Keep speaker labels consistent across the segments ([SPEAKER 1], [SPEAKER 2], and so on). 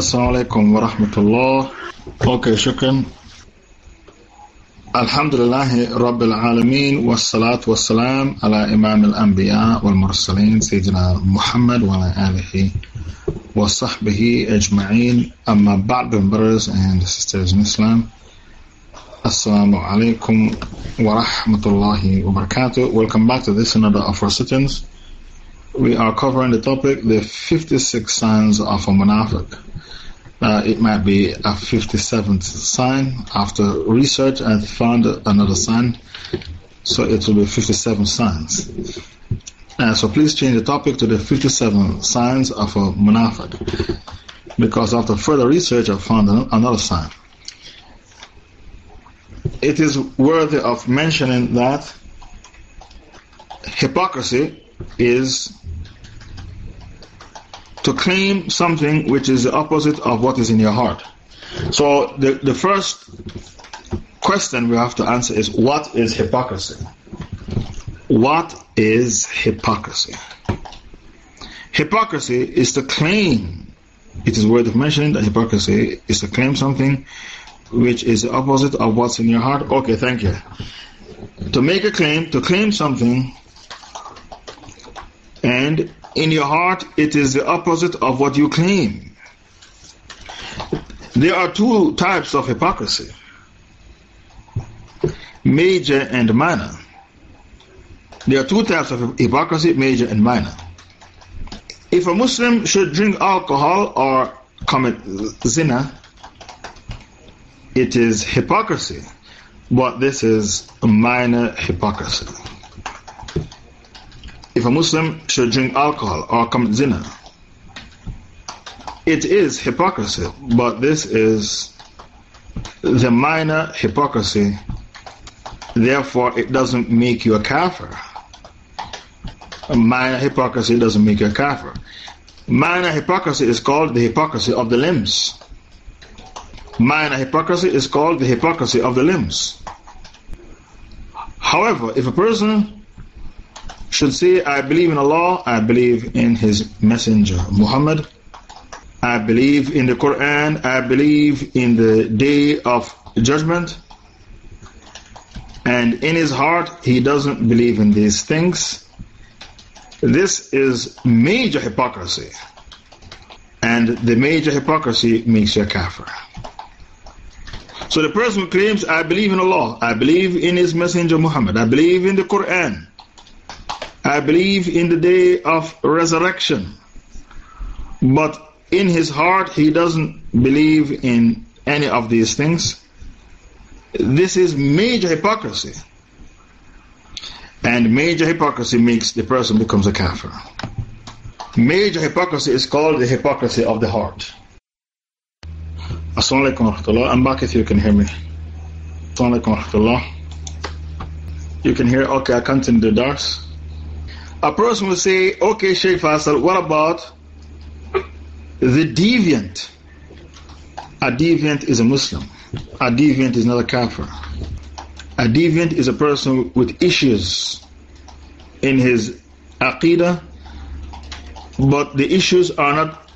[SPEAKER 1] السلام عليكم ورحمة الله أوكي شكرا الحمد لله رب العالمين والصلاة والسلام على إمام الأنبياء والمرسلين سيدنا محمد وعلى آله وصحبه أجمعين أما بعد brothers and sisters in Islam السلام عليكم ورحمة الله وبركاته Welcome back to this another of our sittings. we are covering the topic the 56 signs of a Munafiq. Uh, it might be a 57th sign. After research, I found another sign, so it will be 57 signs. Uh, so please change the topic to the 57 signs of a Munafiq, because after further research, I found another sign. It is worthy of mentioning that hypocrisy is to claim something which is the opposite of what is in your heart. So the, the first question we have to answer is what is hypocrisy? What is hypocrisy? Hypocrisy is to claim, it is worth mentioning that hypocrisy is to claim something which is the opposite of what's in your heart. Okay, thank you. To make a claim, to claim something and in your heart, it is the opposite of what you claim. There are two types of hypocrisy major and minor. There are two types of hypocrisy major and minor. If a Muslim should drink alcohol or commit zina, it is hypocrisy, but this is minor hypocrisy if a Muslim should drink alcohol or commit zina. It is hypocrisy, but this is the minor hypocrisy. Therefore, it doesn't make you a kafir. Minor hypocrisy doesn't make you a kafir. Minor hypocrisy is called the hypocrisy of the limbs. Minor hypocrisy is called the hypocrisy of the limbs. However, if a person should say, I believe in Allah, I believe in His Messenger, Muhammad. I believe in the Quran, I believe in the Day of Judgment. And in his heart, he doesn't believe in these things. This is major hypocrisy. And the major hypocrisy makes you a kafir. So the person who claims, I believe in Allah, I believe in His Messenger Muhammad, I believe in the Quran, I believe in the day of resurrection. But in his heart, he doesn't believe in any of these things. This is major hypocrisy. And major hypocrisy makes the person becomes a kafir. Major hypocrisy is called the hypocrisy of the heart. Assalamu alaikum wa rahmatullah. I'm back if you can hear me. Assalamu alaikum wa rahmatullah. You can hear, okay, I can't in the dark a person will say, okay, Sheikh Faisal, what about the deviant? A deviant is a Muslim. A deviant is not a kafir. A deviant is a person with issues in his aqidah, but the issues are not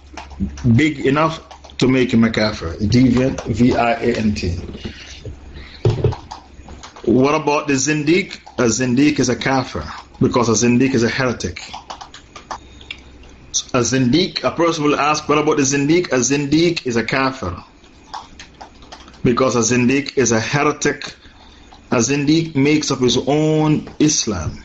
[SPEAKER 1] big enough to make him a kafir. Deviant, V-I-A-N-T. What about the zindiq? A zindiq is a kafir because a Zindiq is a heretic. A Zindiq, a person will ask, what about a Zindiq? A Zindiq is a Kafir. Because a Zindiq is a heretic. A Zindiq makes up his own Islam.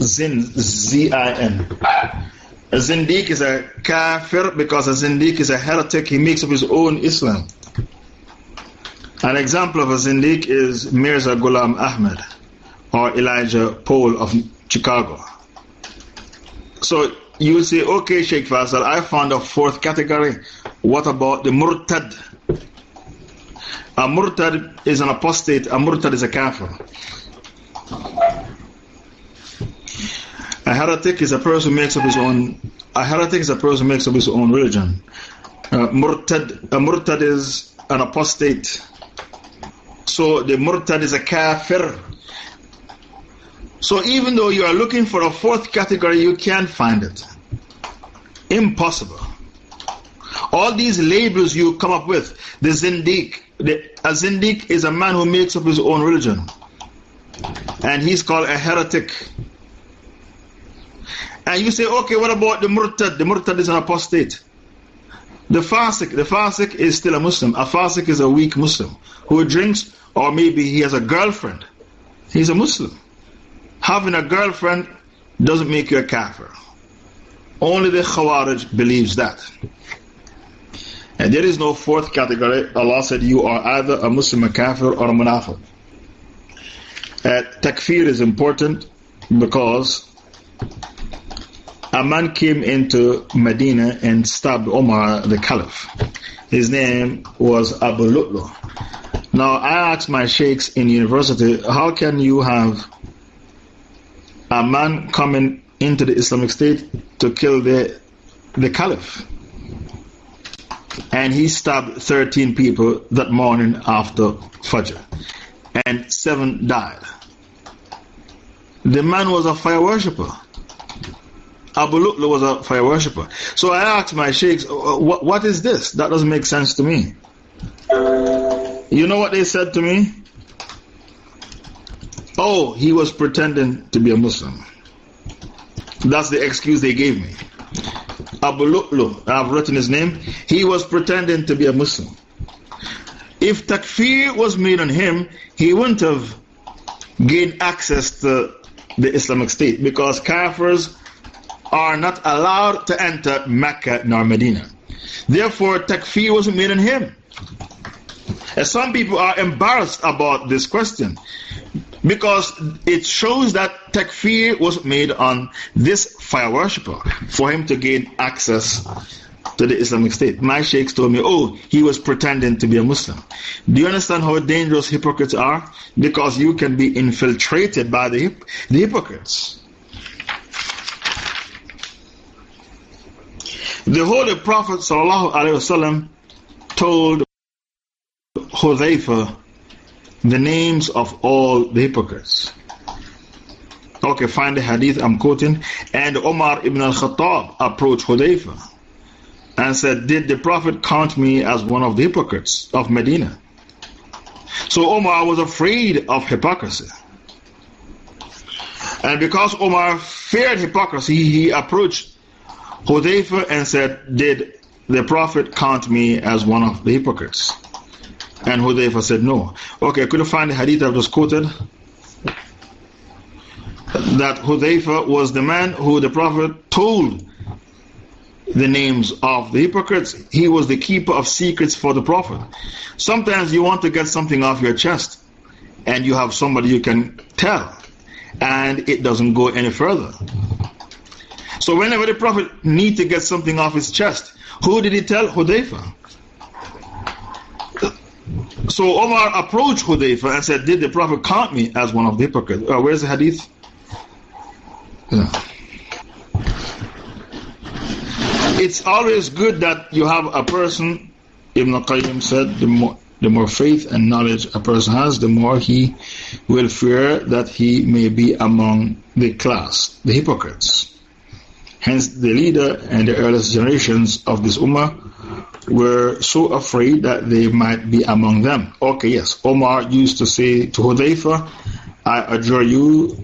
[SPEAKER 1] Zin, Z-I-N. A Zindiq is a Kafir because a Zindiq is a heretic. He makes up his own Islam. An example of a Zindiq is Mirza Ghulam Ahmad or Elijah Poole of Chicago. So you say, okay, Sheikh Faisal, I found a fourth category. What about the Murtad? A Murtad is an apostate, a Murtad is a kafir. A heretic is a person who makes up his own. A heretic is a person who makes up his own religion. A murtad, a murtad is an apostate. So the murtad is a kafir. So even though you are looking for a fourth category, you can't find it. Impossible. All these labels you come up with, the Zindiq, the, a Zindiq is a man who makes up his own religion. And he's called a heretic. And you say, okay, what about the Murtad? The Murtad is an apostate. The Fasik, the Fasik is still a Muslim. A Fasik is a weak Muslim who drinks or maybe he has a girlfriend. He's a Muslim. Having a girlfriend doesn't make you a kafir. Only the Khawarij believes that. And there is no fourth category. Allah said you are either a Muslim, a kafir, or a munafiq. Uh, takfir is important because a man came into Medina and stabbed Omar, the caliph. His name was Abu Lu'lu. Now, I asked my sheikhs in university, how can you have a man coming into the Islamic State to kill the, the Caliph. And he stabbed 13 people that morning after Fajr. And seven died. The man was a fire worshipper. Abu Lu'lu was a fire worshipper. So I asked my sheikhs, uh, what, what is this? That doesn't make sense to me. You know what they said to me? Oh, he was pretending to be a Muslim. That's the excuse they gave me. Abu Lu'lu, I've written his name, he was pretending to be a Muslim. If takfir was made on him, he wouldn't have gained access to the Islamic State because kafirs are not allowed to enter Mecca nor Medina. Therefore, takfir was made on him. And some people are embarrassed about this question. Because it shows that takfir was made on this fire worshipper for him to gain access to the Islamic State. My sheikhs told me, oh, he was pretending to be a Muslim. Do you understand how dangerous hypocrites are? Because you can be infiltrated by the, hip the hypocrites. The Holy Prophet ﷺ told Hudhaifa the names of all the hypocrites. Okay, find the hadith I'm quoting. And Omar ibn al Khattab approached Hudayfa and said, Did the Prophet count me as one of the hypocrites of Medina? So Omar was afraid of hypocrisy. And because Omar feared hypocrisy, he approached Hudayfa and said, Did the Prophet count me as one of the hypocrites? And Hudayfa said no. Okay, could you find the hadith I've just quoted? That Hudayfa was the man who the Prophet told the names of the hypocrites. He was the keeper of secrets for the Prophet. Sometimes you want to get something off your chest and you have somebody you can tell and it doesn't go any further. So whenever the Prophet need to get something off his chest, who did he tell? Hudayfa. So Omar approached Hudayfa and said, Did the Prophet count me as one of the hypocrites? Uh, where's the hadith? Yeah. It's always good that you have a person, Ibn Qayyim said, the more, the more faith and knowledge a person has, the more he will fear that he may be among the class, the hypocrites. Hence, the leader and the earliest generations of this Ummah were so afraid that they might be among them. Okay, yes. Omar used to say to Hudayfa, I adjure you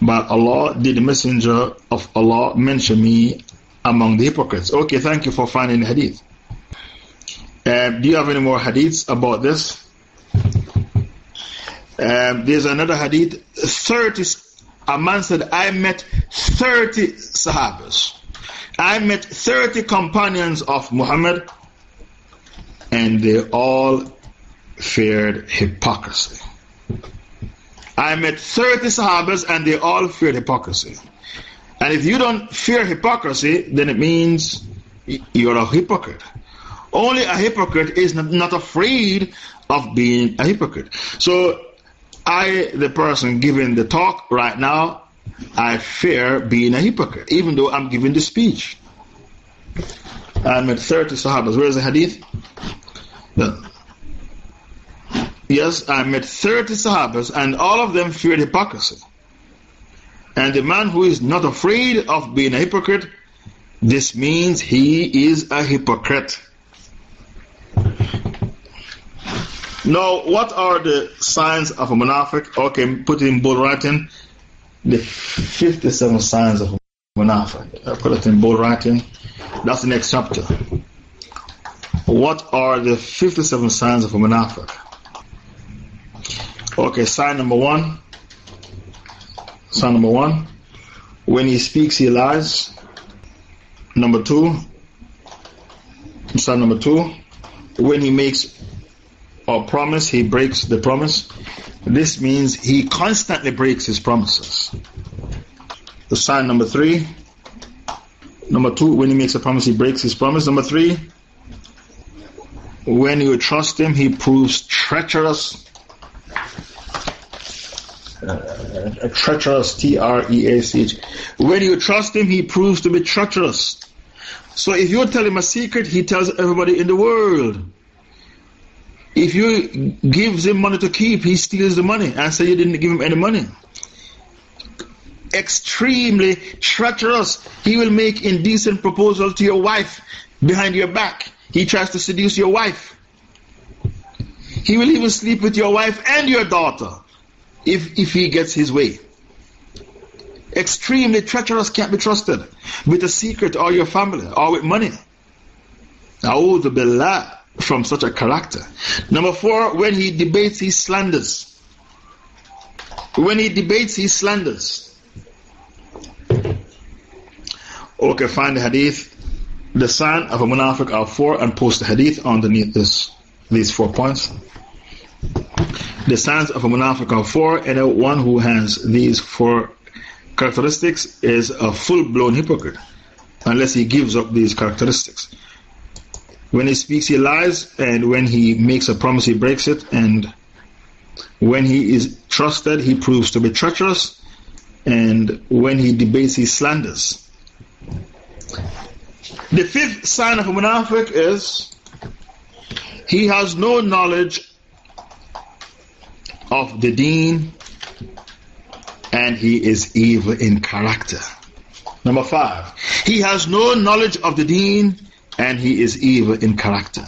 [SPEAKER 1] by Allah, did the Messenger of Allah mention me among the hypocrites? Okay, thank you for finding the hadith. Um, do you have any more hadiths about this? Um, there's another hadith. 30, a man said, I met 30 Sahabas. I met 30 companions of Muhammad and they all feared hypocrisy. I met 30 Sahabas and they all feared hypocrisy. And if you don't fear hypocrisy, then it means you're a hypocrite. Only a hypocrite is not afraid of being a hypocrite. So, I, the person giving the talk right now, I fear being a hypocrite, even though I'm giving the speech. I'm at 30 Sahabas. Where's the hadith? Yes, I met 30 Sahabas, and all of them feared hypocrisy. And the man who is not afraid of being a hypocrite, this means he is a hypocrite. Now, what are the signs of a munafiq? Okay, put it in bold writing. The 57 signs of a munafiq. I put it in bold writing. That's the next chapter. What are the 57 signs of a munafiq? Okay, sign number one. Sign number one. When he speaks, he lies. Number two. Sign number two. When he makes a promise, he breaks the promise. This means he constantly breaks his promises. The sign number three. Number two, when he makes a promise, he breaks his promise. Number three, when you trust him, he proves treacherous. Uh, treacherous, T R E A C H. When you trust him, he proves to be treacherous. So if you tell him a secret, he tells everybody in the world. If you give him money to keep, he steals the money and say you didn't give him any money. Extremely treacherous. He will make indecent proposals to your wife behind your back. He tries to seduce your wife. He will even sleep with your wife and your daughter if, if he gets his way. Extremely treacherous can't be trusted with a secret or your family or with money. A'udhu Billah from such a character. Number four, when he debates, he slanders. When he debates, he slanders. Okay, find the hadith. The sign of a munafiq are four, and post the hadith underneath this, these four points. The signs of a munafiq are four, and one who has these four characteristics is a full blown hypocrite, unless he gives up these characteristics. When he speaks, he lies, and when he makes a promise, he breaks it, and when he is trusted, he proves to be treacherous, and when he debates, he slanders. The fifth sign of a Munafiq is he has no knowledge of the deen and he is evil in character. Number five, he has no knowledge of the deen and he is evil in character.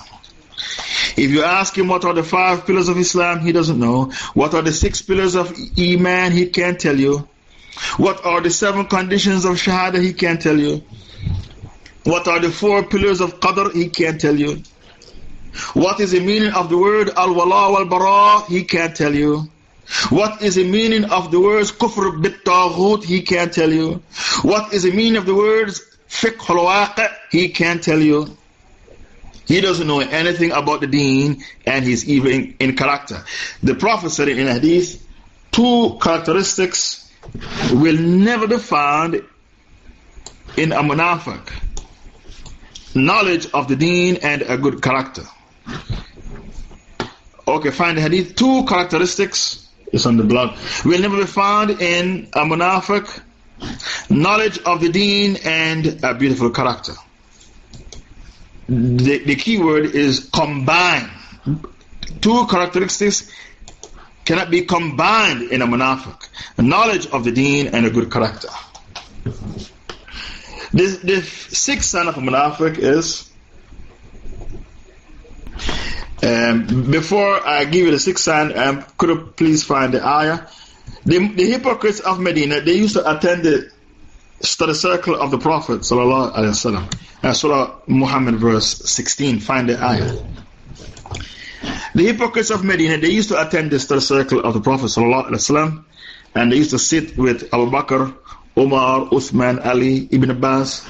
[SPEAKER 1] If you ask him what are the five pillars of Islam, he doesn't know. What are the six pillars of Iman, he can't tell you. What are the seven conditions of Shahada, he can't tell you. What are the four pillars of Qadr? He can't tell you. What is the meaning of the word Al Wala wal Bara? He can't tell you. What is the meaning of the words Kufr bit Taghut? He can't tell you. What is the meaning of the words Fiqh al He can't tell you. He doesn't know anything about the deen and he's even in character. The Prophet said in Hadith, two characteristics will never be found in a knowledge of the deen and a good character. Okay, find the hadith. Two characteristics It's on the blog. Will never be found in a munafiq. Knowledge of the deen and a beautiful character. The, the key word is combine. Two characteristics cannot be combined in a munafiq. Knowledge of the deen and a good character. The, the sixth sign of a Munafiq is. Um, before I give you the sixth sign, um, could you please find the ayah? The, the hypocrites of Medina, they used to attend the study circle of the Prophet, sallallahu alaihi wasallam, uh, Surah Muhammad, verse 16, find the ayah. The hypocrites of Medina, they used to attend the study circle of the Prophet, sallallahu alaihi wasallam, and they used to sit with Abu Bakr Umar, Uthman, Ali, Ibn Abbas,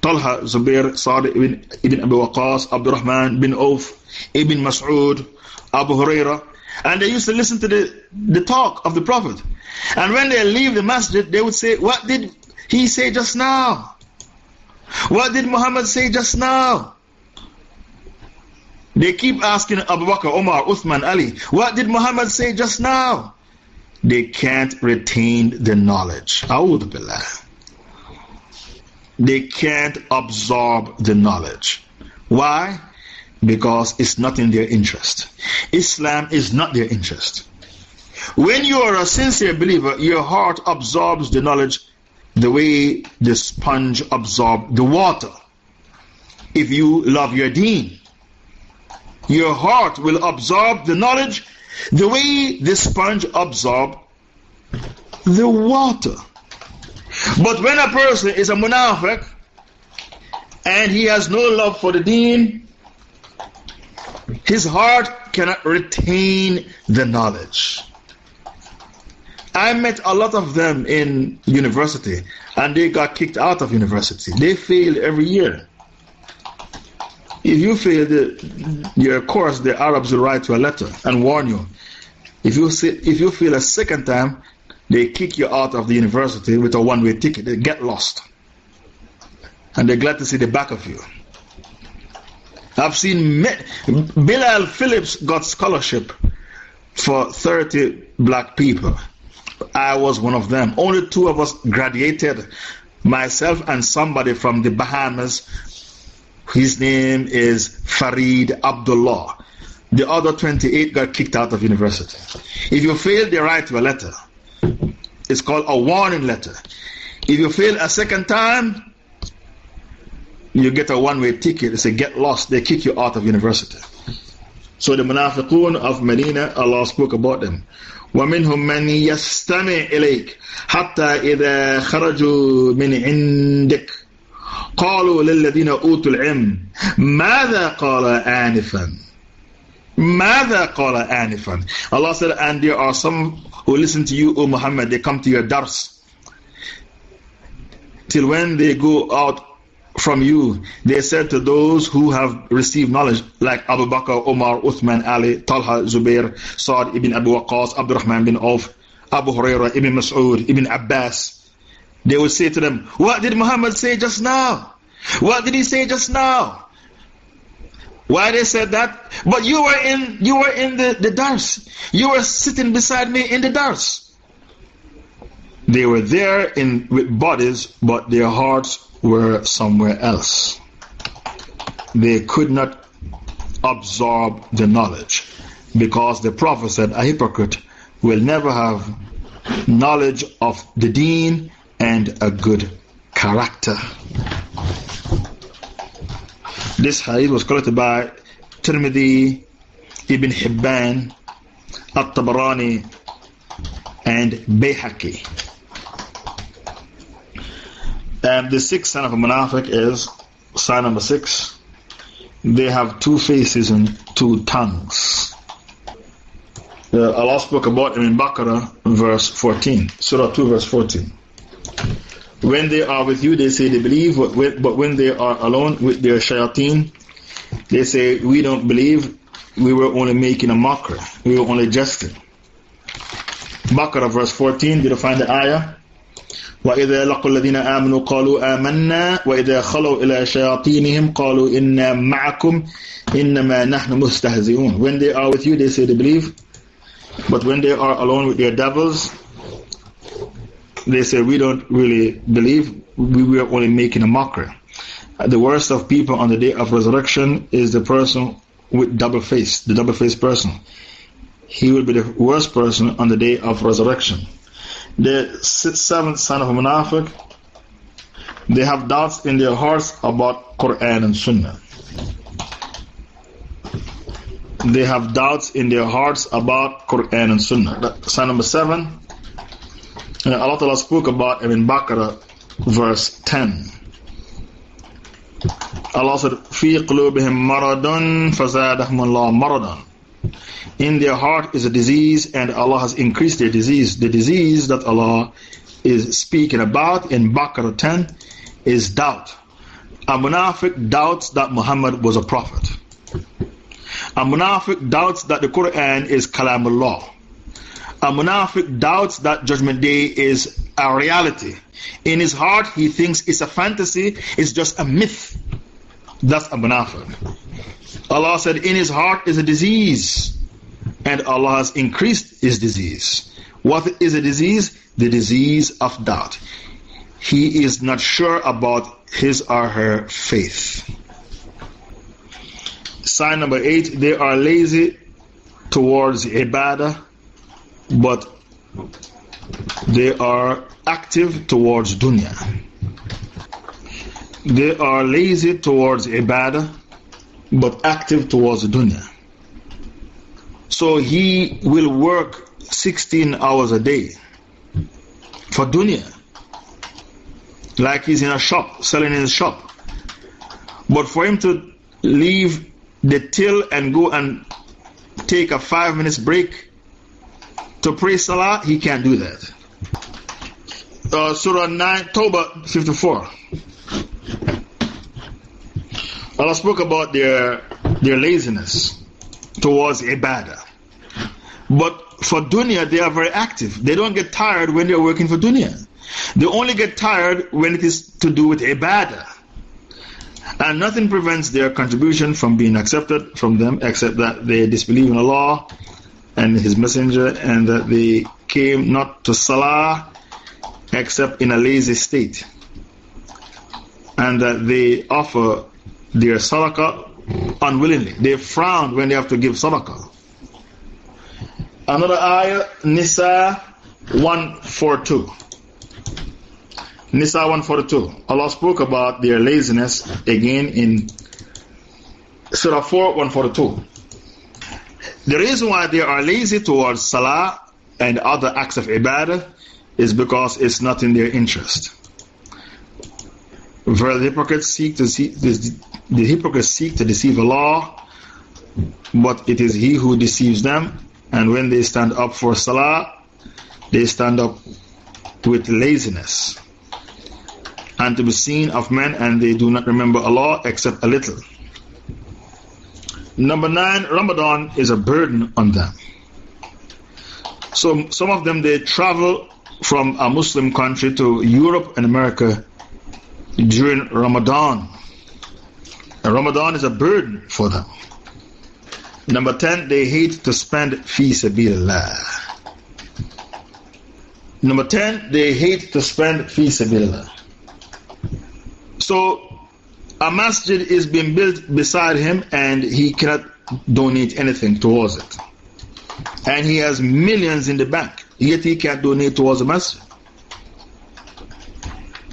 [SPEAKER 1] Talha, Zubair, Saad ibn, ibn Abi Waqas, Abdurrahman bin Auf, Ibn Mas'ud, Abu Huraira. And they used to listen to the, the talk of the Prophet. And when they leave the masjid, they would say, What did he say just now? What did Muhammad say just now? They keep asking Abu Bakr, Omar, Uthman, Ali, What did Muhammad say just now? they can't retain the knowledge. They can't absorb the knowledge. Why? Because it's not in their interest. Islam is not their interest. When you are a sincere believer, your heart absorbs the knowledge the way the sponge absorbs the water. If you love your deen, your heart will absorb the knowledge the way the sponge absorbs the water. But when a person is a munafiq and he has no love for the deen, his heart cannot retain the knowledge. I met a lot of them in university and they got kicked out of university. They failed every year. If you fail the, your course, the Arabs will write you a letter and warn you. If you, see, if you fail a second time, they kick you out of the university with a one way ticket. They get lost. And they're glad to see the back of you. I've seen Bilal Phillips got scholarship for 30 black people. I was one of them. Only two of us graduated myself and somebody from the Bahamas his name is Farid Abdullah. The other 28 got kicked out of university. If you fail, they write you a letter. It's called a warning letter. If you fail a second time, you get a one way ticket. It's a get lost. They kick you out of university. So the Munafiqun of Medina, Allah spoke about them. ومنهم من يستمع إليك حتى إذا خرجوا من عندك قالوا للذين أوتوا العلم ماذا قال آنفا ماذا قال آنفا Allah said and there are some who listen to you O Muhammad they come to your dars till when they go out from you they said to those who have received knowledge like Abu Bakr, Omar, Uthman, Ali, Talha, Zubair, Saad ibn Abu Waqqas, Abdurrahman bin Auf, Abu Huraira, ibn Mas'ud, ibn Abbas they will say to them, What did Muhammad say just now? What did he say just now? Why they said that? But you were in, you were in the, the dars. You were sitting beside me in the dars. They were there in, with bodies, but their hearts were somewhere else. They could not absorb the knowledge because the Prophet said a hypocrite will never have knowledge of the deen and a good character. This hadith was collected by Tirmidhi, Ibn Hibban, At-Tabarani, and Bayhaqi. And the sixth sign of a Munafiq is sign number six. They have two faces and two tongues. Uh, Allah spoke about them in Baqarah, verse 14, Surah 2, verse 14. When they are with you, they say they believe, but when they are alone with their shayateen, they say, We don't believe, we were only making a mockery. we were only jesting. of verse 14, did you find the ayah? وإذا لقوا الذين آمنوا قالوا آمنا وإذا خلوا إلى شياطينهم قالوا إنا معكم إنما نحن مستهزئون When they are with you they say they believe But when they are alone with their devils they say we don't really believe, we were only making a mockery. Uh, the worst of people on the day of resurrection is the person with double face, the double faced person. He will be the worst person on the day of resurrection. The seventh son of Munafiq, they have doubts in their hearts about Quran and Sunnah. They have doubts in their hearts about Quran and Sunnah. Sign number seven and Allah Ta'ala spoke about him in Baqarah, verse 10. Allah said, فِي قُلُوبِهِمْ مَرَضٌ فَزَادَهُمُ اللَّهُ مَرَضًا In their heart is a disease and Allah has increased their disease. The disease that Allah is speaking about in Baqarah 10 is doubt. A munafiq doubts that Muhammad was a prophet. A munafiq doubts that the Quran is Kalamullah. A munafiq doubts that Judgment Day is a reality. In his heart, he thinks it's a fantasy, it's just a myth. That's a munafiq. Allah said, In his heart is a disease, and Allah has increased his disease. What is a disease? The disease of doubt. He is not sure about his or her faith. Sign number eight, they are lazy towards ibadah but they are active towards dunya. They are lazy towards ibadah, but active towards dunya. So he will work 16 hours a day for dunya, like he's in a shop, selling in a shop. But for him to leave the till and go and take a five minutes break to pray Salah, he can't do that. Uh, Surah 9, Toba 54. Allah spoke about their, their laziness towards ibadah. But for dunya, they are very active. They don't get tired when they're working for dunya. They only get tired when it is to do with ibadah. And nothing prevents their contribution from being accepted from them except that they disbelieve in Allah and his messenger, and that they came not to Salah except in a lazy state, and that they offer their Sadaqah unwillingly. They frown when they have to give Sadaqah. Another ayah, Nisa 142. Nisa 142. Allah spoke about their laziness again in Surah 4 142. The reason why they are lazy towards Salah and other acts of Ibadah is because it's not in their interest. For the hypocrites seek to, see, the hypocrites seek to deceive Allah, but it is He who deceives them. And when they stand up for Salah, they stand up with laziness and to be seen of men, and they do not remember Allah except a little. Number nine, Ramadan is a burden on them. So some of them they travel from a Muslim country to Europe and America during Ramadan. And Ramadan is a burden for them. Number 10, they hate to spend fi sabilillah. Number 10, they hate to spend fi sabilillah. So a masjid is being built beside him and he cannot donate anything towards it. And he has millions in the bank, yet he can't donate towards a masjid.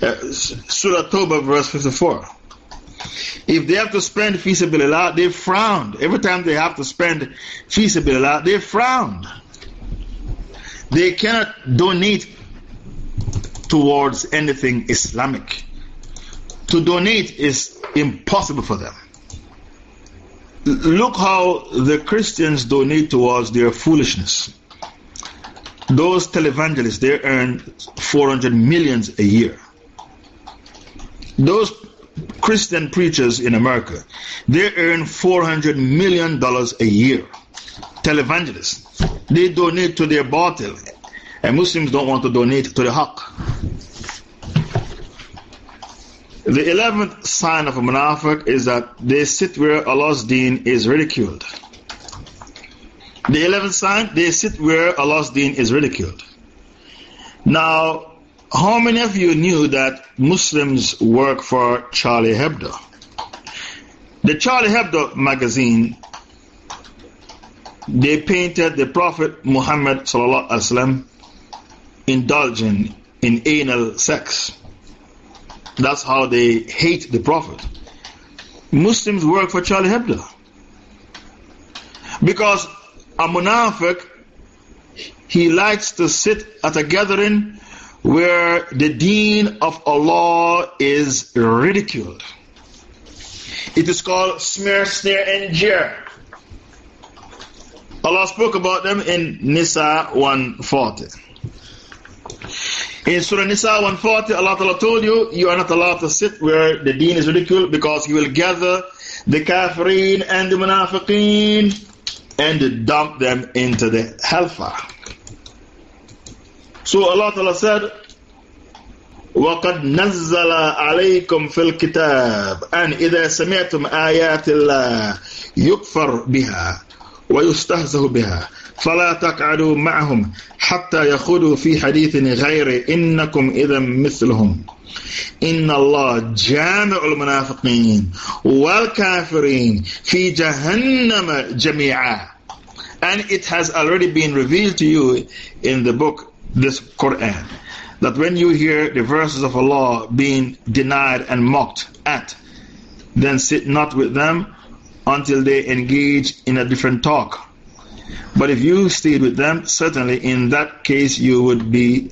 [SPEAKER 1] Uh, Surah Toba, verse 54. If they have to spend fi sabilillah, they frowned. Every time they have to spend fi sabilillah, they frowned. They cannot donate towards anything Islamic. To donate is impossible for them. Look how the Christians donate towards their foolishness. Those televangelists, they earn 400 millions a year. Those Christian preachers in America, they earn 400 million dollars a year. Televangelists, they donate to their batil, and Muslims don't want to donate to the Haqq. The eleventh sign of a Munafiq is that they sit where Allah's deen is ridiculed. The eleventh sign, they sit where Allah's deen is ridiculed. Now, how many of you knew that Muslims work for Charlie Hebdo? The Charlie Hebdo magazine, they painted the Prophet Muhammad indulging in anal sex. That's how they hate the Prophet. Muslims work for Charlie Hebdo. Because a munafiq, he likes to sit at a gathering where the deen of Allah is ridiculed. It is called smear, sneer, and jeer. Allah spoke about them in Nisa 140. In Surah Nisa 140, Allah Ta'ala told you, you are not allowed to sit where the deen is ridiculed because you will gather the kafirin and the munafiqeen and dump them into the hellfire. So Allah Ta'ala said, وَقَدْ نَزَّلَ عَلَيْكُمْ فِي الْكِتَابِ أَنْ إِذَا سَمِعْتُمْ آيَاتِ اللَّهِ يُكْفَرْ بِهَا وَيُسْتَهْزَهُ بِهَا فلا تقعدوا معهم حتى يخوضوا في حديث غير إنكم إذا مثلهم إن الله جامع المنافقين والكافرين في جهنم جميعا And it has already been revealed to you in the book, this Quran, that when you hear the verses of Allah being denied and mocked at, then sit not with them until they engage in a different talk. But if you stayed with them, certainly in that case you would be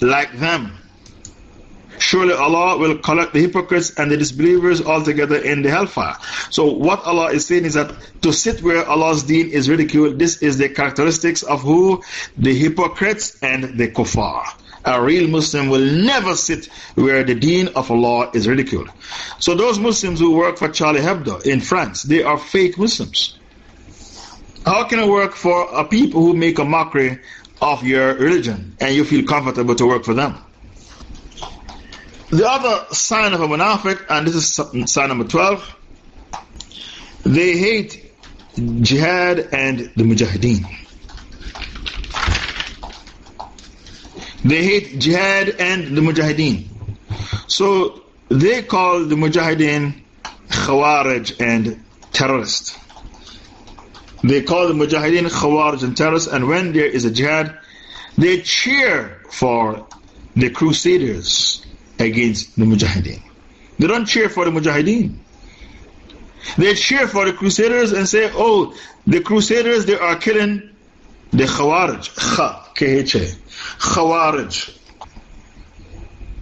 [SPEAKER 1] like them. Surely Allah will collect the hypocrites and the disbelievers altogether in the hellfire. So, what Allah is saying is that to sit where Allah's deen is ridiculed, this is the characteristics of who? The hypocrites and the kuffar. A real Muslim will never sit where the deen of Allah is ridiculed. So, those Muslims who work for Charlie Hebdo in France, they are fake Muslims. How can I work for a people who make a mockery of your religion and you feel comfortable to work for them? The other sign of a Munafiq, and this is sign number 12, they hate jihad and the Mujahideen. They hate jihad and the Mujahideen. So they call the Mujahideen Khawarij and terrorists. They call the Mujahideen Khawarij and terrorists, and when there is a jihad, they cheer for the crusaders against the Mujahideen. They don't cheer for the Mujahideen. They cheer for the crusaders and say, oh, the crusaders, they are killing the Khawarij. Kha, K-H-A. Khawarij.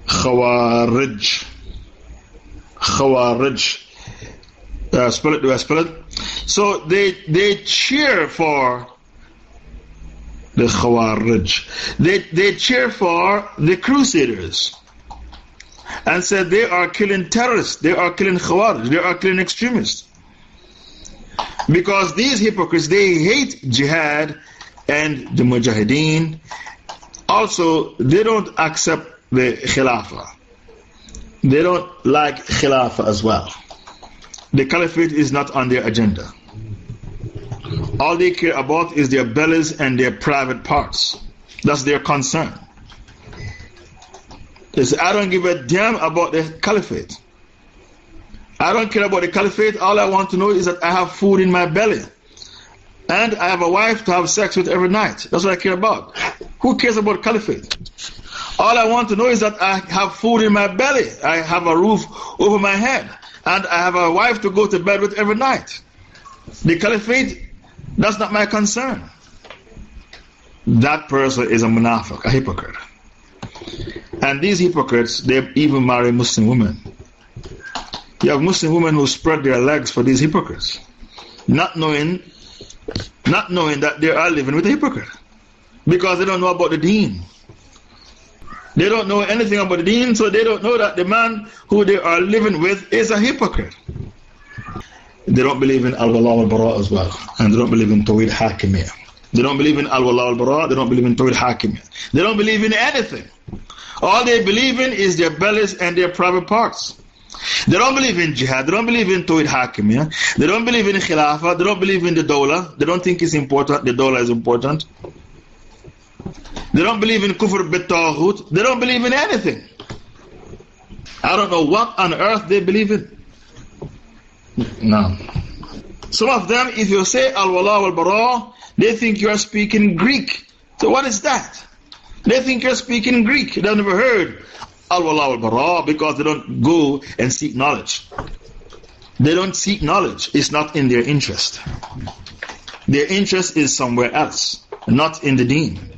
[SPEAKER 1] Khawarij. Khawarij. Uh, spell it, do I spell it? So they, they cheer for the Khawarij. They, they cheer for the Crusaders and said they are killing terrorists, they are killing Khawarij, they are killing extremists. Because these hypocrites, they hate jihad and the mujahideen. Also, they don't accept the Khilafah. They don't like Khilafah as well the caliphate is not on their agenda. All they care about is their bellies and their private parts. That's their concern. They say, I don't give a damn about the caliphate. I don't care about the caliphate. All I want to know is that I have food in my belly. And I have a wife to have sex with every night. That's what I care about. Who cares about caliphate? All I want to know is that I have food in my belly. I have a roof over my head and I have a wife to go to bed with every night. The caliphate, that's not my concern. That person is a munafiq, a hypocrite. And these hypocrites, they even marry Muslim women. You have Muslim women who spread their legs for these hypocrites, not knowing, not knowing that they are living with a hypocrite because they don't know about the deen. They don't know anything about the deen, so they don't know that the man who they are living with is a hypocrite. They don't believe in Al Wala al Bara as well, and they don't believe in Tawhid Hakimiyah. They don't believe in Al Wala al Bara, they don't believe in Tawhid Hakimiyah. They don't believe in anything. All they believe in is their bellies and their private parts. They don't believe in jihad, they don't believe in Tawhid Hakimiyah, they don't believe in Khilafah, they don't believe in the Dawla, they don't think it's important, the Dawla is important. They don't believe in kufr bit They don't believe in anything. I don't know what on earth they believe in. No. Some of them, if you say Al Wala Al Bara, they think you are speaking Greek. So, what is that? They think you're speaking Greek. They've never heard Al Wala Al Bara because they don't go and seek knowledge. They don't seek knowledge, it's not in their interest. Their interest is somewhere else, not in the deen.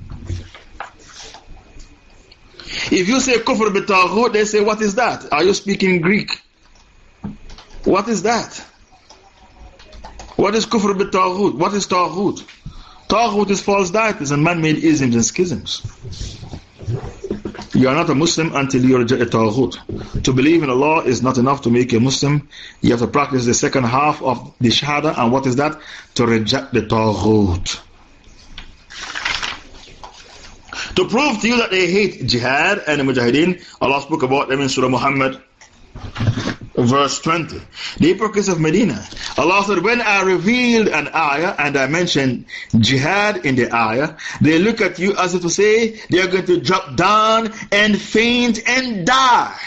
[SPEAKER 1] If you say kufr b'taghut, they say, what is that? Are you speaking Greek? What is that? What is kufr b'taghut? What is taghut? Taghut is false deities and man-made isms and schisms. You are not a Muslim until you are a Tawhut. To believe in Allah is not enough to make you a Muslim. You have to practice the second half of the Shahada, and what is that? To reject the Taghut. To prove to you that they hate jihad and the mujahideen, Allah spoke about them in Surah Muhammad. Verse 20. The hypocrites of Medina. Allah said, When I revealed an ayah and I mentioned jihad in the ayah, they look at you as if to say they are going to drop down and faint and die.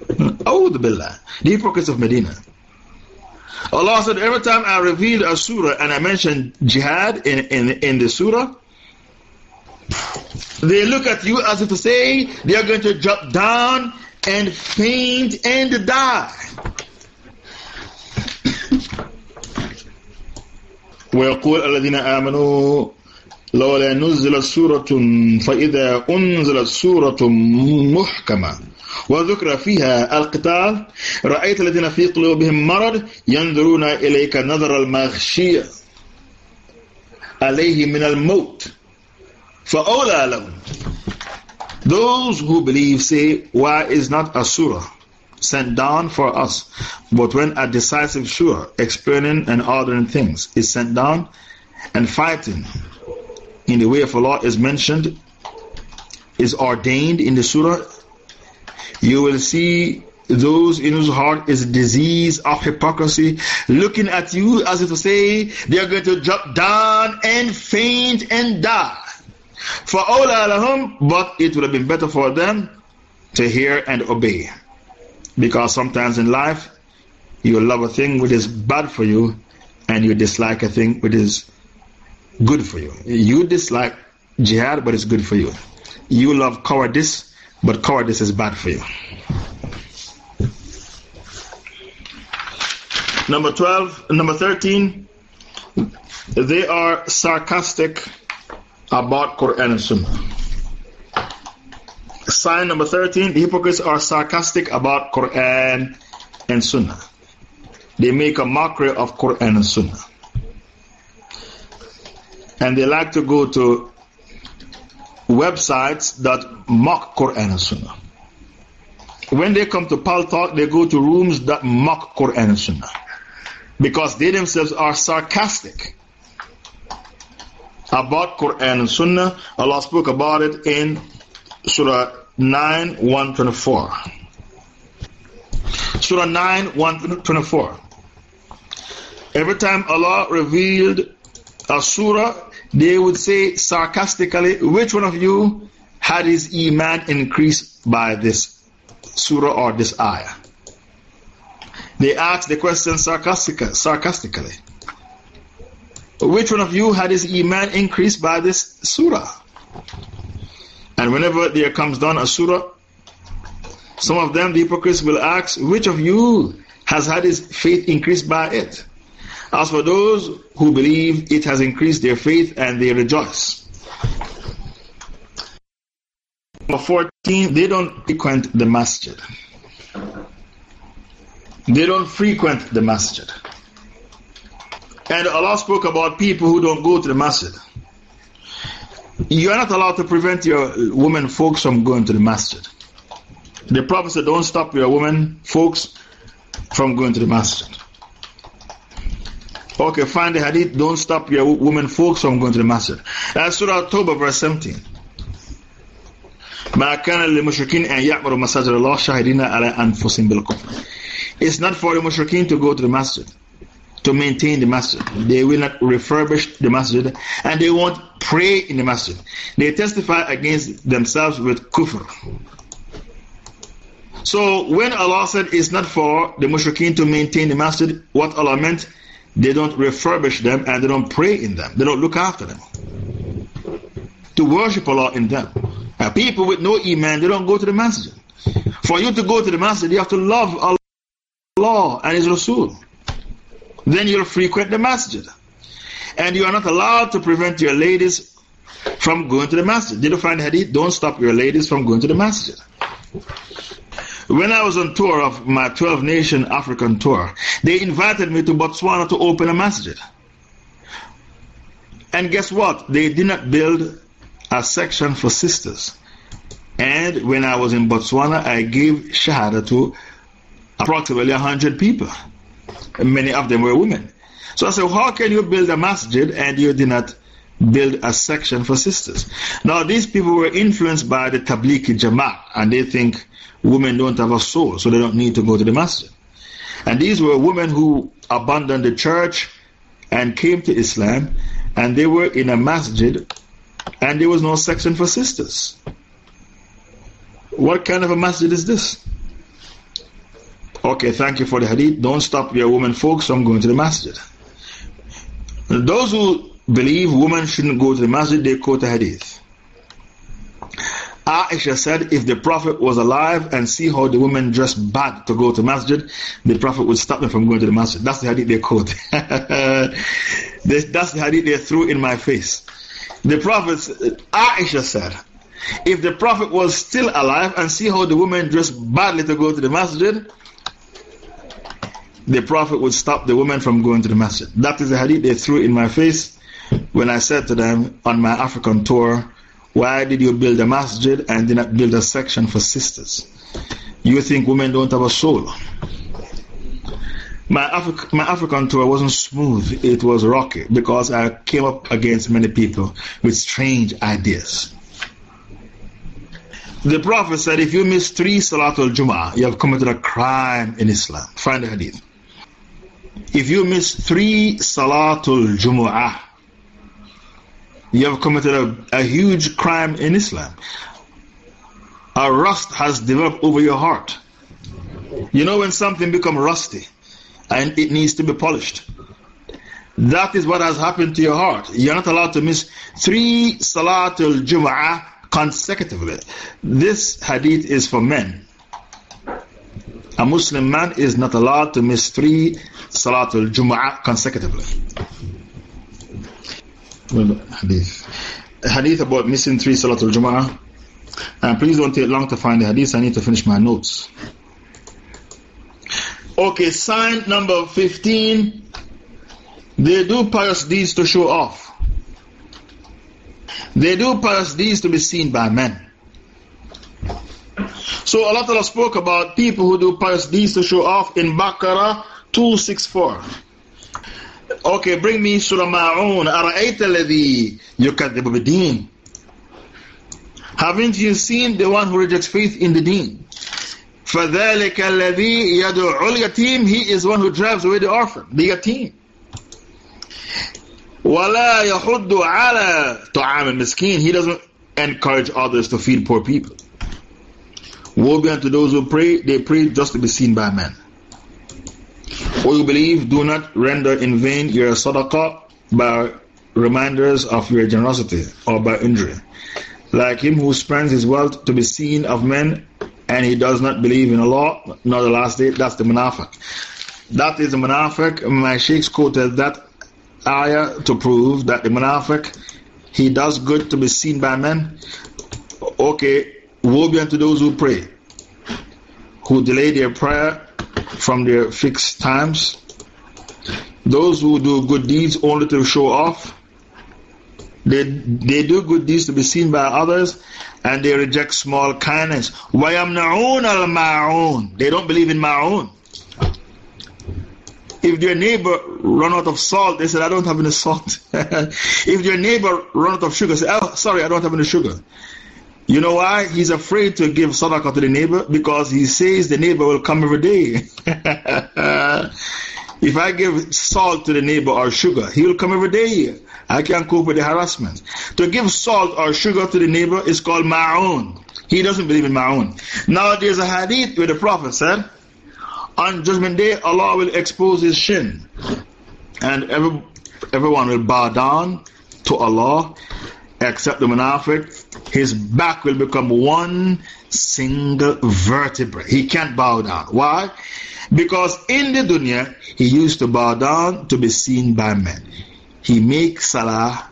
[SPEAKER 1] Awud Billah. The hypocrites of Medina. Allah said, Every time I revealed a surah and I mentioned jihad in, in, in the surah, They look at you as if to say they are going to drop down and faint and die. ويقول الذين آمنوا لولا نزلت سورة فإذا أنزلت سورة محكمة وذكر فيها القتال رأيت الذين في قلوبهم مرض ينظرون إليك نظر المغشية عليه من الموت فَأَوْلَى لَهُمْ Those who believe say, why is not a surah sent down for us? But when a decisive surah explaining and ordering things is sent down and fighting in the way of Allah is mentioned, is ordained in the surah, you will see those in whose heart is disease of hypocrisy, looking at you as if to say they are going to drop down and faint and die all Allahum, But it would have been better for them to hear and obey. Because sometimes in life, you love a thing which is bad for you, and you dislike a thing which is good for you. You dislike jihad, but it's good for you. You love cowardice, but cowardice is bad for you. Number 12, number 13, they are sarcastic about Quran and Sunnah. Sign number 13 the hypocrites are sarcastic about Quran and Sunnah. They make a mockery of Quran and Sunnah. And they like to go to websites that mock Quran and Sunnah. When they come to Paltalk, they go to rooms that mock Quran and Sunnah because they themselves are sarcastic about Quran and Sunnah. Allah spoke about it in Surah 9 124. Surah 9 124. Every time Allah revealed a surah, they would say sarcastically, Which one of you had his Iman increased by this surah or this ayah? They asked the question sarcastically. Which one of you had his Iman increased by this surah? And whenever there comes down a surah, some of them, the hypocrites, will ask, Which of you has had his faith increased by it? As for those who believe, it has increased their faith and they rejoice. Number 14, they don't frequent the masjid. They don't frequent the masjid. And Allah spoke about people who don't go to the masjid. You are not allowed to prevent your women folks from going to the masjid. The Prophet said, Don't stop your women folks from going to the masjid. Okay, find the hadith. Don't stop your women folks from going to the masjid. That's Surah Toba, verse 17. It's not for the mushrikeen to go to the masjid to maintain the masjid. They will not refurbish the masjid and they won't pray in the masjid. They testify against themselves with kufr. So when Allah said it's not for the mushrikeen to maintain the masjid, what Allah meant, they don't refurbish them and they don't pray in them. They don't look after them. To worship Allah in them. And people with no iman, they don't go to the masjid. For you to go to the masjid, you have to love Allah and His Rasul then you'll frequent the masjid. And you are not allowed to prevent your ladies from going to the masjid. Did you find hadith? Don't stop your ladies from going to the masjid. When I was on tour of my 12 nation African tour, they invited me to Botswana to open a masjid. And guess what? They did not build a section for sisters. And when I was in Botswana, I gave Shahada to approximately 100 people many of them were women. So I said, how can you build a masjid and you did not build a section for sisters? Now, these people were influenced by the Tablighi Jama'at and they think women don't have a soul, so they don't need to go to the masjid. And these were women who abandoned the church and came to Islam and they were in a masjid and there was no section for sisters. What kind of a masjid is this? Okay, thank you for the hadith. Don't stop your women folks from going to the masjid. Those who believe women shouldn't go to the masjid, they quote the hadith. Aisha said, if the Prophet was alive and see how the women dress bad to go to masjid, the Prophet would stop them from going to the masjid. That's the hadith they quote. That's the hadith they threw in my face. The Prophet, Aisha said, if the Prophet was still alive and see how the women dress badly to go to the masjid, the Prophet would stop the women from going to the masjid. That is the hadith they threw in my face when I said to them on my African tour, Why did you build a masjid and did not build a section for sisters? You think women don't have a soul. My, my African tour wasn't smooth, it was rocky because I came up against many people with strange ideas. The Prophet said, if you miss three Salatul Jummah, you have committed a crime in Islam. Find the hadith if you miss three Salatul Jumu'ah, you have committed a, a huge crime in Islam. A rust has developed over your heart. You know when something becomes rusty and it needs to be polished. That is what has happened to your heart. You're not allowed to miss three Salatul Jumu'ah consecutively. This hadith is for men a Muslim man is not allowed to miss three Salatul Jum'ah consecutively. hadith. Hadith about missing three Salatul Jum'ah. And uh, please don't take long to find the hadith. I need to finish my notes. Okay, sign number 15. They do pious deeds to show off. They do pious deeds to be seen by men. So Allah Ta'ala spoke about people who do pious deeds to show off in Baqarah 264. Okay, bring me Surah Ma'un. بِالدِّينِ Haven't you seen the one who rejects faith in the deen? فَذَلِكَ الَّذِي يَدُعُ الْيَتِيمِ He is one who drives away the orphan, the yatim. وَلَا يَحُدُّ عَلَى طَعَامِ الْمِسْكِينِ He doesn't encourage others to feed poor people. Woe be unto those who pray, they pray just to be seen by men. O you believe, do not render in vain your sadaqah by reminders of your generosity or by injury. Like him who spends his wealth to be seen of men and he does not believe in Allah, nor the last day, that's the munafiq. That is the munafiq. My sheikhs quoted that ayah to prove that the munafiq, he does good to be seen by men. Okay, Woe be unto those who pray, who delay their prayer from their fixed times, those who do good deeds only to show off. They, they do good deeds to be seen by others and they reject small kindness. al الْمَعُونَ They don't believe in Maun. If your neighbor run out of salt, they said, I don't have any salt. if your neighbor run out of sugar, say, oh, sorry, I don't have any sugar. You know why? He's afraid to give sadaqah to the neighbor because he says the neighbor will come every day. if I give salt to the neighbor or sugar, he will come every day. I can't cope with the harassment. To give salt or sugar to the neighbor is called ma'oon. He doesn't believe in ma'oon. Now there's a hadith where the Prophet said, On Judgment Day, Allah will expose his shin. And every, everyone will bow down to Allah except the Munafiq, his back will become one single vertebra. He can't bow down. Why? Because in the dunya, he used to bow down to be seen by men. He makes salah,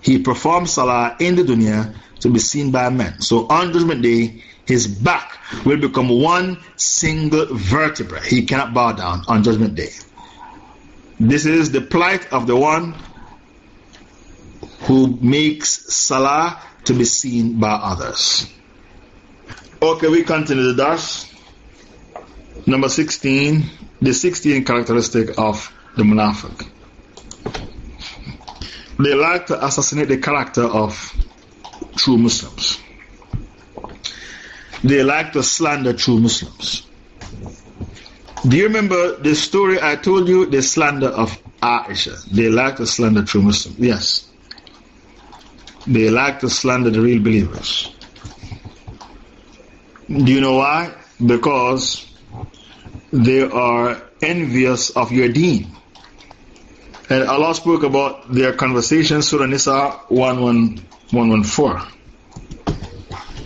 [SPEAKER 1] he performs salah in the dunya to be seen by men. So on Judgment Day, his back will become one single vertebra. He cannot bow down on Judgment Day. This is the plight of the one who makes salah to be seen by others. Okay, we continue the dash. Number 16, the 16 characteristic of the munafiq. They like to assassinate the character of true Muslims. They like to slander true Muslims. Do you remember the story I told you, the slander of Aisha? They like to slander true Muslims. Yes. They like to slander the real believers. Do you know why? Because they are envious of your deen. And Allah spoke about their conversation, Surah Nisa 11114.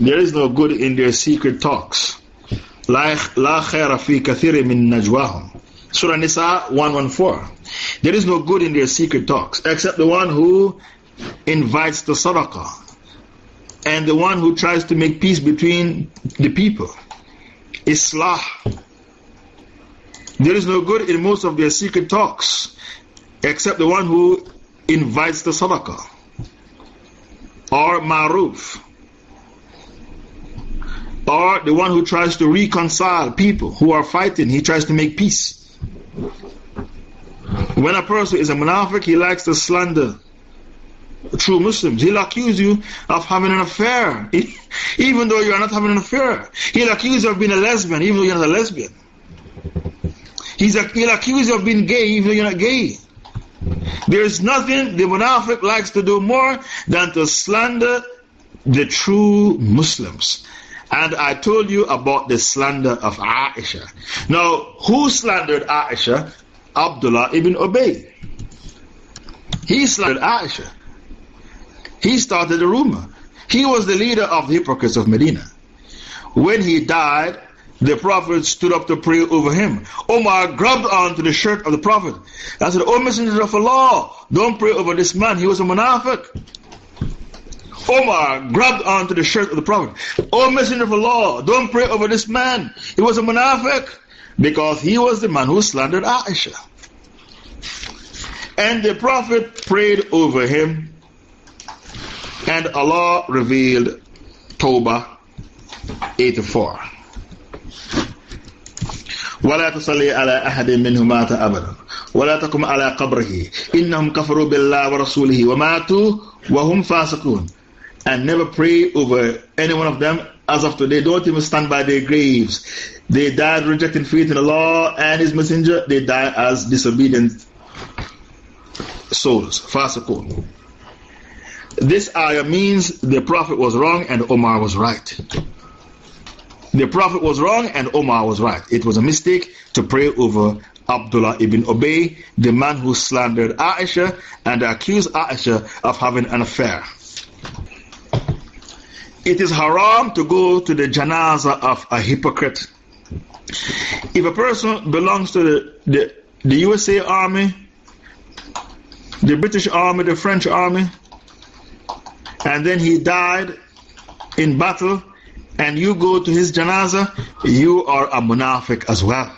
[SPEAKER 1] There is no good in their secret talks. لا خير في كثير من نجواهم Surah Nisa 114. There is no good in their secret talks except the one who invites the sadaqah and the one who tries to make peace between the people. Islah. There is no good in most of their secret talks except the one who invites the sadaqah or ma'ruf or the one who tries to reconcile people who are fighting, he tries to make peace. When a person is a munafiq, he likes to slander true Muslims. He'll accuse you of having an affair, even though you are not having an affair. He'll accuse you of being a lesbian, even though you're not a lesbian. He's, he'll accuse you of being gay, even though you're not gay. There is nothing the Munafiq likes to do more than to slander the true Muslims. And I told you about the slander of Aisha. Now, who slandered Aisha? Abdullah ibn Ubay. He slandered Aisha. He started the rumor. He was the leader of the hypocrites of Medina. When he died, the Prophet stood up to pray over him. Omar grabbed onto the shirt of the Prophet. I said, O Messenger of Allah, don't pray over this man. He was a munafiq. Omar grabbed onto the shirt of the Prophet. O Messenger of Allah, don't pray over this man. He was a munafiq. Because he was the man who slandered Aisha. And the Prophet prayed over him and Allah revealed Tawbah 84. ولا تصلي على أحد منهم مات أبدا ولا تقم على قبره إنهم كفروا بالله ورسوله وماتوا وهم فاسقون and never pray over any one of them as of today don't even stand by their graves they died rejecting faith in Allah and his messenger they died as disobedient souls فاسقون this ayah means the Prophet was wrong and Omar was right. The Prophet was wrong and Omar was right. It was a mistake to pray over Abdullah ibn Ubay, the man who slandered Aisha and accused Aisha of having an affair. It is haram to go to the janaza of a hypocrite. If a person belongs to the, the, the USA Army, the British Army, the French Army, and then he died in battle, and you go to his janaza, you are a munafiq as well.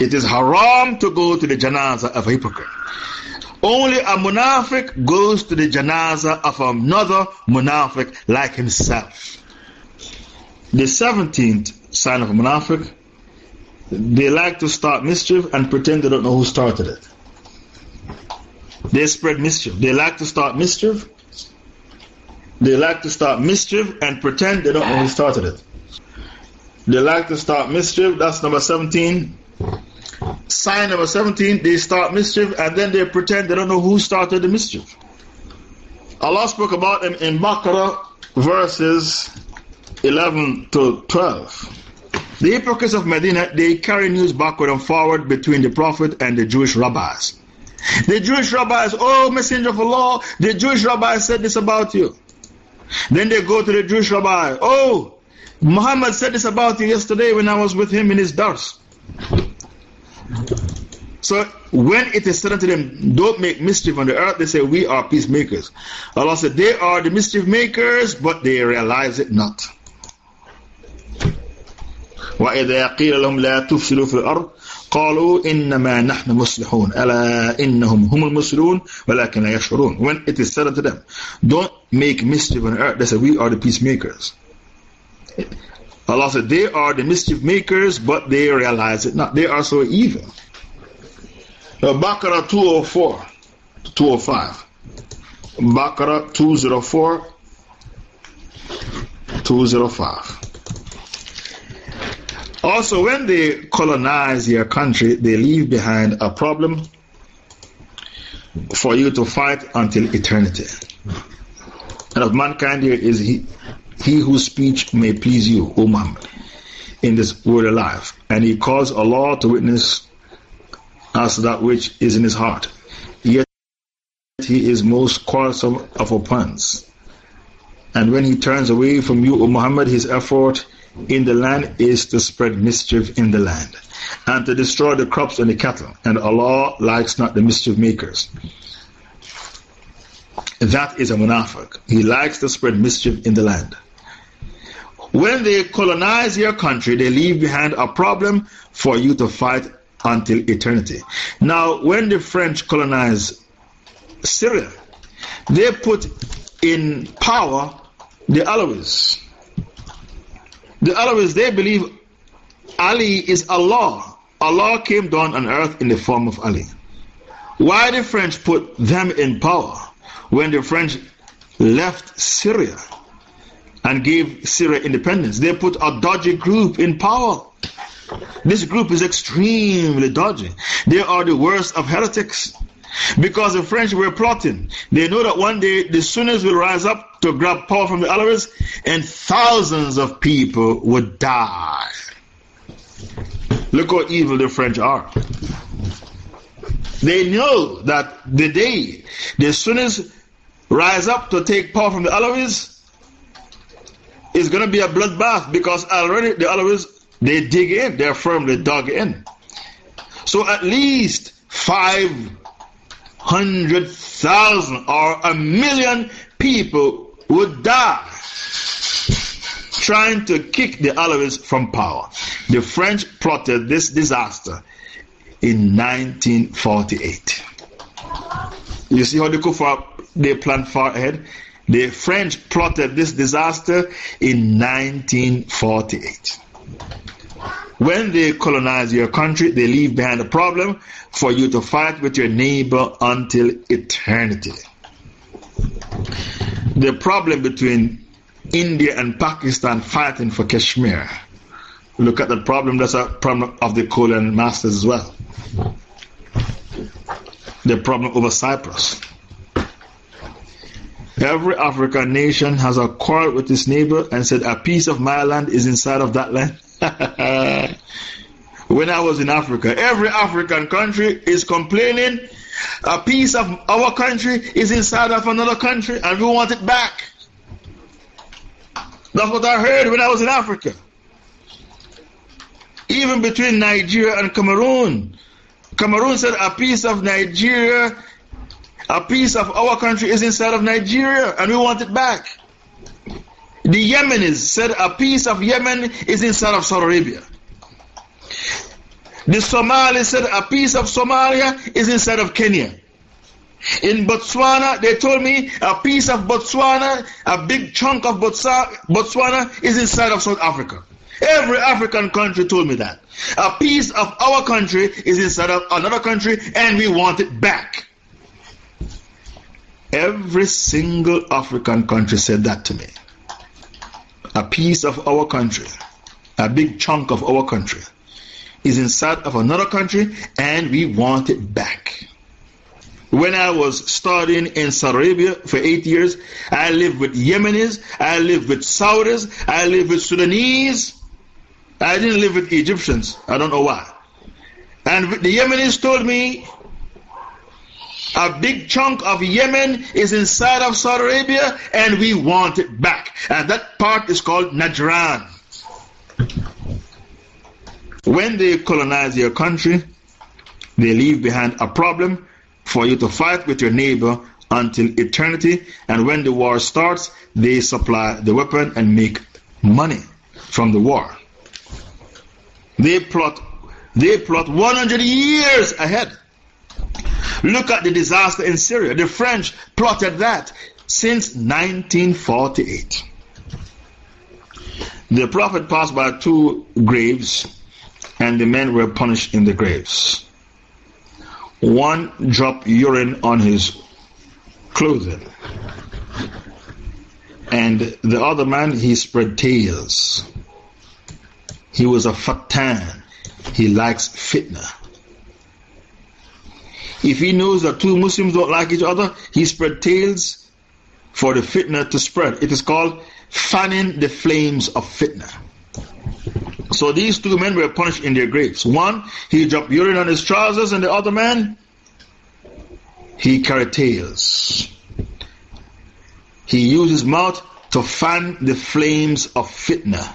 [SPEAKER 1] It is haram to go to the janaza of a hypocrite. Only a munafiq goes to the janaza of another munafiq like himself. The 17th sign of a munafiq, they like to start mischief and pretend they don't know who started it. They spread mischief. They like to start mischief they like to start mischief and pretend they don't know who started it. They like to start mischief. That's number 17. Sign number 17, they start mischief and then they pretend they don't know who started the mischief. Allah spoke about them in Baqarah verses 11 to 12. The hypocrites of Medina, they carry news backward and forward between the Prophet and the Jewish rabbis. The Jewish rabbis, oh, Messenger of Allah, the Jewish rabbis said this about you. Then they go to the Jewish rabbi. Oh, Muhammad said this about you yesterday when I was with him in his dars. So when it is said to them, don't make mischief on the earth, they say, we are peacemakers. Allah said, they are the mischief makers, but they realize it not. وَإِذَا قِيلَ لَهُمْ لَا تُفْسِلُوا فِي الْأَرْضِ قالوا إنما نحن مصلحون ألا إنهم هم المصلحون ولكن لا يشعرون when it is said unto them don't make mischief on earth they said we are the peacemakers Allah said they are the mischief makers but they realize it not they are so evil now Baqarah 204 205 Baqarah 204 205 also, when they colonize your country, they leave behind a problem for you to fight until eternity. And of mankind here is he, he whose speech may please you, O Muhammad, in this world life. And he calls Allah to witness as that which is in his heart. Yet he is most quarrelsome of opponents. And when he turns away from you, O Muhammad, his effort in the land is to spread mischief in the land and to destroy the crops and the cattle. And Allah likes not the mischief makers. That is a munafiq. He likes to spread mischief in the land. When they colonize your country, they leave behind a problem for you to fight until eternity. Now, when the French colonized Syria, they put in power the Alawis. The Arabs, they believe Ali is Allah. Allah came down on earth in the form of Ali. Why the French put them in power when the French left Syria and gave Syria independence? They put a dodgy group in power. This group is extremely dodgy. They are the worst of heretics because the French were plotting. They know that one day the Sunnis will rise up to grab power from the Alawites and thousands of people would die. Look how evil the French are. They know that the day the Sunnis rise up to take power from the Alawites is going to be a bloodbath because already the Alawites, they dig in, they're firmly dug in. So at least five 100,000 or a million people would die trying to kick the Allies from power. The French plotted this disaster in 1948. You see how the Kufar they planned far ahead? The French plotted this disaster in 1948. When they colonize your country, they leave behind a problem for you to fight with your neighbor until eternity. The problem between India and Pakistan fighting for Kashmir. Look at the problem, that's a problem of the colon masters as well. The problem over Cyprus. Every African nation has a quarrel with its neighbor and said, A piece of my land is inside of that land. when I was in Africa, every African country is complaining a piece of our country is inside of another country and we want it back. That's what I heard when I was in Africa. Even between Nigeria and Cameroon, Cameroon said a piece of Nigeria, a piece of our country is inside of Nigeria and we want it back. The Yemenis said a piece of Yemen is inside of Saudi Arabia. The Somalis said a piece of Somalia is inside of Kenya. In Botswana, they told me a piece of Botswana, a big chunk of Botswana is inside of South Africa. Every African country told me that. A piece of our country is inside of another country and we want it back. Every single African country said that to me a piece of our country, a big chunk of our country, is inside of another country and we want it back. When I was studying in Saudi Arabia for eight years, I lived with Yemenis, I lived with Saudis, I lived with Sudanese. I didn't live with Egyptians. I don't know why. And the Yemenis told me a big chunk of Yemen is inside of Saudi Arabia and we want it back. And that part is called Najran. When they colonize your country, they leave behind a problem for you to fight with your neighbor until eternity. And when the war starts, they supply the weapon and make money from the war. They plot, they plot 100 years ahead. Look at the disaster in Syria. The French plotted that since 1948. The prophet passed by two graves, and the men were punished in the graves. One dropped urine on his clothing, and the other man he spread tears. He was a fatan. He likes fitna. If he knows that two Muslims don't like each other, he spread tales for the fitna to spread. It is called fanning the flames of fitna. So these two men were punished in their graves. One, he dropped urine on his trousers, and the other man, he carried tales. He used his mouth to fan the flames of fitna.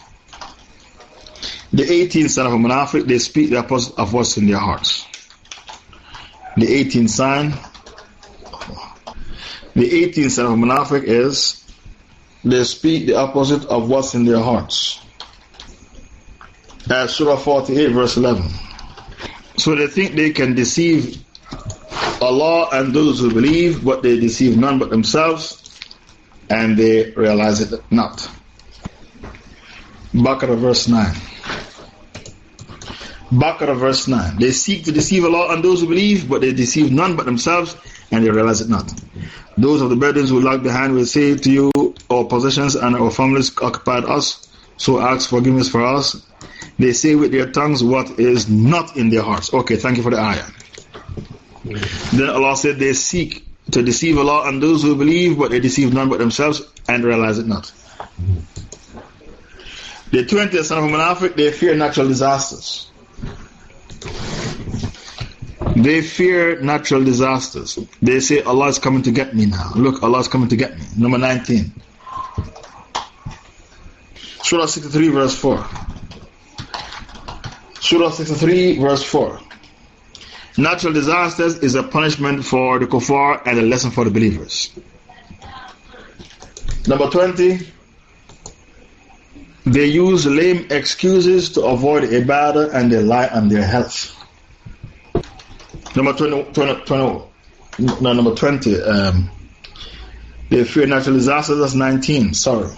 [SPEAKER 1] The 18th son of a they speak the opposite of what's in their hearts. The 18th sign. The 18th sign of Munafiq is they speak the opposite of what's in their hearts. That's Surah 48, verse 11. So they think they can deceive Allah and those who believe, but they deceive none but themselves, and they realize it not. Baqarah verse 9. Baqarah verse 9. They seek to deceive Allah and those who believe, but they deceive none but themselves and they realize it not. Those of the Bedouins who lag behind will say to you, Our possessions and our families occupied us, so ask forgiveness for us. They say with their tongues what is not in their hearts. Okay, thank you for the ayah. Then Allah said, They seek to deceive Allah and those who believe, but they deceive none but themselves and realize it not. The 20th son of Africa, they fear natural disasters. They fear natural disasters. They say, Allah is coming to get me now. Look, Allah is coming to get me. Number 19. Surah 63, verse 4. Surah 63, verse 4. Natural disasters is a punishment for the kuffar and a lesson for the believers. Number 20. They use lame excuses to avoid ibadah and they lie on their health. Number 20, 20 no, number 20. Um, they fear natural disasters. That's 19. Sorry.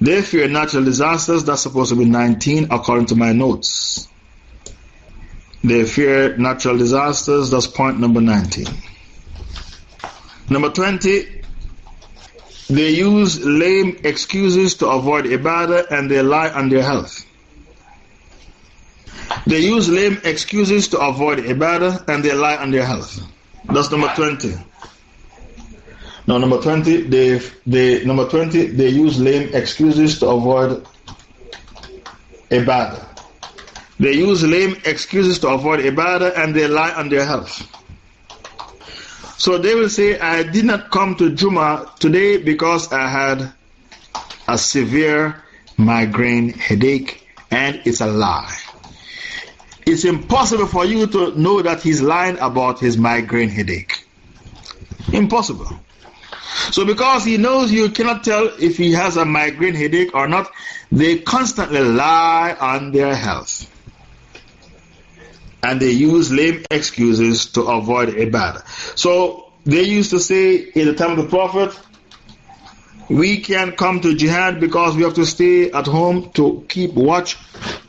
[SPEAKER 1] They fear natural disasters. That's supposed to be 19 according to my notes. They fear natural disasters. That's point number 19. Number 20. They use lame excuses to avoid ibadah and they lie on their health. They use lame excuses to avoid ibadah and they lie on their health. That's number 20. Now, number 20, they, they, number 20, they use lame excuses to avoid ibadah. They use lame excuses to avoid ibadah and they lie on their health. So they will say, I did not come to Juma today because I had a severe migraine headache, and it's a lie it's impossible for you to know that he's lying about his migraine headache. Impossible. So, because he knows you cannot tell if he has a migraine headache or not, they constantly lie on their health. And they use lame excuses to avoid ibadah. So, they used to say in the time of the Prophet, we can not come to jihad because we have to stay at home to keep watch.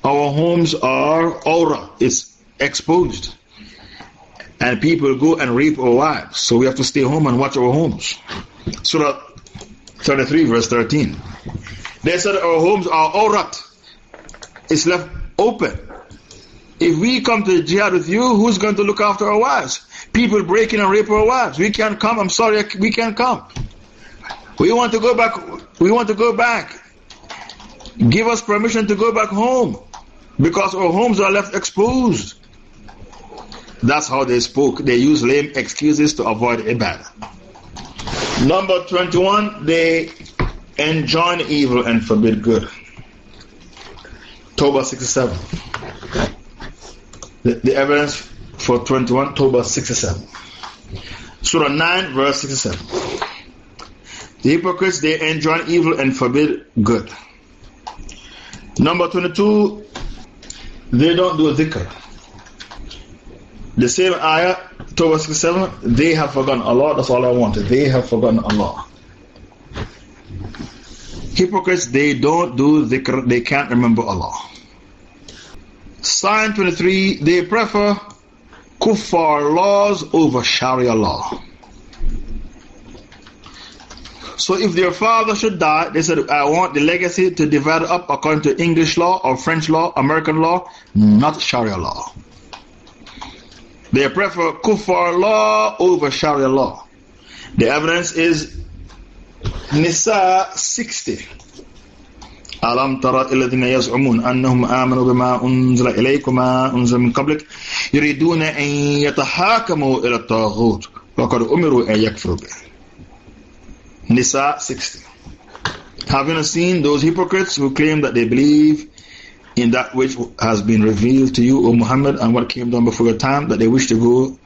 [SPEAKER 1] Our homes are aura, it's exposed. And people go and rape our wives. So we have to stay home and watch our homes. Surah 33, verse 13. They said our homes are aurat. It's left open. If we come to jihad with you, who's going to look after our wives? People breaking and rape our wives. We can't come. I'm sorry, we can't come. We want to go back. We want to go back. Give us permission to go back home because our homes are left exposed. That's how they spoke. They use lame excuses to avoid battle. Number 21, they enjoin evil and forbid good. Toba 67. The, the evidence for 21, Toba 67. Surah 9, verse 67. The hypocrites, they enjoin evil and forbid good. Number 22, they don't do dhikr. The same ayah, Tawbah 67, they have forgotten Allah. That's all I wanted. They have forgotten Allah. Hypocrites, they don't do dhikr, they can't remember Allah. Sign 23, they prefer kuffar laws over Sharia law. So if their father should die, they said, I want the legacy to divide up according to English law or French law, American law, not Sharia law. They prefer Kufar law over Sharia law. The evidence is Nisa 60. ألم ترى إلى الذين يزعمون أنهم آمنوا بما أنزل إليك وما أنزل من قبلك يريدون أن يتحاكموا إلى الطاغوت وقد أمروا أن يكفروا به Nisa 60. Have you not seen those hypocrites who claim that they believe in that which has been revealed to you, O Muhammad, and what came down before your time, that they wish to go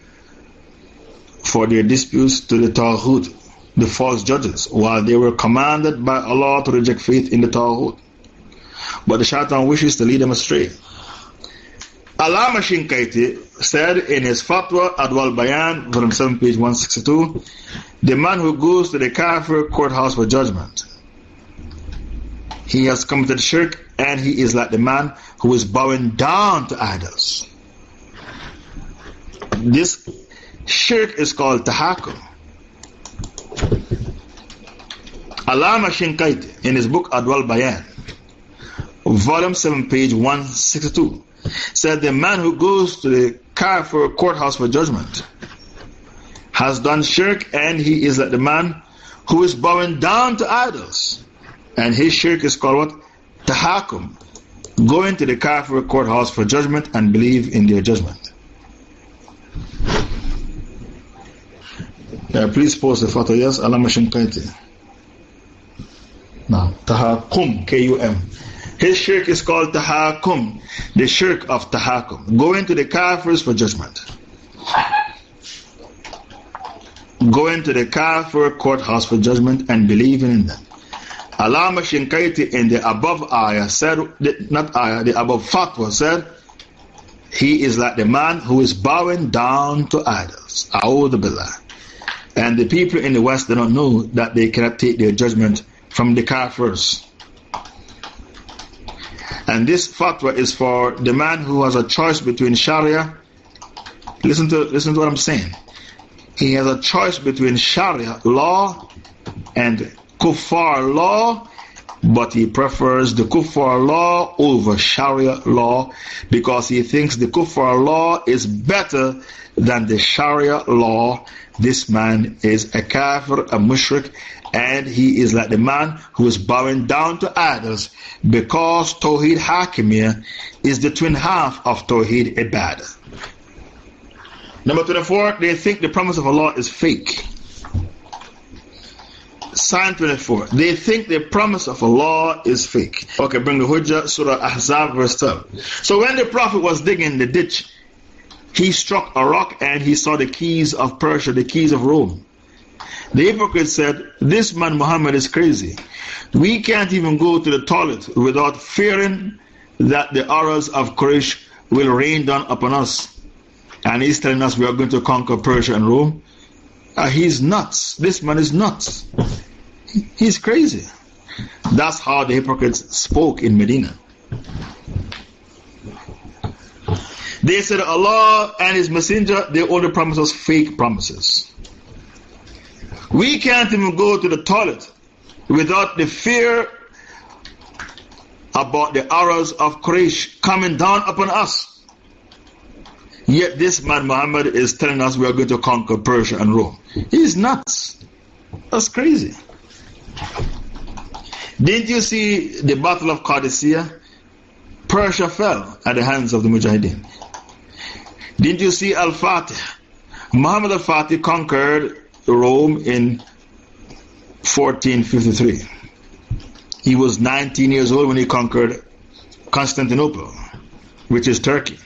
[SPEAKER 1] for their disputes to the Taghut, the false judges, while they were commanded by Allah to reject faith in the Taghut? But the shaitan wishes to lead them astray. Alama Shinkaiti said in his fatwa Adwal Bayan, volume 7, page 162, the man who goes to the Kafir courthouse for judgment, he has committed shirk and he is like the man who is bowing down to idols. This shirk is called Tahakum. Alama Shinkaiti, in his book Adwal Bayan, volume 7, page 162, said the man who goes to the kafir courthouse for judgment has done shirk and he is like the man who is bowing down to idols. And his shirk is called what? Tahakum. Going to the kafir courthouse for judgment and believe in their judgment. please post the photo. Yes, Alama Shinkaiti. Now, Tahakum, K U M. His shirk is called tahakum, the shirk of tahakum, going to the kafirs for judgment. Going to the kafir courthouse for judgment and believing in them. Alama Shinkaiti in the above ayah said, not ayah, the above fatwa said, he is like the man who is bowing down to idols. Billah. And the people in the West, don't know that they cannot take their judgment from the kafirs. And this fatwa is for the man who has a choice between Sharia. Listen to, listen to what I'm saying. He has a choice between Sharia law and Kufar law, but he prefers the Kufar law over Sharia law because he thinks the Kufar law is better than the Sharia law. This man is a Kafir, a Mushrik, and he is like the man who is bowing down to idols because Tawheed Hakimiyah is the twin half of Tawheed Ibadah. Number 24, they think the promise of Allah is fake. Sign 24. They think the promise of Allah is fake. Okay, bring the Hujjah, Surah Ahzab, verse 12. So when the Prophet was digging the ditch, he struck a rock and he saw the keys of Persia, the keys of Rome. The hypocrite said, This man Muhammad is crazy. We can't even go to the toilet without fearing that the arrows of Quraysh will rain down upon us. And he's telling us we are going to conquer Persia and Rome. Uh, he's nuts. This man is nuts. He's crazy. That's how the hypocrites spoke in Medina. They said Allah and His Messenger, they only promise us fake promises. We can't even go to the toilet without the fear about the arrows of Quraysh coming down upon us. Yet this man Muhammad is telling us we are going to conquer Persia and Rome. He's nuts. That's crazy. Didn't you see the Battle of Qadisiyah? Persia fell at the hands of the Mujahideen. Didn't you see Al Fatih? Muhammad Al Fatih conquered Rome in 1453. He was 19 years old when he conquered Constantinople, which is Turkey,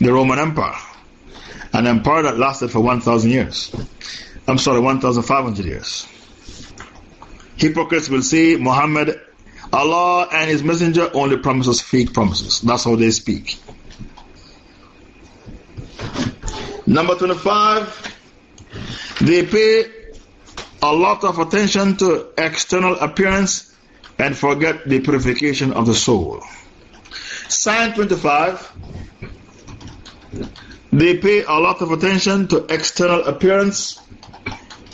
[SPEAKER 1] the Roman Empire, an empire that lasted for 1,000 years. I'm sorry, 1,500 years. Hypocrites will say, Muhammad, Allah and His Messenger only promises fake promises. That's how they speak. Number 25. They pay a lot of attention to external appearance and forget the purification of the soul. Sign 25. They pay a lot of attention to external appearance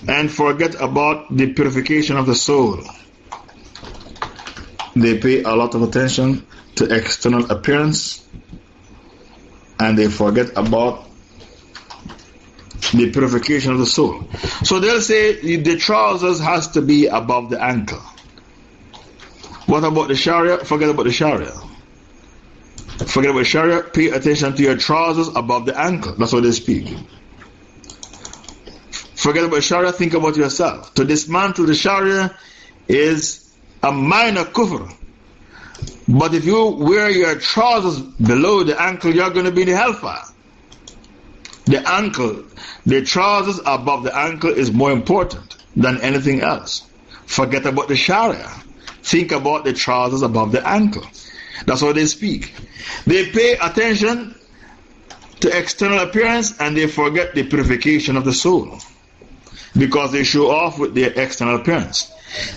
[SPEAKER 1] and forget about the purification of the soul. They pay a lot of attention to external appearance and they forget about the purification of the soul. So they'll say the trousers has to be above the ankle. What about the Sharia? Forget about the Sharia. Forget about Sharia. Pay attention to your trousers above the ankle. That's what they speak. Forget about Sharia. Think about yourself. To dismantle the Sharia is a minor kufr. But if you wear your trousers below the ankle, you're going to be in the hellfire the ankle, the trousers above the ankle is more important than anything else. Forget about the Sharia. Think about the trousers above the ankle. That's how they speak. They pay attention to external appearance and they forget the purification of the soul because they show off with their external appearance.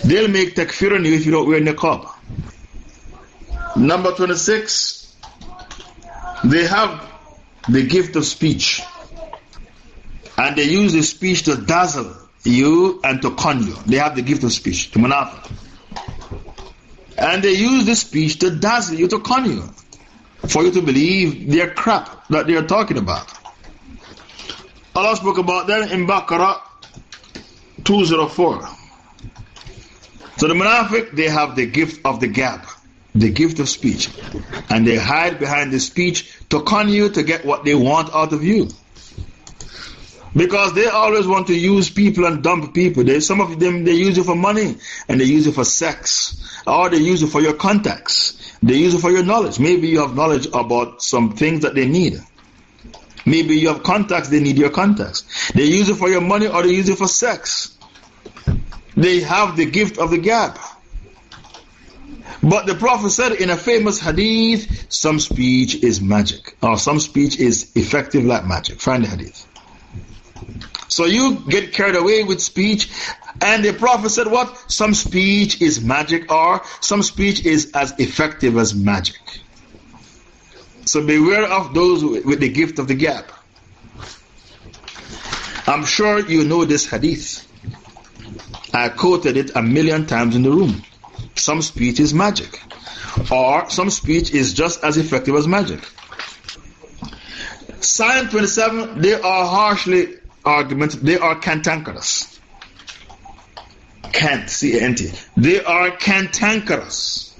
[SPEAKER 1] They'll make takfir on you if you don't wear niqab. Number 26, they have the gift of speech. And they use the speech to dazzle you and to conjure. They have the gift of speech, to munafiq. And they use the speech to dazzle you, to conjure, for you to believe their crap that they are talking about. Allah spoke about that in Baqarah 204. So the munafiq, they have the gift of the gap, the gift of speech. And they hide behind the speech to con you to get what they want out of you. Because they always want to use people and dump people. They, some of them, they use you for money and they use you for sex or they use you for your contacts. They use you for your knowledge. Maybe you have knowledge about some things that they need. Maybe you have contacts, they need your contacts. They use you for your money or they use you for sex. They have the gift of the gab. But the Prophet said in a famous hadith, some speech is magic, or some speech is effective like magic. Find the hadith. So you get carried away with speech. And the Prophet said what? Some speech is magic or some speech is as effective as magic. So beware of those with the gift of the gap. I'm sure you know this hadith. I quoted it a million times in the room. Some speech is magic, or some speech is just as effective as magic. Sign 27 they are harshly argument, they are cantankerous. Cant, C A N T. They are cantankerous.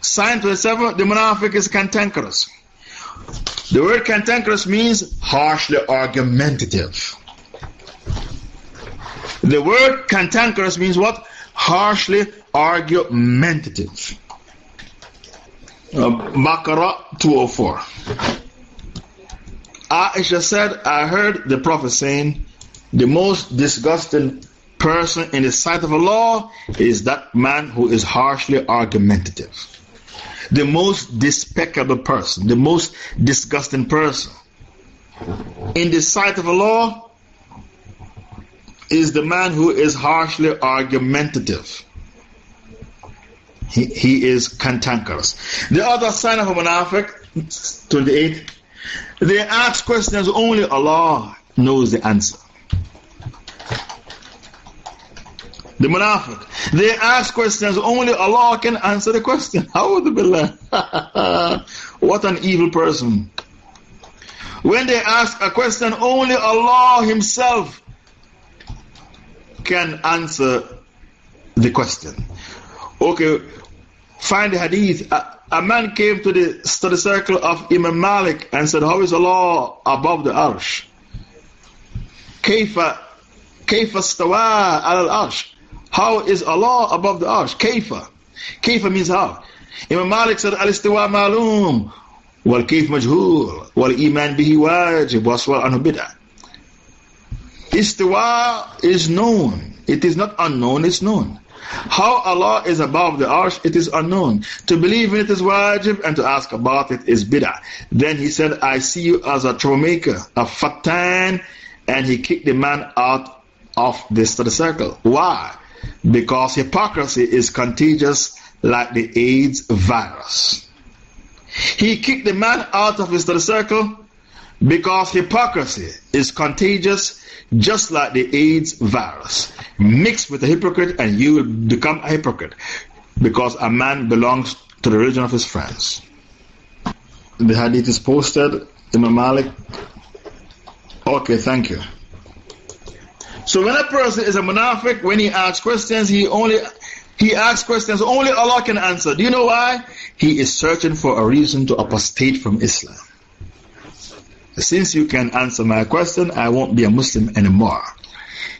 [SPEAKER 1] Sign 27, the Munafiq is cantankerous. The word cantankerous means harshly argumentative. The word cantankerous means what? Harshly argumentative. Uh, 204. Aisha said, I heard the Prophet saying, The most disgusting person in the sight of Allah is that man who is harshly argumentative. The most despicable person, the most disgusting person in the sight of Allah is the man who is harshly argumentative. He, he is cantankerous. The other sign of a Munafiq, 28, they ask questions only Allah knows the answer. The munafiq. They ask questions only Allah can answer the question. what an evil person. When they ask a question, only Allah Himself can answer the question. Okay, find the hadith. Uh, a man came to the study circle of Imam Malik and said, How is Allah above the arsh? Kaifa, Kaifa stawa al arsh. How is Allah above the arsh? Kaifa. Kaifa means how. Imam Malik said, Al istawa malum, wal kaif majhul, wal iman bihi wajib, waswal anhu bid'ah. Istiwa is known. It is not unknown, it's known. How Allah is above the arsh, it is unknown. To believe in it is wajib, and to ask about it is bid'ah. Then he said, I see you as a troublemaker, a fatan, and he kicked the man out of this circle. Why? Because hypocrisy is contagious like the AIDS virus. He kicked the man out of his circle because hypocrisy is contagious just like the AIDS virus. Mix with a hypocrite and you will become a hypocrite because a man belongs to the religion of his friends. The hadith is posted. Imam Malik. Okay, thank you. So when a person is a munafiq, when he asks questions, he only he asks questions only Allah can answer. Do you know why? He is searching for a reason to apostate from Islam. Since you can answer my question, I won't be a Muslim anymore.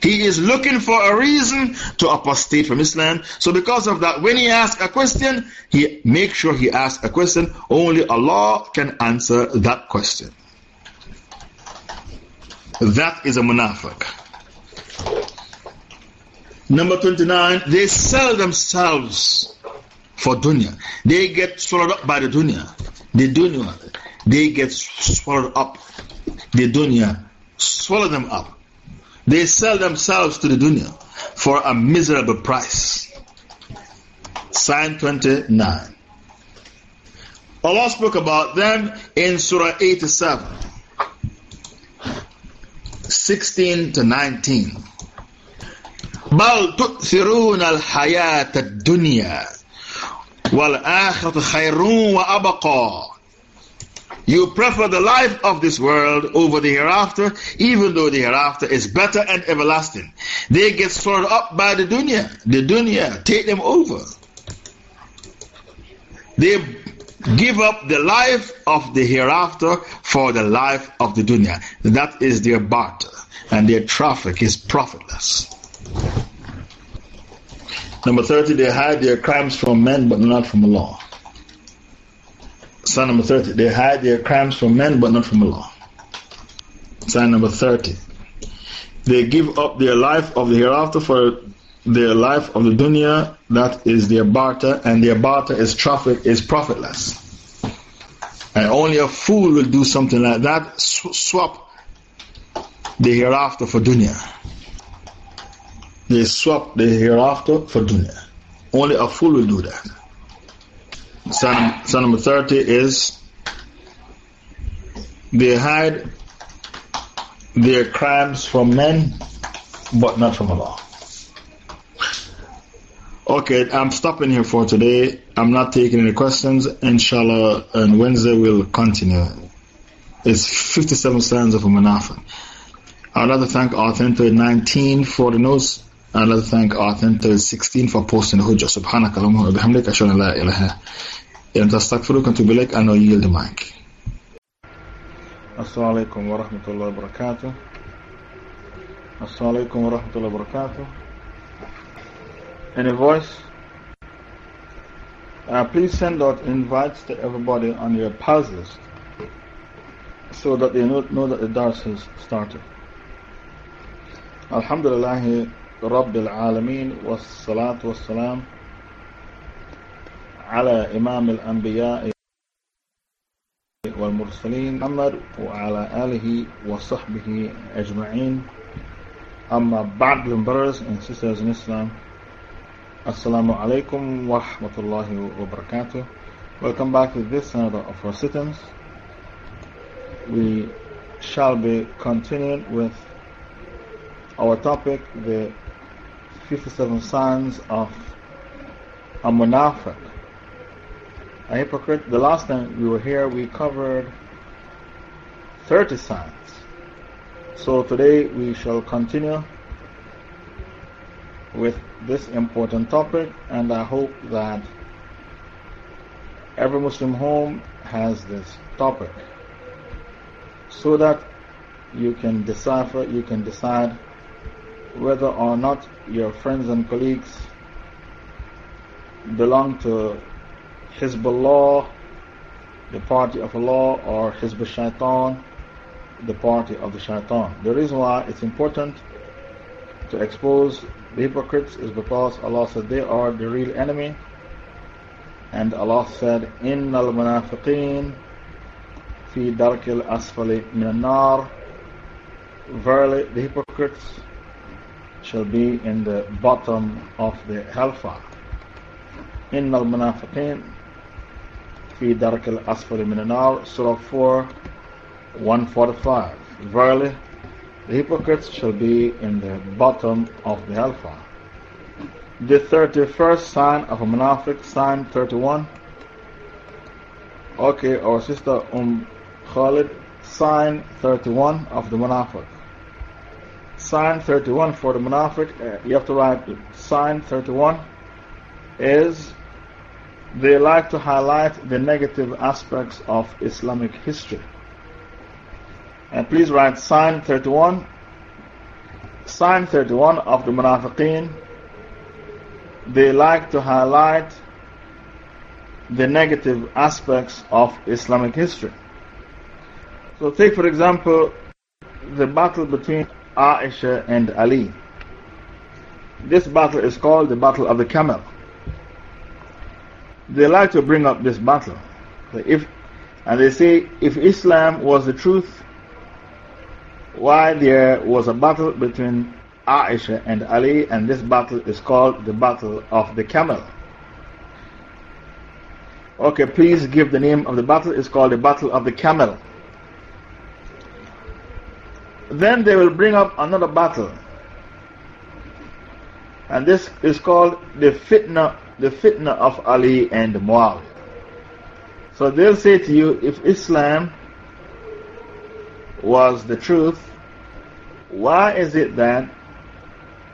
[SPEAKER 1] He is looking for a reason to apostate from Islam. So, because of that, when he asks a question, he make sure he asks a question. Only Allah can answer that question. That is a munafiq. Number 29, they sell themselves for dunya. They get swallowed up by the dunya. The dunya they get swallowed up. The dunya swallow them up. They sell themselves to the dunya for a miserable price. Sign 29. Allah spoke about them in Surah 87, 16 to 19. بل تؤثرون الحياة الدنيا والآخرة خير وأبقى you prefer the life of this world over the hereafter, even though the hereafter is better and everlasting. They get swallowed up by the dunya. The dunya take them over. They give up the life of the hereafter for the life of the dunya. That is their barter, and their traffic is profitless. Number 30, they hide their crimes from men but not from Allah. Sign number 30. They hide their crimes from men but not from Allah. Sign number 30. They give up their life of the hereafter for their life of the dunya, that is their barter, and their barter is traffic, is profitless. And only a fool will do something like that, swap the hereafter for dunya. They swap the hereafter for dunya. Only a fool will do that. Psalm, number 30 is they hide their crimes from men, but not from Allah. Okay, I'm stopping here for today. I'm not taking any questions. Inshallah, on Wednesday we'll continue. It's 57 signs of manafa. I'd like to thank Authentic19 for the notes. I'd like to thank Authentic16 for posting the Hujjah. Subhanakallahumma wa bihamdika. Ashhadu and I'll yield the mic. Assalamu alaikum wa rahmatullahi wa barakatuh. Assalamu alaikum wa Any voice? Uh, please send out invites to everybody on your pause list so that they know, know that the dars has started. Alhamdulillah Rabbil Alameen was salatu salam على إمام الأنبياء والمرسلين محمد وعلى آله وصحبه أجمعين أما بعد brothers and sisters in Islam Assalamu alaikum wa rahmatullahi wa barakatuh Welcome back to this another of our sittings We shall be continuing with our topic the 57 signs of a munafiq a hypocrite. The last time we were here, we covered 30 signs. So today we shall continue with this important topic, and I hope that every Muslim home has this topic so that you can decipher, you can decide whether or not your friends and colleagues belong to Hezbollah, the party of Allah, or Hezbollah Shaitan, the party of the Shaitan. The reason why it's important to expose the hypocrites is because Allah said they are the real enemy. And Allah said, إِنَّ الْمُنَافِقِينَ فِي asfali min al-Nār, Verily, the hypocrites shall be in the bottom of the hellfire. al الْمُنَافِقِينَ في درك الأسفل من النار Surah 4 145 Verily the hypocrites shall be in the bottom of the Alpha. The 31st sign of a Munafiq Sign 31 Okay, our sister Um Khalid Sign 31 of the Munafiq Sign 31 for the Munafiq uh, you have to write Sign 31 is they like to highlight the negative aspects of Islamic history. And please write sign 31. Sign 31 of the Munafiqeen, they like to highlight the negative aspects of Islamic history. So, take for example the battle between Aisha and Ali. This battle is called the Battle of the Camel they like to bring up this battle. If, and they say if Islam was the truth, why there was a battle between Aisha and Ali, and this battle is called the Battle of the Camel. Okay, please give the name of the battle. It's called the Battle of the Camel. Then they will bring up another battle. And this is called the Fitna the fitna of Ali and Muawiyah. So they'll say to you, if Islam was the truth, why is it that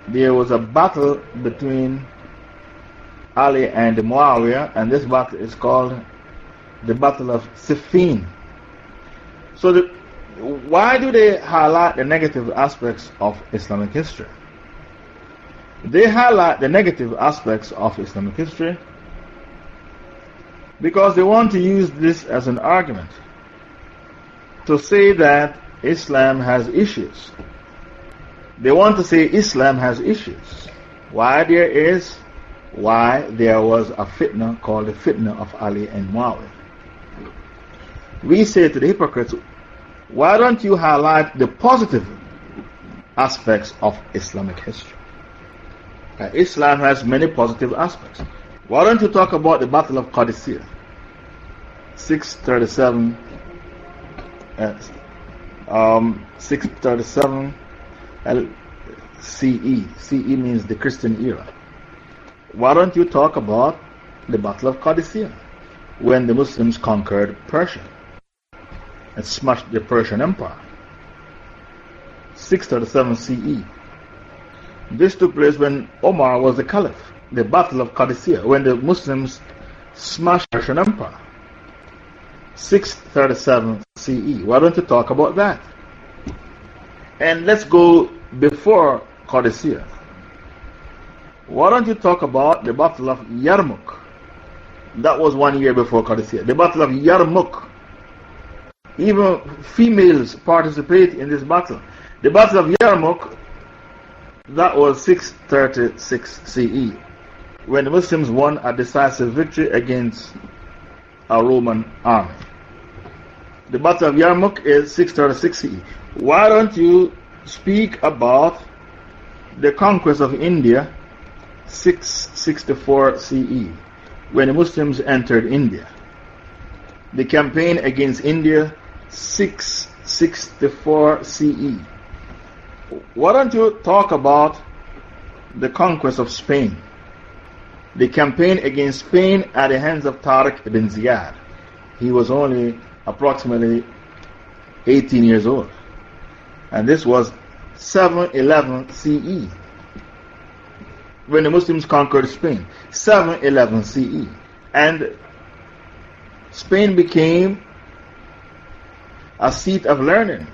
[SPEAKER 1] there was a battle between Ali and Muawiyah, and this battle is called the Battle of Siffin? So, the, why do they highlight the negative aspects of Islamic history? they highlight the negative aspects of Islamic history because they want to use this as an argument to say that Islam has issues. They want to say Islam has issues. Why there is, why there was a fitna called the fitna of Ali and Muawiyah. We say to the hypocrites, why don't you highlight the positive aspects of Islamic history? Islam has many positive aspects. Why don't you talk about the Battle of Qadisiyah? 637, uh, um, 637 CE. CE means the Christian era. Why don't you talk about the Battle of Qadisiyah when the Muslims conquered Persia and smashed the Persian Empire? 637 CE. This took place when Omar was the caliph, the Battle of Qadisiyah, when the Muslims smashed the Persian Empire. 637 CE. Why don't you talk about that? And let's go before Qadisiyah. Why don't you talk about the Battle of Yarmouk? That was one year before Qadisiyah. The Battle of Yarmouk. Even females participate in this battle. The Battle of Yarmouk that was 636 CE when the Muslims won a decisive victory against a Roman army. The Battle of Yarmouk is 636 CE. Why don't you speak about the conquest of India 664 CE when the Muslims entered India? The campaign against India 664 CE why don't you talk about the conquest of Spain? The campaign against Spain at the hands of Tariq ibn Ziyad. He was only approximately 18 years old. And this was 711 CE when the Muslims conquered Spain. 711 CE. And Spain became a seat of learning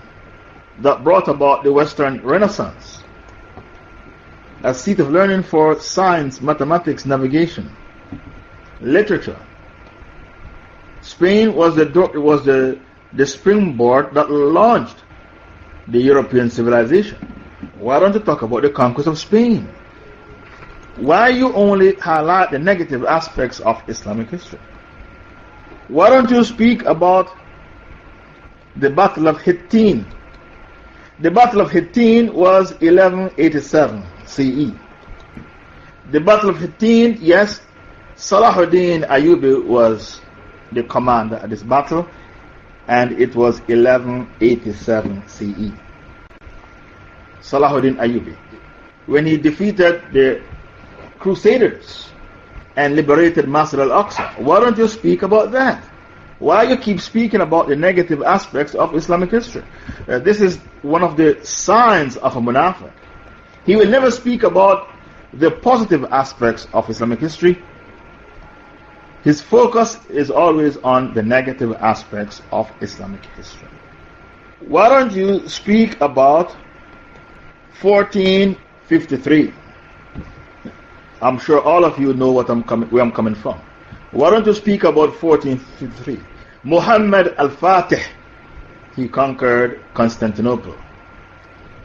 [SPEAKER 1] that brought about the Western Renaissance, a seat of learning for science, mathematics, navigation, literature. Spain was the, was the, the springboard that launched the European civilization. Why don't you talk about the conquest of Spain? Why you only highlight the negative aspects of Islamic history? Why don't you speak about the Battle of Hittin the Battle of Hittin was 1187 CE. The Battle of Hittin, yes, Salahuddin Ayyubi was the commander at this battle, and it was 1187 CE. Salahuddin Ayyubi. When he defeated the Crusaders and liberated Masjid al Aqsa, why don't you speak about that? Why you keep speaking about the negative aspects of Islamic history? Uh, this is one of the signs of a munafiq. He will never speak about the positive aspects of Islamic history. His focus is always on the negative aspects of Islamic history. Why don't you speak about 1453? I'm sure all of you know what I'm where I'm coming from. Why don't you speak about 1453? Muhammad al Fatih, he conquered Constantinople.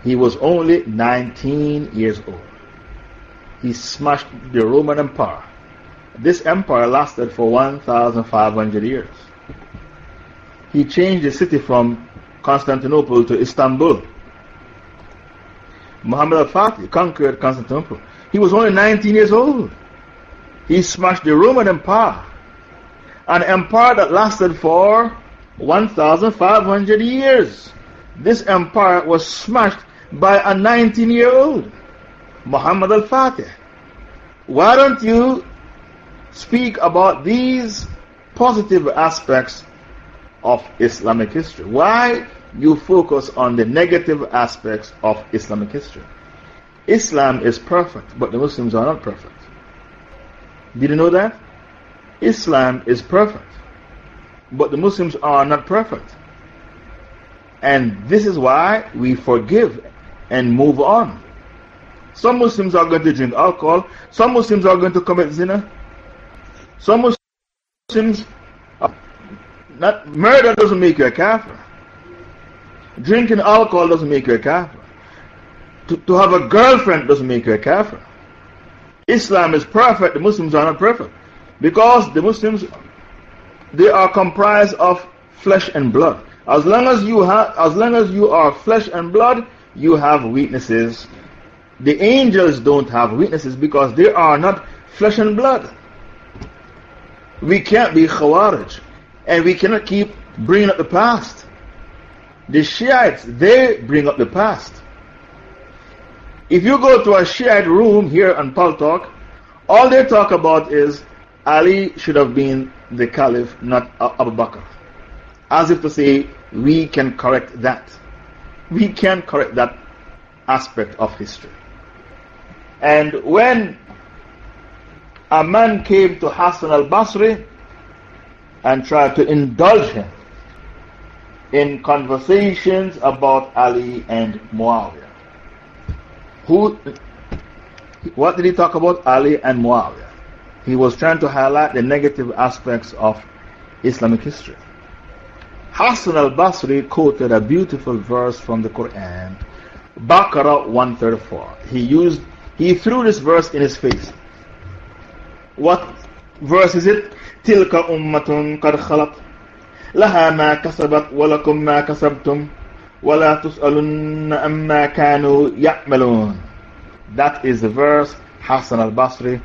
[SPEAKER 1] He was only 19 years old. He smashed the Roman Empire. This empire lasted for 1,500 years. He changed the city from Constantinople to Istanbul. Muhammad al Fatih conquered Constantinople. He was only 19 years old he smashed the Roman Empire. An empire that lasted for 1,500 years. This empire was smashed by a 19 year old, Muhammad al Fatih. Why don't you speak about these positive aspects of Islamic history? Why you focus on the negative aspects of Islamic history? Islam is perfect, but the Muslims are not perfect. Did you know that? Islam is perfect. But the Muslims are not perfect. And this is why we forgive and move on. Some Muslims are going to drink alcohol. Some Muslims are going to commit zina. Some Muslims not, murder doesn't make you a kafir. Drinking alcohol doesn't make you a kafir. To, to have a girlfriend doesn't make you a kafir. Islam is perfect, the Muslims are not perfect. Because the Muslims, they are comprised of flesh and blood. As long as you, have, as long as you are flesh and blood, you have weaknesses. The angels don't have weaknesses because they are not flesh and blood. We can't be Khawarij. And we cannot keep bringing up the past. The Shiites, they bring up the past. If you go to a Shiite room here on Talk, all they talk about is Ali should have been the Caliph, not Abu Bakr. As if to say, we can correct that. We can correct that aspect of history. And when a man came to Hassan al Basri and tried to indulge him in conversations about Ali and Muawiyah, who, what did he talk about? Ali and Muawiyah. He was trying to highlight the negative aspects of Islamic history. Hassan al Basri quoted a beautiful verse from the Quran, Baqarah 134. He used, he threw this verse in his face. What verse is it? Tilka ummatun qad khalat. Laha ma kasabat walakum ma kasabtum. وَلَا تُسْأَلُنَّ أَمَّا كَانُوا يَعْمَلُونَ That is the verse Hassan al-Basri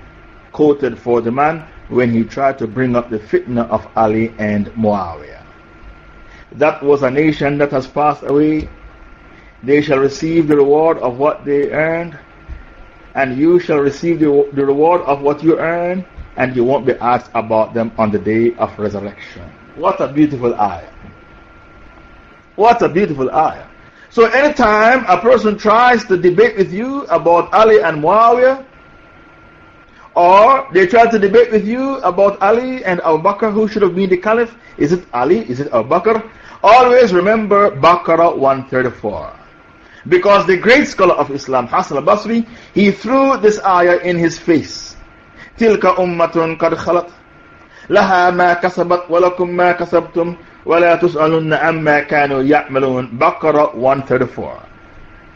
[SPEAKER 1] quoted for the man when he tried to bring up the fitna of Ali and Muawiyah. That was a nation that has passed away. They shall receive the reward of what they earned, and you shall receive the, the reward of what you earn, and you won't be asked about them on the day of resurrection. What a beautiful ayah. What a beautiful ayah. So, anytime a person tries to debate with you about Ali and Muawiyah, or they try to debate with you about Ali and Abu Bakr, who should have been the caliph? Is it Ali? Is it Abu Bakr? Always remember Baqarah 134. Because the great scholar of Islam, Hassan al Basri, he threw this ayah in his face. Tilka ummatun kad khalat. Laha ma kasabat walakum ma kasabtum. وَلَا تُسْأَلُنَّ أَمَّا كَانُوا يَعْمَلُونَ Baqarah 134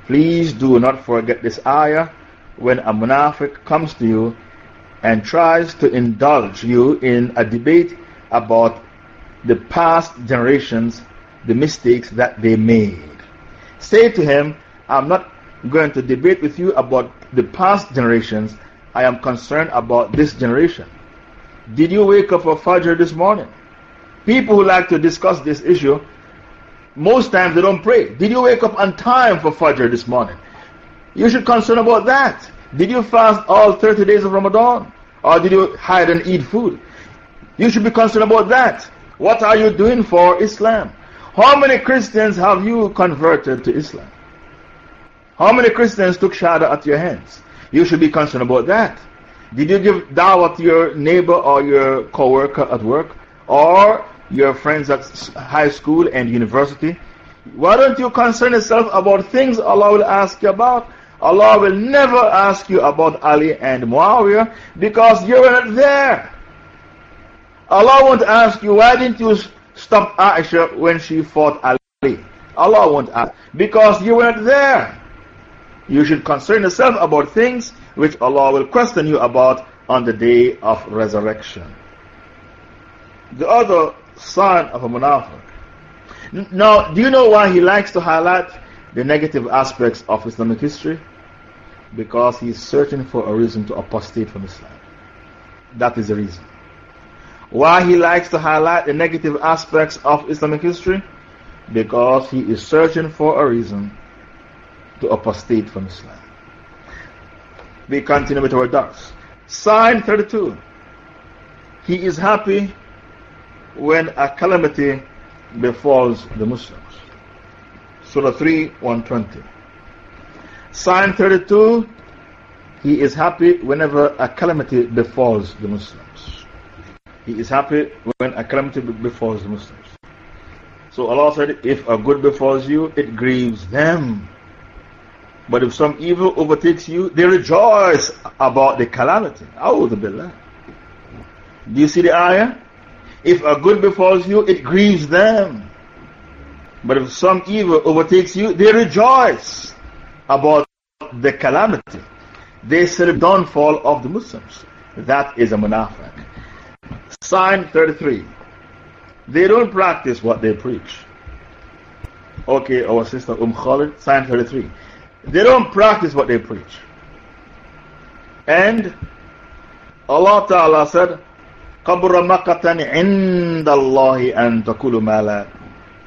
[SPEAKER 1] Please do not forget this ayah when a munafiq comes to you and tries to indulge you in a debate about the past generations, the mistakes that they made. Say to him, I'm not going to debate with you about the past generations. I am concerned about this generation. Did you wake up for Fajr this morning? People who like to discuss this issue, most times they don't pray. Did you wake up on time for Fajr this morning? You should concern about that. Did you fast all 30 days of Ramadan? Or did you hide and eat food? You should be concerned about that. What are you doing for Islam? How many Christians have you converted to Islam? How many Christians took Shahada at your hands? You should be concerned about that. Did you give dawah to your neighbor or your co worker at work? Or your friends at high school and university. Why don't you concern yourself about things Allah will ask you about? Allah will never ask you about Ali and Muawiyah because you were not there. Allah won't ask you, why didn't you stop Aisha when she fought Ali? Allah won't ask because you were not there. You should concern yourself about things which Allah will question you about on the day of resurrection. The other son of a Munafiq. Now, do you know why he likes to highlight the negative aspects of Islamic history? Because he's searching for a reason to apostate from Islam. That is the reason. Why he likes to highlight the negative aspects of Islamic history? Because he is searching for a reason to apostate from Islam. We continue with our doubts. Sign 32. He is happy when a calamity befalls the Muslims. Surah 3, 120. Sign 32, he is happy whenever a calamity befalls the Muslims. He is happy when a calamity befalls the Muslims. So Allah said, if a good befalls you, it grieves them. But if some evil overtakes you, they rejoice about the calamity. Do you see the ayah? If a good befalls you, it grieves them. But if some evil overtakes you, they rejoice about the calamity. They celebrate the downfall of the Muslims. That is a munafiq. Sign 33. They don't practice what they preach. Okay, our sister Um Khalid, sign 33. They don't practice what they preach. And Allah Ta'ala said, قبر مقتن عند الله أن تقول ما لا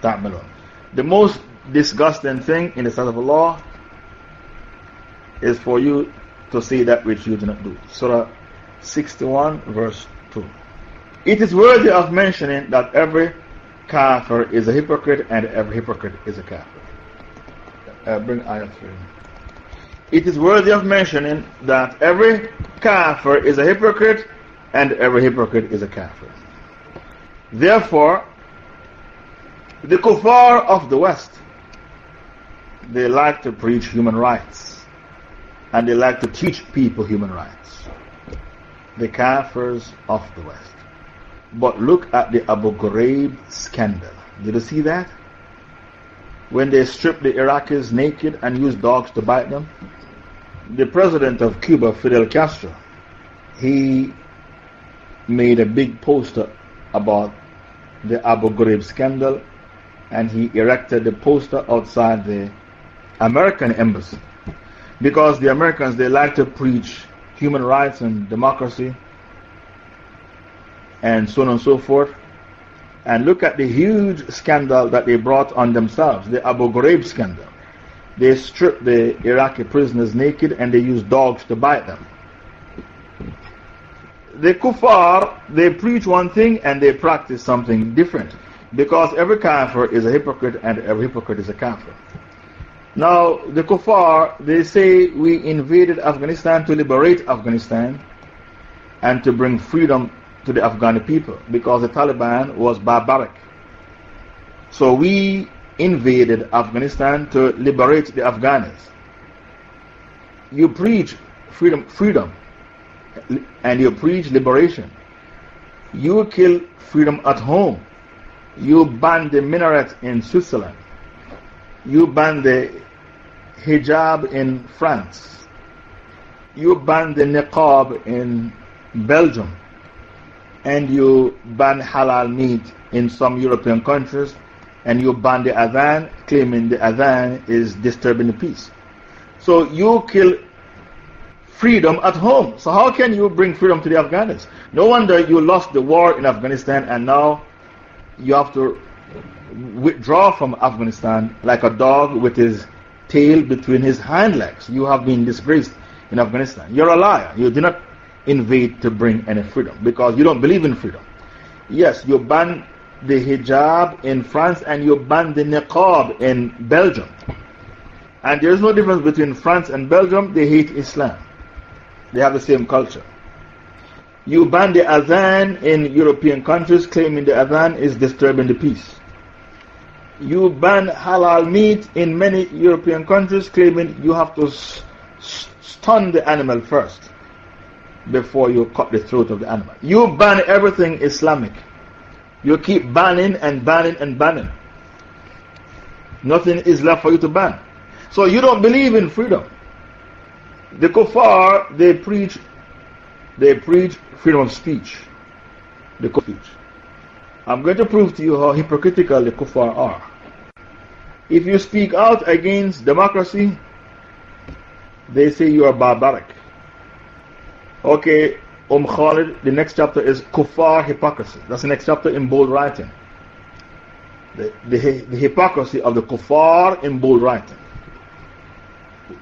[SPEAKER 1] تعملون The most disgusting thing in the sight of Allah is for you to see that which you do not do. Surah 61, verse 2. It is worthy of mentioning that every kafir is a hypocrite and every hypocrite is a kafir. Uh, bring ayah 3. It is worthy of mentioning that every kafir is a hypocrite and every hypocrite is a kafir. Therefore, the kuffar of the West, they like to preach human rights and they like to teach people human rights. The kafirs of the West. But look at the Abu Ghraib scandal. Did you see that? When they stripped the Iraqis naked and used dogs to bite them. The president of Cuba, Fidel Castro, he made a big poster about the Abu Ghraib scandal and he erected the poster outside the American embassy because the Americans they like to preach human rights and democracy and so on and so forth. And look at the huge scandal that they brought on themselves, the Abu Ghraib scandal. They stripped the Iraqi prisoners naked and they used dogs to bite them the kuffar, they preach one thing and they practice something different. Because every kafir is a hypocrite and every hypocrite is a kafir. Now, the kuffar, they say we invaded Afghanistan to liberate Afghanistan and to bring freedom to the Afghani people because the Taliban was barbaric. So we invaded Afghanistan to liberate the Afghans. You preach freedom, freedom, and you preach liberation. You kill freedom at home. You ban the minaret in Switzerland. You ban the hijab in France. You ban the niqab in Belgium. And you ban halal meat in some European countries. And you ban the adhan, claiming the adhan is disturbing the peace. So you kill freedom at home. So, how can you bring freedom to the Afghans? No wonder you lost the war in Afghanistan and now you have to withdraw from Afghanistan like a dog with his tail between his hind legs. You have been disgraced in Afghanistan. You're a liar. You did not invade to bring any freedom because you don't believe in freedom. Yes, you ban the hijab in France and you ban the niqab in Belgium. And there is no difference between France and Belgium, they hate Islam. They have the same culture. You ban the azan in European countries, claiming the azan is disturbing the peace. You ban halal meat in many European countries, claiming you have to stun the animal first before you cut the throat of the animal. You ban everything Islamic. You keep banning and banning and banning. Nothing is left for you to ban. So you don't believe in freedom. The Kufar, they preach, they preach freedom of speech. The speech. I'm going to prove to you how hypocritical the Kufar are. If you speak out against democracy, they say you are barbaric. Okay, Um Khalid, the next chapter is Kufar hypocrisy. That's the next chapter in bold writing. The, the, the hypocrisy of the Kufar in bold writing.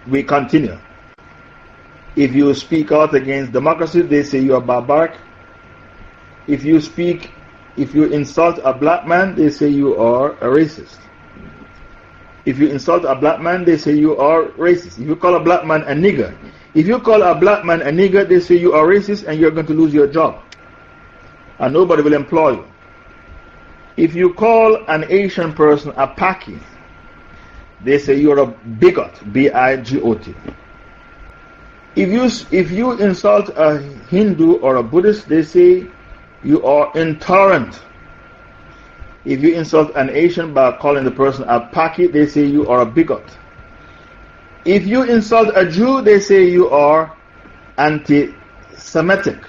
[SPEAKER 1] We continue. If you speak out against democracy, they say you are barbaric. If you speak, if you insult a black man, they say you are a racist. If you insult a black man, they say you are racist. If you call a black man a nigger, if you call a black man a nigger, they say you are racist and you're going to lose your job. And nobody will employ you. If you call an Asian person a Paki, they say you're a bigot, B I G O T. If you, if you insult a Hindu or a Buddhist, they say you are intolerant. If you insult an Asian by calling the person a Paki, they say you are a bigot. If you insult a Jew, they say you are anti Semitic.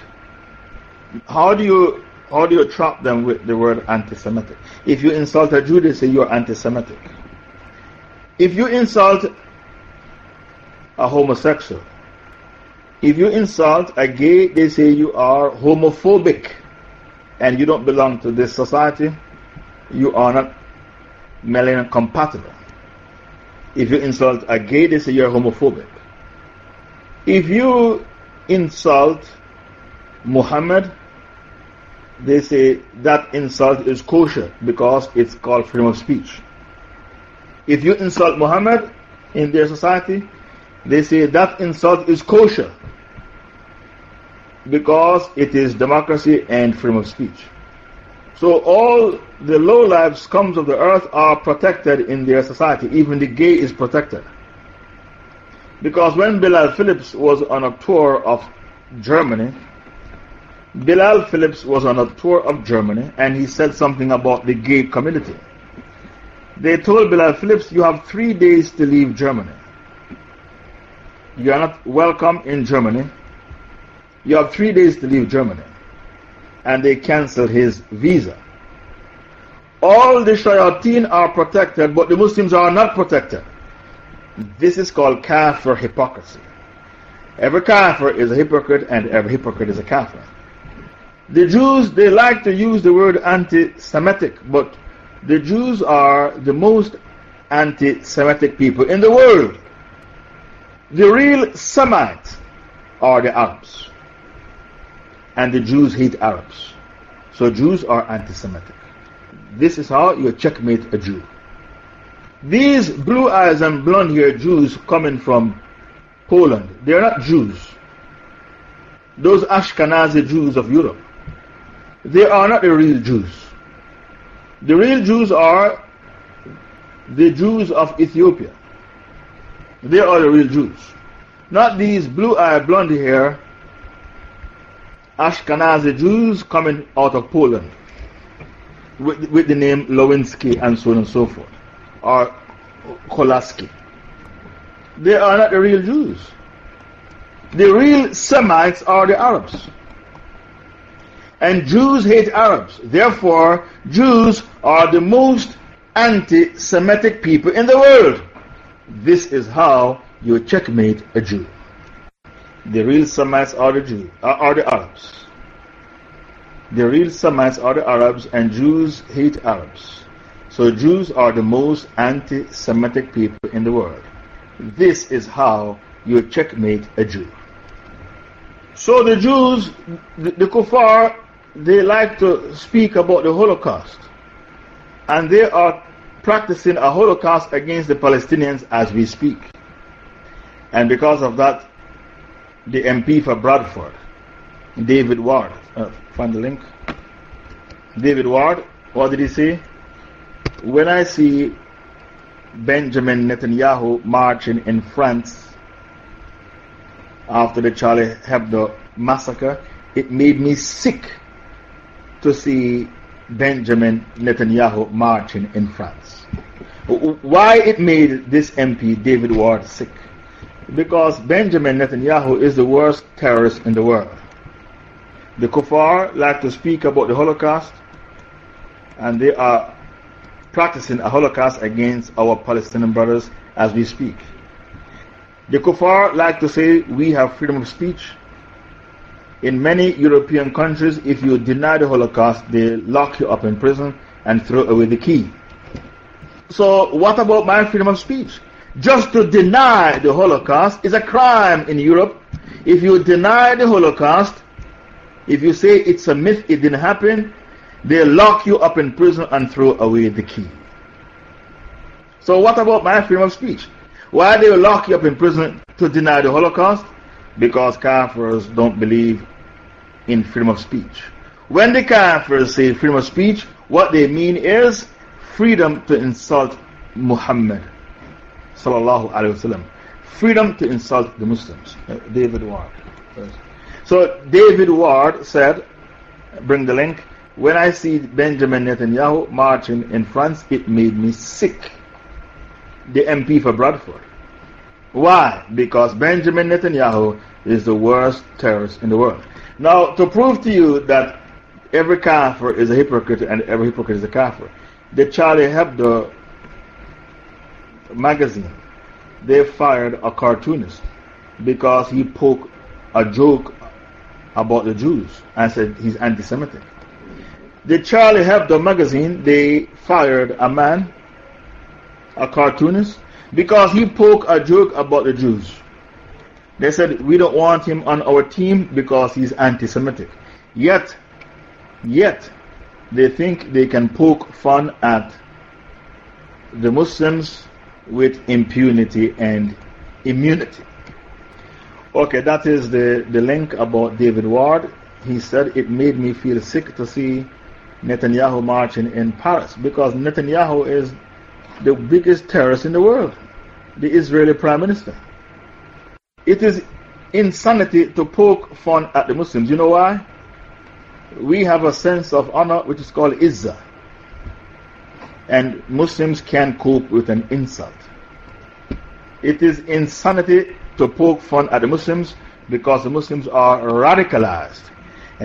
[SPEAKER 1] How do you how do you trap them with the word anti Semitic? If you insult a Jew, they say you're anti Semitic. If you insult a homosexual, if you insult a gay, they say you are homophobic and you don't belong to this society, you are not melanin compatible. If you insult a gay, they say you're homophobic. If you insult Muhammad, they say that insult is kosher because it's called freedom of speech. If you insult Muhammad in their society, they say that insult is kosher because it is democracy and freedom of speech. So all the low lives, scums of the earth are protected in their society. Even the gay is protected. Because when Bilal Phillips was on a tour of Germany, Bilal Phillips was on a tour of Germany and he said something about the gay community. They told Bilal Phillips, You have three days to leave Germany. You are not welcome in Germany you have three days to leave Germany. And they cancel his visa. All the shayateen are protected, but the Muslims are not protected. This is called kafir hypocrisy. Every kafir is a hypocrite, and every hypocrite is a kafir. The Jews, they like to use the word anti Semitic, but the Jews are the most anti Semitic people in the world. The real Semites are the Arabs and the Jews hate Arabs. So Jews are anti Semitic. This is how you checkmate a Jew. These blue eyes and blonde hair Jews coming from Poland, they are not Jews. Those Ashkenazi Jews of Europe, they are not the real Jews. The real Jews are the Jews of Ethiopia. They are the real Jews. Not these blue eyed, blonde hair Ashkenazi Jews coming out of Poland with, with the name Lewinsky and so on and so forth, or Kolaski. They are not the real Jews. The real Semites are the Arabs. And Jews hate Arabs. Therefore, Jews are the most anti Semitic people in the world. This is how you checkmate a Jew. The real Semites are the Jews, are the Arabs. The real Semites are the Arabs, and Jews hate Arabs. So Jews are the most anti Semitic people in the world. This is how you checkmate a Jew. So the Jews, the, the kuffar, they like to speak about the Holocaust. And they are practicing a Holocaust against the Palestinians as we speak. And because of that, the MP for Bradford, David Ward. Uh, find the link. David Ward, what did he say? When I see Benjamin Netanyahu marching in France after the Charlie Hebdo massacre, it made me sick to see Benjamin Netanyahu marching in France. Why it made this MP, David Ward, sick? Because Benjamin Netanyahu is the worst terrorist in the world. The Kufar like to speak about the Holocaust, and they are practicing a Holocaust against our Palestinian brothers as we speak. The Kufar like to say we have freedom of speech. In many European countries, if you deny the Holocaust, they lock you up in prison and throw away the key. So, what about my freedom of speech? Just to deny the Holocaust is a crime in Europe. If you deny the Holocaust, if you say it's a myth, it didn't happen, they lock you up in prison and throw away the key. So, what about my freedom of speech? Why they lock you up in prison to deny the Holocaust? Because Kafirs don't believe in freedom of speech. When the Kafirs say freedom of speech, what they mean is freedom to insult Muhammad sallallahu alayhi wasallam. Freedom to insult the Muslims. Uh, David Ward. So David Ward said, bring the link, when I see Benjamin Netanyahu marching in France, it made me sick. The MP for Bradford. Why? Because Benjamin Netanyahu is the worst terrorist in the world. Now, to prove to you that every kafir is a hypocrite and every hypocrite is a kafir, the Charlie Hebdo magazine, they fired a cartoonist because he poked a joke about the Jews and said he's anti Semitic. The Charlie Hebdo magazine, they fired a man, a cartoonist, because he poked a joke about the Jews. They said, we don't want him on our team because he's anti Semitic. Yet, yet, they think they can poke fun at the Muslims with impunity and immunity. Okay, that is the, the link about David Ward. He said it made me feel sick to see Netanyahu marching in Paris because Netanyahu is the biggest terrorist in the world, the Israeli Prime Minister. It is insanity to poke fun at the Muslims. You know why? We have a sense of honor which is called Izzah and Muslims can cope with an insult. It is insanity to poke fun at the Muslims because the Muslims are radicalized.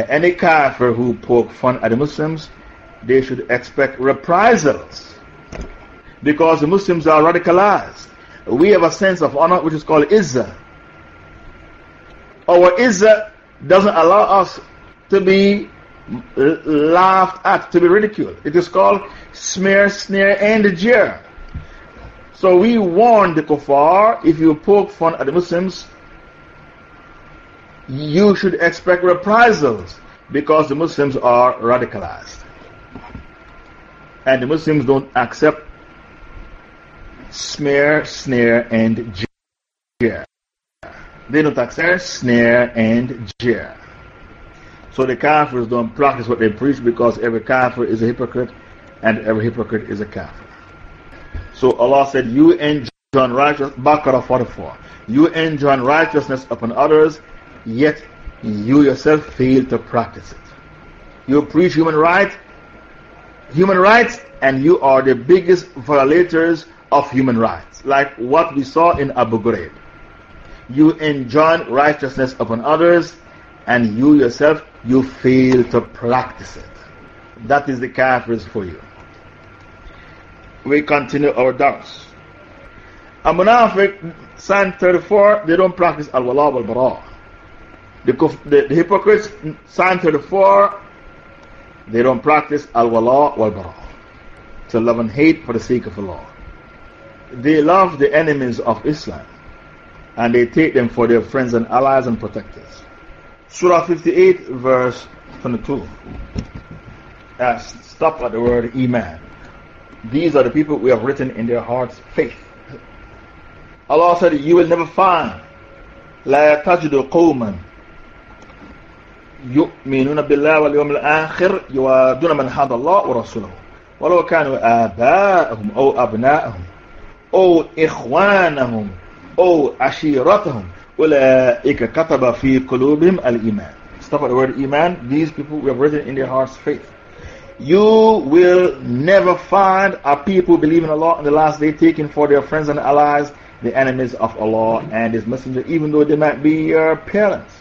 [SPEAKER 1] any kafir who poke fun at the Muslims, they should expect reprisals because the Muslims are radicalized. We have a sense of honor which is called Izzah. Our Izzah doesn't allow us to be laughed at, to be ridiculed. It is called smear, snare, and jeer. So we warn the kuffar if you poke fun at the Muslims, you should expect reprisals because the Muslims are radicalized. And the Muslims don't accept smear, snare, and jeer. They don't accept snare and jeer. So the Kafirs don't practice what they preach because every Kafir is a hypocrite and every hypocrite is a Kafir. So Allah said, You enjoin righteousness, Baqarah 44. You enjoin righteousness upon others, yet you yourself fail to practice it. You preach human rights, human rights, and you are the biggest violators of human rights, like what we saw in Abu Ghraib. You enjoin righteousness upon others, and you yourself, you fail to practice it. That is the kafirs for you. We continue our doubts. A munafiq, Psalm 34, they don't practice al wala wal bara. The, the, the hypocrites, Psalm 34, they don't practice al wala wal bara. To love and hate for the sake of Allah. They love the enemies of Islam and they take them for their friends and allies and protectors. Surah 58, verse 22. As uh, stop at the word Iman. These are the people we have written in their hearts faith. Allah said, You will never find لا تجد قوما يؤمنون بالله واليوم الآخر يوادون من حاد الله ورسوله ولو كانوا آباءهم أو أبناءهم أو إخوانهم أو عشيرتهم Stop at the word Iman. These people, we have written in their hearts faith. You will never find a people believing Allah on the last day taking for their friends and allies the enemies of Allah and His Messenger, even though they might be your parents.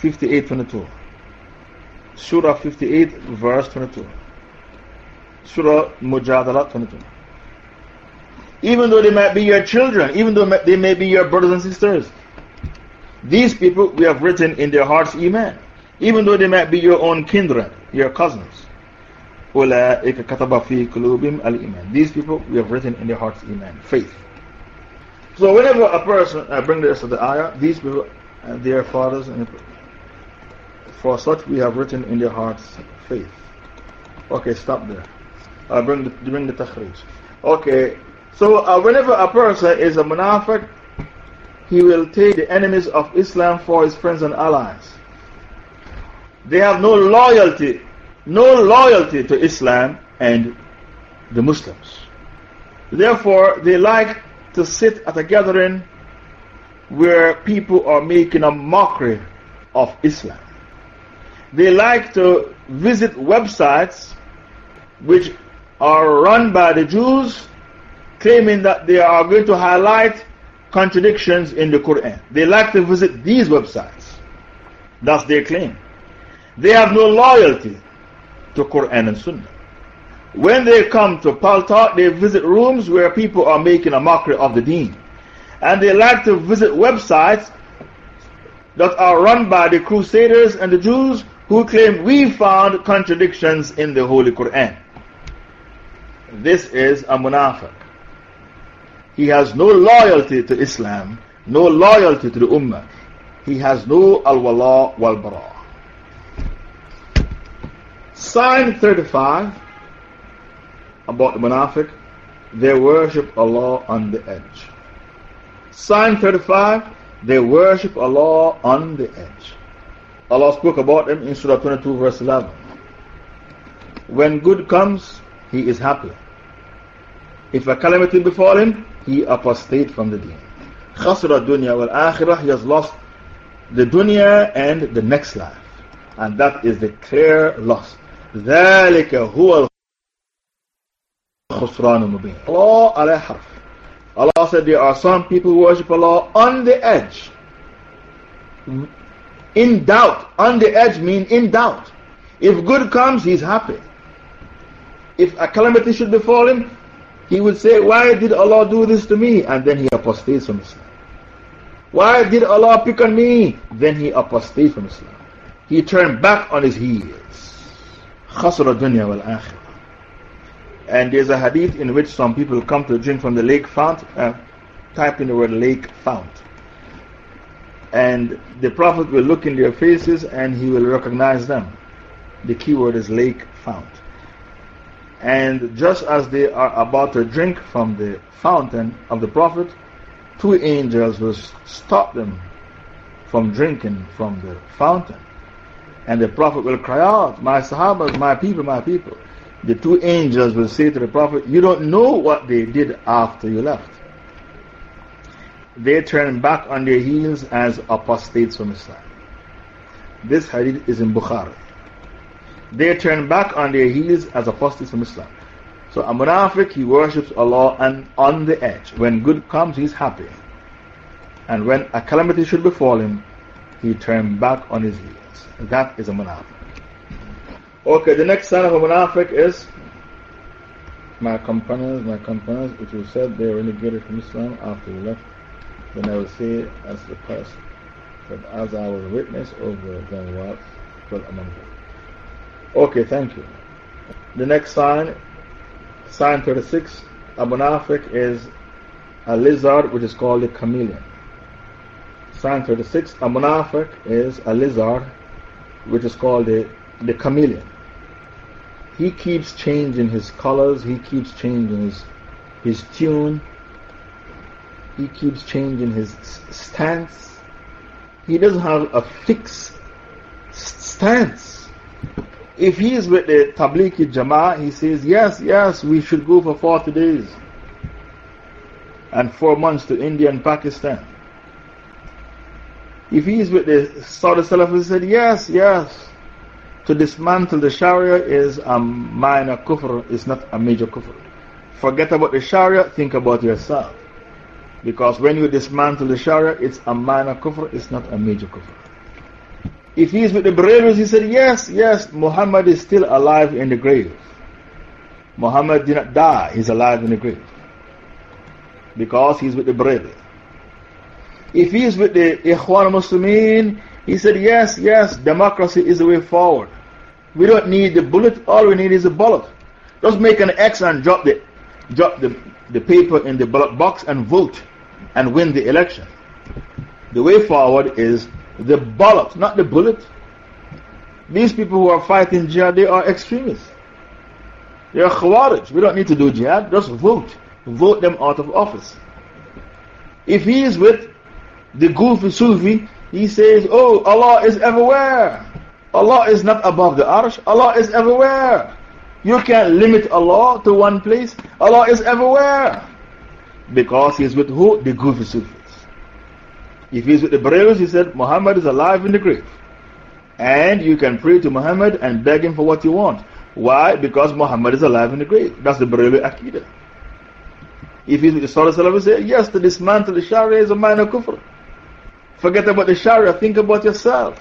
[SPEAKER 1] 58:22. Surah 58, verse 22. Surah Mujadala 22 even though they might be your children, even though they may be your brothers and sisters. These people we have written in their hearts Iman, even though they might be your own kindred, your cousins. These people we have written in their hearts Iman, faith. So, whenever a person I uh, bring this to the ayah, these people uh, their fathers, and for such we have written in their hearts faith. Okay, stop there. I bring the, bring the takhrij. Okay, so uh, whenever a person is a munafiq, he will take the enemies of Islam for his friends and allies. They have no loyalty, no loyalty to Islam and the Muslims. Therefore, they like to sit at a gathering where people are making a mockery of Islam. They like to visit websites which are run by the Jews claiming that they are going to highlight contradictions in the Quran. They like to visit these websites. That's their claim. They have no loyalty to Quran and Sunnah. When they come to Paltalk, they visit rooms where people are making a mockery of the deen. And they like to visit websites that are run by the Crusaders and the Jews who claim we found contradictions in the Holy Quran. This is a munafiq. He has no loyalty to Islam, no loyalty to the Ummah. He has no al wala wal bara. Sign 35 about the Munafiq, they worship Allah on the edge. Sign 35, they worship Allah on the edge. Allah spoke about them in Surah 22, verse 11. When good comes, he is happy. If a calamity befall him, he apostate from the deen. خَسْرَ dunya wal-akhirah He has lost the dunya and the next life. And that is the clear loss. ذَلِكَ هُوَ الْخُسْرَانُ مُبِينَ Allah على harf Allah said there are some people who worship Allah on the edge. In doubt. On the edge means in doubt. If good comes, he's happy. If a calamity should befall him, he would say, Why did Allah do this to me? And then he apostates from Islam. Why did Allah pick on me? Then he apostates from Islam. He turned back on his heels. خسر الدنيا والآخرة. And there's a hadith in which some people come to drink from the lake fount. Uh, type in the word lake fount. And the Prophet will look in their faces and he will recognize them. The keyword is lake fount. And just as they are about to drink from the fountain of the Prophet, two angels will stop them from drinking from the fountain. And the Prophet will cry out, My Sahabas, my people, my people. The two angels will say to the Prophet, You don't know what they did after you left. They turn back on their heels as apostates from Islam. This hadith is in Bukhari they turn back on their heels as apostates from Islam. So a Munafiq, he worships Allah and on the edge. When good comes, he's happy. And when a calamity should befall him, he turns back on his heels. That is a Munafiq. Okay, the next sign of a Munafiq is my companions, my companions, which was said they were renegated from Islam after we left. Then I will say as the past, but as I was a witness over them what but among them. Okay, thank you. The next sign, sign 36, a is a lizard which is called a chameleon. Sign 36, a is a lizard which is called the, the chameleon. He keeps changing his colors, he keeps changing his, his tune, he keeps changing his stance. He doesn't have a fixed stance. If he is with the Tablighi Jama'ah, he says, yes, yes, we should go for 40 days and 4 months to India and Pakistan. If he is with the Saudi Salafis, he said, yes, yes, to dismantle the Sharia is a minor kufr, it's not a major kufr. Forget about the Sharia, think about yourself. Because when you dismantle the Sharia, it's a minor kufr, it's not a major kufr. If he's with the believers, he said, Yes, yes, Muhammad is still alive in the grave. Muhammad did not die, he's alive in the grave. Because he's with the believers. If he's with the Ikhwan Muslimin, he said, Yes, yes, democracy is the way forward. We don't need the bullet, all we need is a bullet. Just make an X and drop the, drop the, the paper in the ballot box and vote and win the election. The way forward is the bollocks, not the bullet. These people who are fighting jihad, they are extremists. They are khawarij. We don't need to do jihad, just vote. Vote them out of office. If he is with the goofy Sufi, he says, Oh, Allah is everywhere. Allah is not above the arsh. Allah is everywhere. You can't limit Allah to one place. Allah is everywhere. Because he is with who? The goofy Sufi. If he's with the Bereans, he said, Muhammad is alive in the grave. And you can pray to Muhammad and beg him for what you want. Why? Because Muhammad is alive in the grave. That's the Bareilly Akidah. If he's with the Saudi Salafi, said, yes, to dismantle the Sharia is a minor kufr. Forget about the Sharia, think about yourself.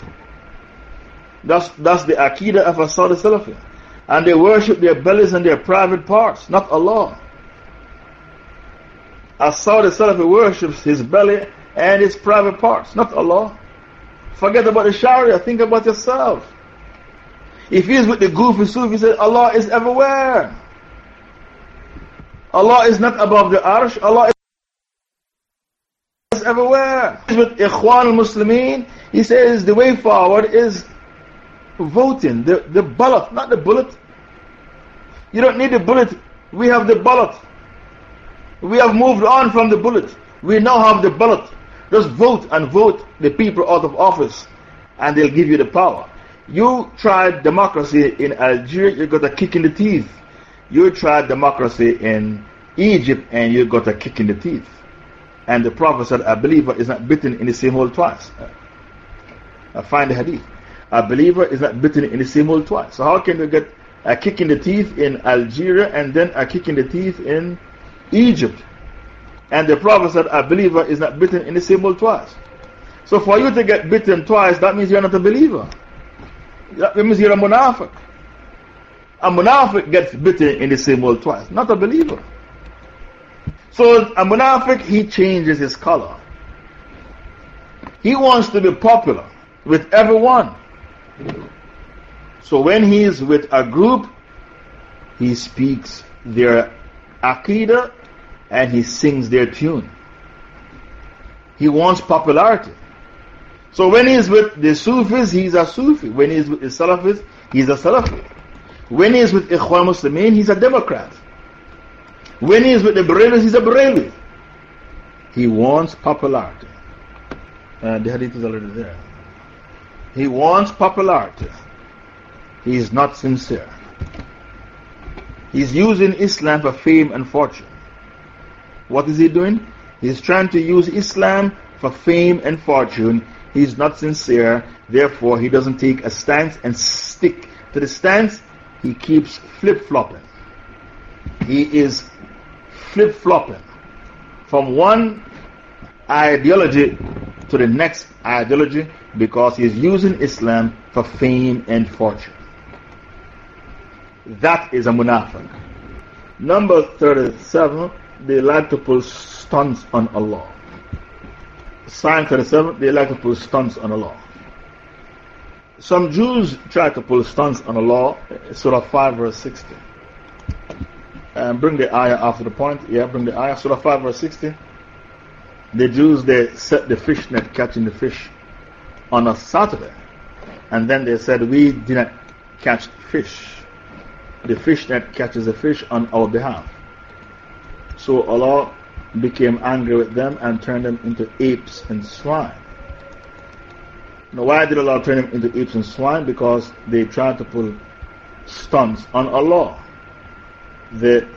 [SPEAKER 1] That's, that's the Akidah of a Saudi Salafi. And they worship their bellies and their private parts, not Allah. A Saudi Salafi worships his belly and its private parts, not Allah. Forget about the Sharia, think about yourself. If he's with the goofy Sufi, says Allah is everywhere. Allah is not above the arsh, Allah is everywhere. With Ikhwan al Muslimin, he says the way forward is voting, the, the ballot, not the bullet. You don't need the bullet, we have the ballot. We have moved on from the bullet, we now have the ballot. Just vote and vote the people out of office and they'll give you the power. You tried democracy in Algeria, you got a kick in the teeth. You tried democracy in Egypt and you got a kick in the teeth. And the Prophet said, A believer is not bitten in the same hole twice. I uh, find the hadith. A believer is not bitten in the same hole twice. So, how can you get a kick in the teeth in Algeria and then a kick in the teeth in Egypt? And the Prophet said, A believer is not bitten in the symbol twice. So for you to get bitten twice, that means you're not a believer. That means you're a munafiq. A munafiq gets bitten in the symbol twice, not a believer. So a munafiq, he changes his color. He wants to be popular with everyone. So when he is with a group, he speaks their Aqidah and he sings their tune. He wants popularity. So when he's with the Sufis, he's a Sufi. When he's with the Salafis, he's a Salafi. When he's with Ikhwan Muslimin, he's a Democrat. When he's with the Brahmins, he's a Brahmin. He wants popularity. Uh, the hadith is already there. He wants popularity. He is not sincere. He's using Islam for fame and fortune. What is he doing? He's trying to use Islam for fame and fortune. He's not sincere. Therefore, he doesn't take a stance and stick to the stance. He keeps flip flopping. He is flip flopping from one ideology to the next ideology because he's using Islam for fame and fortune. That is a munafiq. Number 37 they like to pull stunts on Allah. Sign 37, they like to pull stunts on Allah. Some Jews try to pull stunts on Allah, eh, Surah 5, verse 60. And bring the ayah after the point. Yeah, bring the ayah, Surah 5, verse 60. The Jews, they set the fish net catching the fish on a Saturday. And then they said, We did not catch fish. The fish catches the fish on our behalf. So Allah became angry with them and turned them into apes and swine. Now, why did Allah turn them into apes and swine? Because they tried to pull stunts on Allah. The,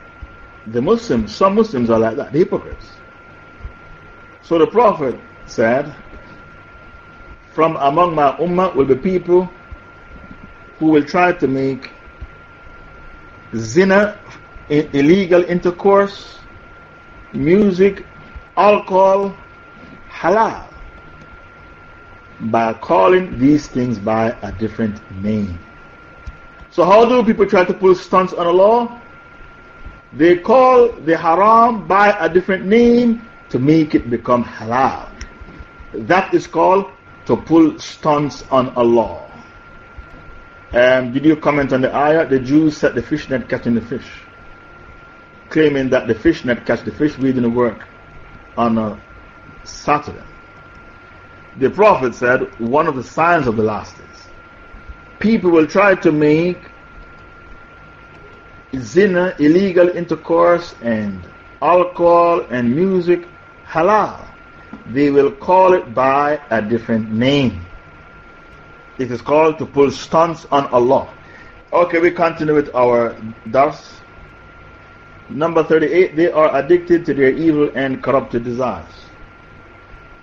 [SPEAKER 1] the Muslims, some Muslims are like that, the hypocrites. So the Prophet said, From among my ummah will be people who will try to make zina, illegal intercourse, music, alcohol halal by calling these things by a different name. So, how do people try to pull stunts on a law? They call the haram by a different name to make it become halal. That is called to pull stunts on a law. Um, did you comment on the ayah? The Jews set the fish catching the fish claiming that the fish net catch the fish, we didn't work on a Saturday. The Prophet said, one of the signs of the last days, people will try to make zina, illegal intercourse, and alcohol and music halal. They will call it by a different name. It is called to pull stunts on Allah. Okay, we continue with our dars. Number 38, they are addicted to their evil and corrupted desires.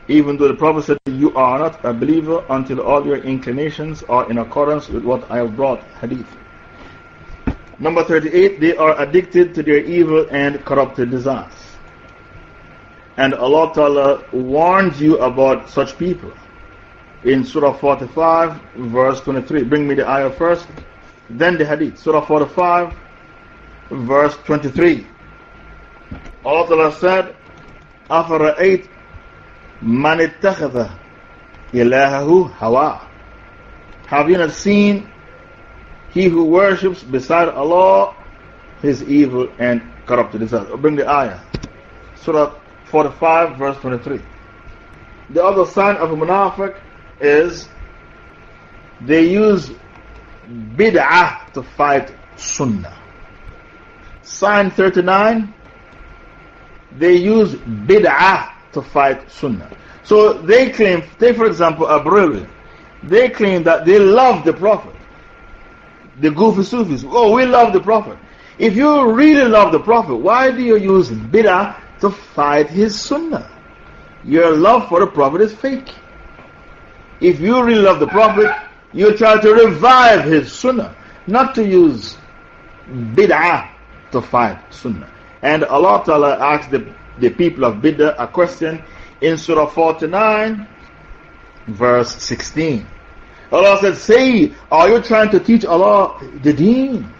[SPEAKER 1] Even though the Prophet said, You are not a believer until all your inclinations are in accordance with what I have brought, hadith. Number 38, they are addicted to their evil and corrupted desires. And Allah Ta'ala warns you about such people in Surah 45, verse 23. Bring me the ayah first, then the hadith. Surah 45, verse 23. Allah said, أَفَرَأَيْتْ مَنِ اتَّخَذَ إِلَهَهُ Have you not seen he who worships beside Allah his evil and corrupted desires?" Bring the ayah. Surah 45, verse 23. The other sign of a munafiq is they use bid'ah to fight sunnah. Sign 39, they use bid'ah to fight sunnah. So they claim, take for example a brewery, they claim that they love the Prophet. The goofy Sufis, oh, we love the Prophet. If you really love the Prophet, why do you use bid'ah to fight his sunnah? Your love for the Prophet is fake. If you really love the Prophet, you try to revive his sunnah, not to use bid'ah to 5, Sunnah. And Allah Ta'ala asked the, the people of Biddah a question in Surah 49, verse 16. Allah said, Say, are you trying to teach Allah the deen?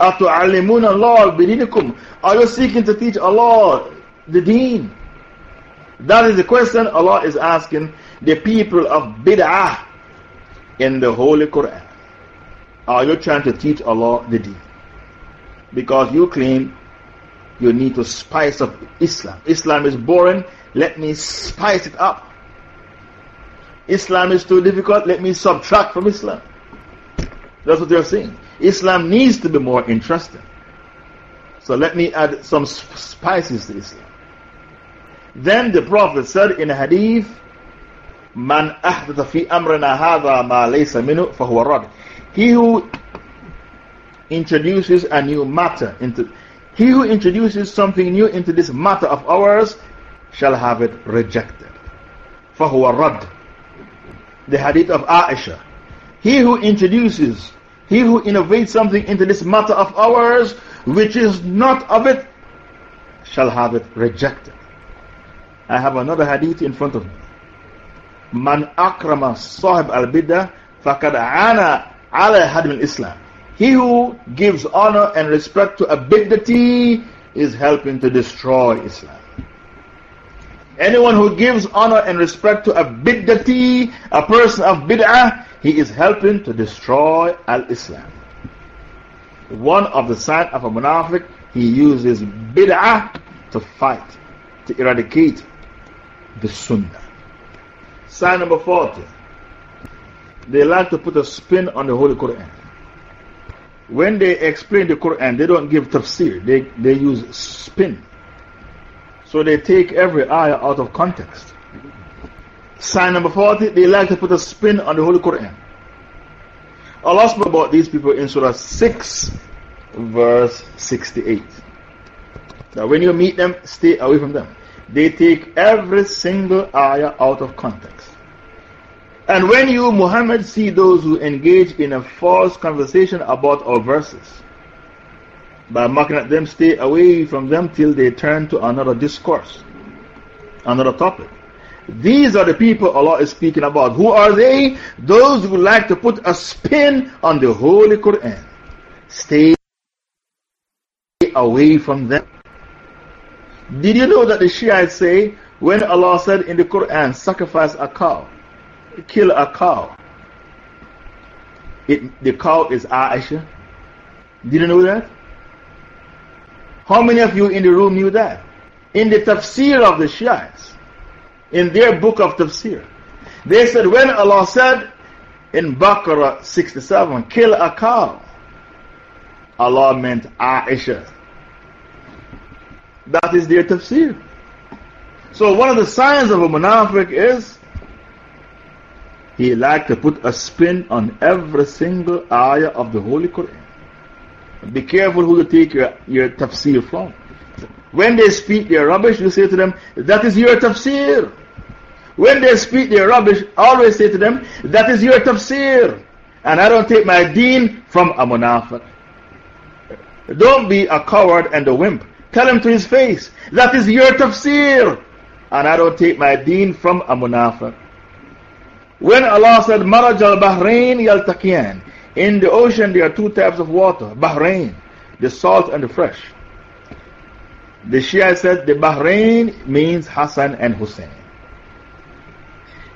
[SPEAKER 1] Are you seeking to teach Allah the deen? That is the question Allah is asking the people of Bid'ah in the Holy Quran. Are you trying to teach Allah the deen? because you claim you need to spice up Islam. Islam is boring, let me spice it up. Islam is too difficult, let me subtract from Islam. That's what they are saying. Islam needs to be more interesting. So let me add some spices to Islam. Then the Prophet said in a hadith, Man ahdatha fi amrina hadha ma laysa minu fahuwa rad. He who introduces a new matter into he who introduces something new into this matter of ours shall have it rejected. فَهُوَ The hadith of Aisha. He who introduces, he who innovates something into this matter of ours, which is not of it, shall have it rejected. I have another hadith in front of me. Man akrama sahib al-biddah faqad ana ala hadim al-islam. He who gives honor and respect to a big is helping to destroy Islam. Anyone who gives honor and respect to a bid'ati, a person of bid'ah, he is helping to destroy al-Islam. One of the signs of a munafiq, he uses bid'ah to fight, to eradicate the sunnah. Sign number 40. They like to put a spin on the Holy Quran when they explain the Quran, they don't give tafsir, they, they use spin. So they take every ayah out of context. Sign number 40, they like to put a spin on the Holy Quran. Allah spoke about these people in Surah 6, verse 68. Now, when you meet them, stay away from them. They take every single ayah out of context. And when you, Muhammad, see those who engage in a false conversation about our verses, by mocking at them, stay away from them till they turn to another discourse, another topic. These are the people Allah is speaking about. Who are they? Those who like to put a spin on the Holy Quran. Stay away from them. Did you know that the Shiites say, when Allah said in the Quran, sacrifice a cow, kill a cow. It, the cow is Aisha. Did you know that? How many of you in the room knew that? In the tafsir of the Shiites, in their book of tafsir, they said when Allah said in Baqarah 67, kill a cow, Allah meant Aisha. That is their tafsir. So, one of the signs of a munafiq is he liked to put a spin on every single ayah of the Holy Quran. Be careful who you take your, your tafsir from. When they speak their rubbish, you say to them, That is your tafsir. When they speak their rubbish, always say to them, That is your tafsir. And I don't take my deen from a munafiq. Don't be a coward and a wimp. Tell him to his face, That is your tafsir. And I don't take my deen from a munafiq. When Allah said, Maraj al Bahrain yaltaqiyan, in the ocean there are two types of water Bahrain, the salt and the fresh. The Shia says the Bahrain means Hassan and Hussein.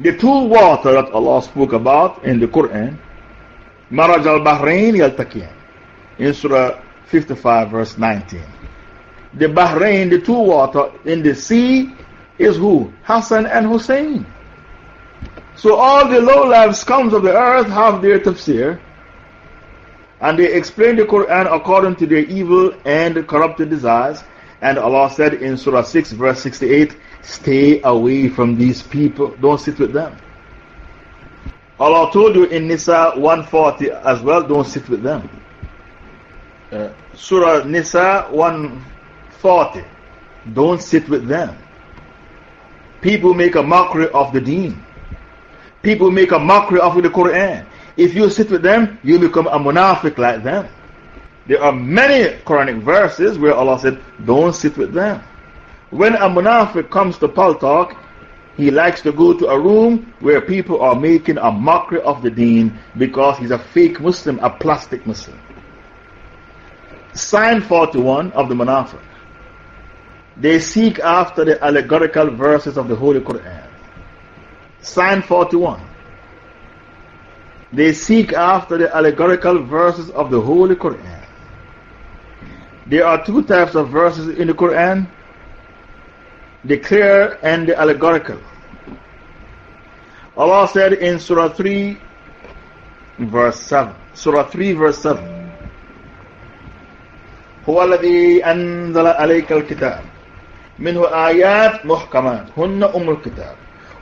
[SPEAKER 1] The two water that Allah spoke about in the Quran, Maraj al Bahrain yaltaqiyan, in Surah 55, verse 19. The Bahrain, the two water in the sea, is who? Hassan and Hussein. So all the low-life scums of the earth have their tafsir, and they explain the Quran according to their evil and corrupted desires. And Allah said in Surah 6, verse 68, Stay away from these people, don't sit with them. Allah told you in Nisa 140 as well, don't sit with them. Uh, Surah Nisa 140, don't sit with them. People make a mockery of the deen. People make a mockery of the Quran. If you sit with them, you become a munafiq like them. There are many Quranic verses where Allah said, Don't sit with them. When a munafiq comes to Paltalk, he likes to go to a room where people are making a mockery of the deen because he's a fake Muslim, a plastic Muslim. Sign 41 of the munafiq. They seek after the allegorical verses of the Holy Quran. Sign 41. They seek after the allegorical verses of the Holy Quran. There are two types of verses in the Quran the clear and the allegorical. Allah said in Surah 3, verse 7. Surah 3, verse 7.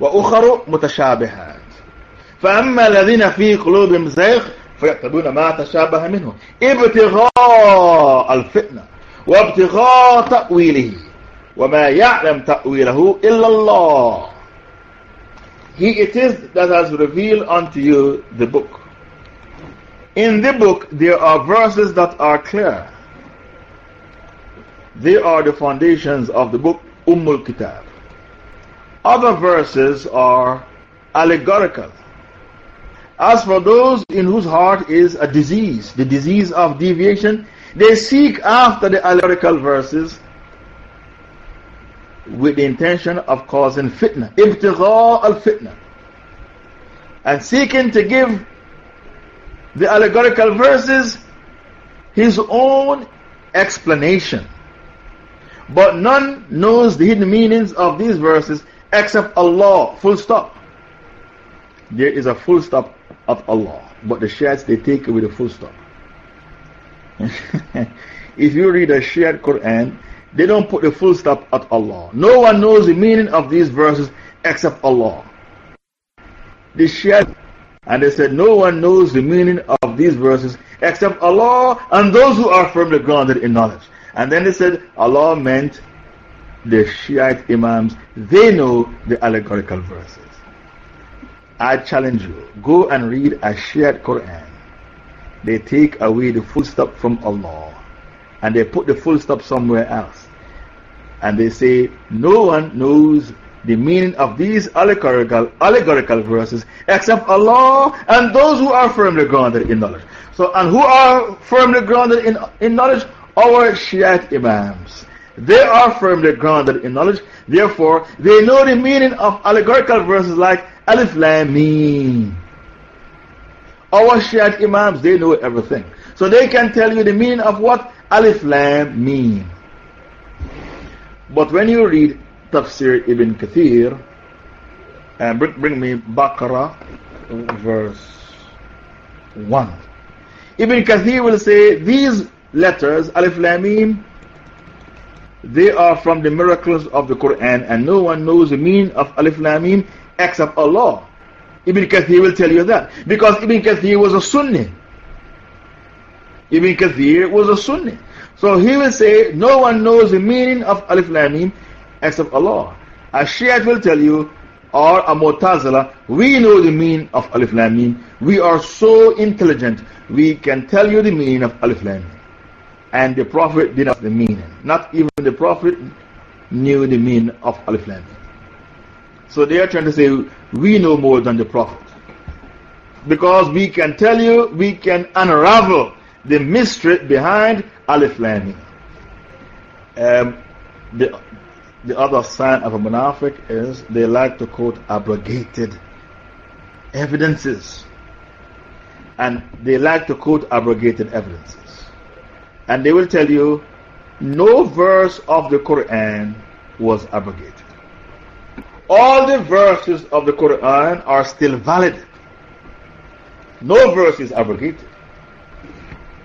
[SPEAKER 1] وأخر متشابهات فأما الذين في قلوبهم زيغ فيتبعون ما تشابه منه ابتغاء الفتنة وابتغاء تأويله وما يعلم تأويله إلا الله He it is that has revealed unto you the book. In the book, there are verses that are clear. They are the foundations of the book Ummul Kitab. Other verses are allegorical. As for those in whose heart is a disease, the disease of deviation, they seek after the allegorical verses with the intention of causing fitna, ibtigha al fitna, and seeking to give the allegorical verses his own explanation. But none knows the hidden meanings of these verses except Allah. Full stop. There is a full stop of Allah. But the Shiites, they take with a full stop. if you read the Shiite Quran, they don't put the full stop at Allah. No one knows the meaning of these verses except Allah. The Shiite, and they said, No one knows the meaning of these verses except Allah and those who are firmly grounded in knowledge. And then they said, Allah meant the Shiite Imams, they know the allegorical verses. I challenge you, go and read a Shiite Quran. They take away the full stop from Allah and they put the full stop somewhere else. And they say, no one knows the meaning of these allegorical, allegorical verses except Allah and those who are firmly grounded in knowledge. So, and who are firmly grounded in, in knowledge? Our Shiite Imams. They are firmly grounded in knowledge. Therefore, they know the meaning of allegorical verses like Alif Lam Meen. Our Shiite Imams, they know everything. So they can tell you the meaning of what Alif Lam Meen. But when you read Tafsir Ibn Kathir, and bring, bring me Baqarah verse 1. Ibn Kathir will say these letters, Alif Lamim, they are from the miracles of the Quran, and no one knows the meaning of Alif Lamim except Allah. Ibn Kathir will tell you that. Because Ibn Kathir was a Sunni. Ibn Kathir was a Sunni. So he will say, No one knows the meaning of Alif Lamim except Allah. A will tell you, or a Mu'tazila, we know the meaning of Alif Lamim. We are so intelligent, we can tell you the meaning of Alif Lamim and the Prophet did not the meaning. Not even the Prophet knew the meaning of Alif Lam. So they are trying to say we know more than the Prophet. Because we can tell you, we can unravel the mystery behind Alif Lam. Um, the, the other sign of a munafiq is they like to quote abrogated evidences. And they like to quote abrogated evidences and they will tell you no verse of the Quran was abrogated. All the verses of the Quran are still valid. No verse is abrogated.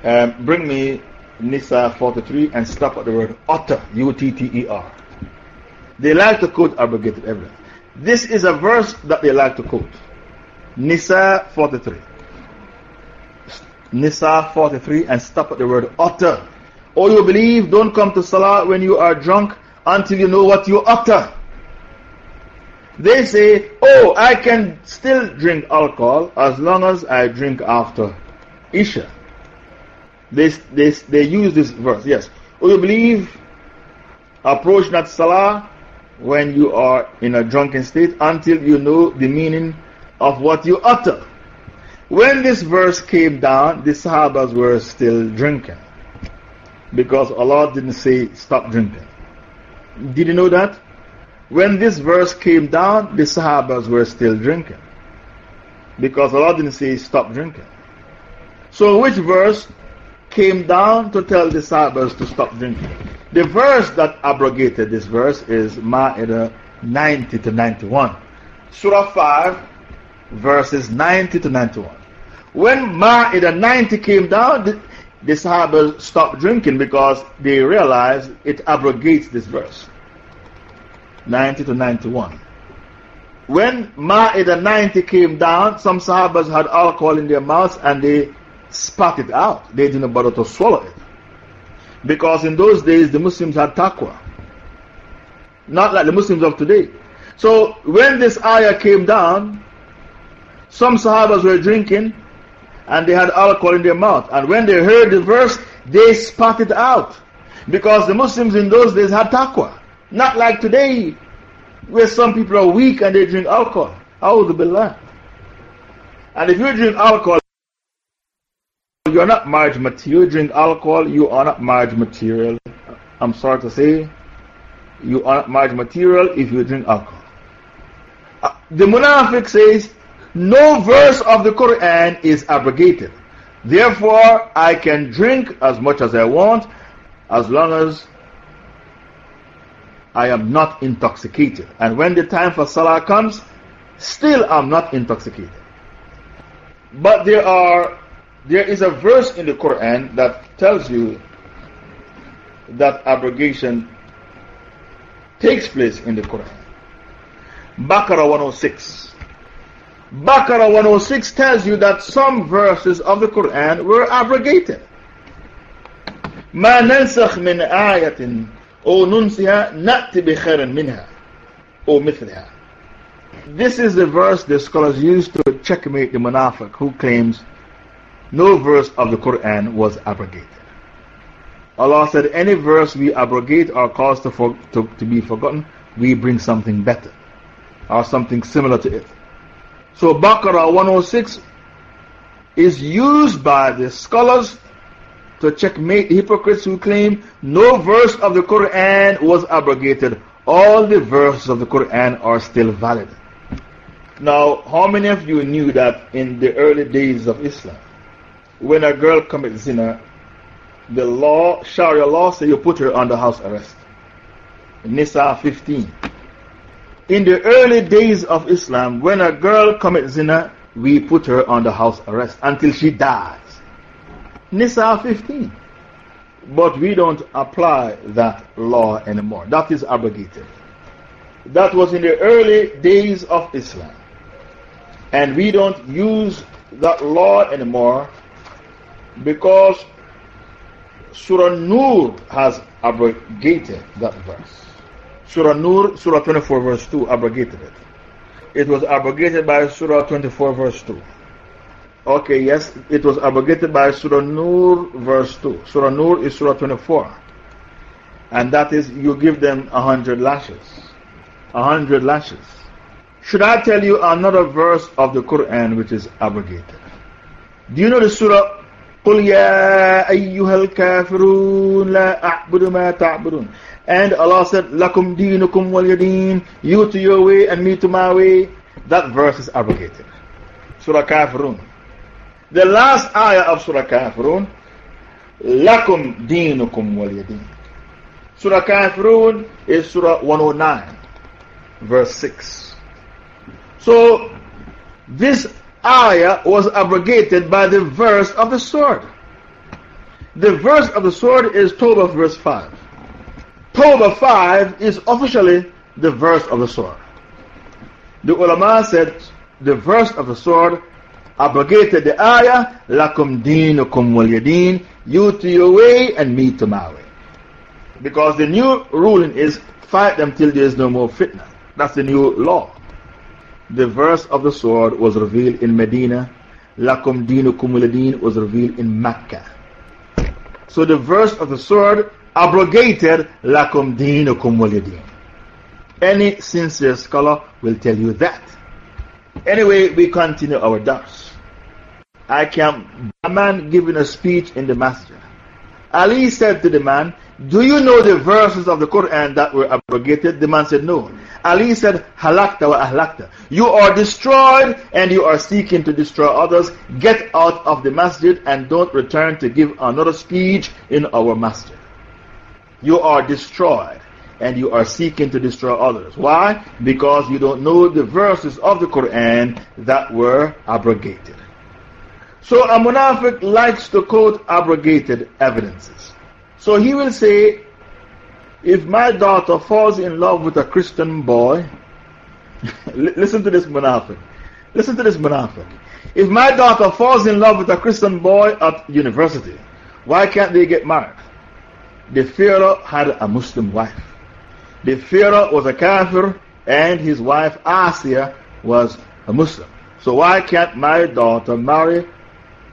[SPEAKER 1] Um, bring me Nisa 43 and stop at the word utter, U T T E R. They like to quote abrogated evidence. This is a verse that they like to quote. Nisa 43. Nisa 43 and stop at the word utter. Or you believe, don't come to Salah when you are drunk until you know what you utter. They say, oh, I can still drink alcohol as long as I drink after Isha. They, they, they use this verse, yes. Oh, you believe, approach not Salah when you are in a drunken state until you know the meaning of what you utter. When this verse came down, the Sahabas were still drinking. Because Allah didn't say, stop drinking. Did you know that? When this verse came down, the Sahabas were still drinking. Because Allah didn't say, stop drinking. So, which verse came down to tell the Sahabas to stop drinking? The verse that abrogated this verse is Ma'idah 90 to 91. Surah 5 verses 90 to 91. When Ma'idah 90 came down, the, the stopped drinking because they realized it abrogates this verse 90 to 91. When Ma'idah 90 came down, some Sahabas had alcohol in their mouths and they spat it out. They didn't bother to swallow it. Because in those days, the Muslims had taqwa. Not like the Muslims of today. So when this ayah came down, some Sahabas were drinking and they had alcohol in their mouth. And when they heard the verse, they spat it out. Because the Muslims in those days had taqwa. Not like today, where some people are weak and they drink alcohol. A'udhu Billah. And if you drink alcohol, you are not marriage material. You drink alcohol, you are not marriage material. I'm sorry to say, you are not marriage material if you drink alcohol. Uh, the Munafiq says, no verse of the Quran is abrogated. Therefore, I can drink as much as I want as long as I am not intoxicated. And when the time for Salah comes, still I'm not intoxicated. But there, are, there is a verse in the Quran that tells you that abrogation takes place in the Quran. Baqarah 106. Baqarah 106 tells you that some verses of the Quran were abrogated. ما ننسخ من آية أو ننسها نأتي بخير منها أو مثلها. This is the verse the scholars use to checkmate the Munafiq who claims no verse of the Quran was abrogated. Allah said, Any verse we abrogate or cause to, for, to, to be forgotten, we bring something better or something similar to it. So Baqarah 106 is used by the scholars to checkmate hypocrites who claim no verse of the Quran was abrogated. All the verses of the Quran are still valid. Now, how many of you knew that in the early days of Islam, when a girl commits zina, the law, Sharia law, says you put her under house arrest. Nisa 15. In the early days of Islam, when a girl commits zina, we put her under house arrest until she dies. Nisa 15. But we don't apply that law anymore. That is abrogated. That was in the early days of Islam. And we don't use that law anymore because Surah Nur has abrogated that verse. Surah Nur, Surah 24, verse 2, abrogated it. It was abrogated by Surah 24, verse 2. Okay, yes, it was abrogated by Surah Nur, verse 2. Surah Nur is Surah 24. And that is, you give them a hundred lashes. A hundred lashes. Should I tell you another verse of the Quran which is abrogated? Do you know the Surah قل يا أيها الكافرون لا أعبد ما تعبدون and Allah said, Lakum deenukum wal yadeen, you to your way and me to my way. That verse is abrogated. Surah Kafirun. The last ayah of Surah Kafirun, Lakum deenukum wal yadeen. Surah Kafirun is Surah 109, verse 6. So, this ayah was abrogated by the verse of the sword. The verse of the sword is Tawbah verse 5. Tawbah 5 is officially the verse of the sword. The ulama said the verse of the sword abrogated the ayah, Lakum dinukum wal yadeen, you to your way and me to my way. Because the new ruling is fight them till there is no more fitna. That's the new law. The verse of the sword was revealed in Medina. Lakum dinukum wal yadeen was revealed in Mecca. So the verse of the sword abrogated lakum dinukum walidin. Any sincere scholar will tell you that. Anyway, we continue our dars. I can, a man giving a speech in the masjid. Ali said to the man, Do you know the verses of the Quran that were abrogated? The man said, No. Ali said, Halakta wa ahlakta. You are destroyed and you are seeking to destroy others. Get out of the masjid and don't return to give another speech in our masjid you are destroyed and you are seeking to destroy others. Why? Because you don't know the verses of the Quran that were abrogated. So a Munafiq likes to quote abrogated evidences. So he will say, if my daughter falls in love with a Christian boy, listen to this Munafiq. Listen to this Munafiq. If my daughter falls in love with a Christian boy at university, why can't they get married? the Pharaoh had a Muslim wife. The Pharaoh was a Kafir and his wife Asiya was a Muslim. So why can't my daughter marry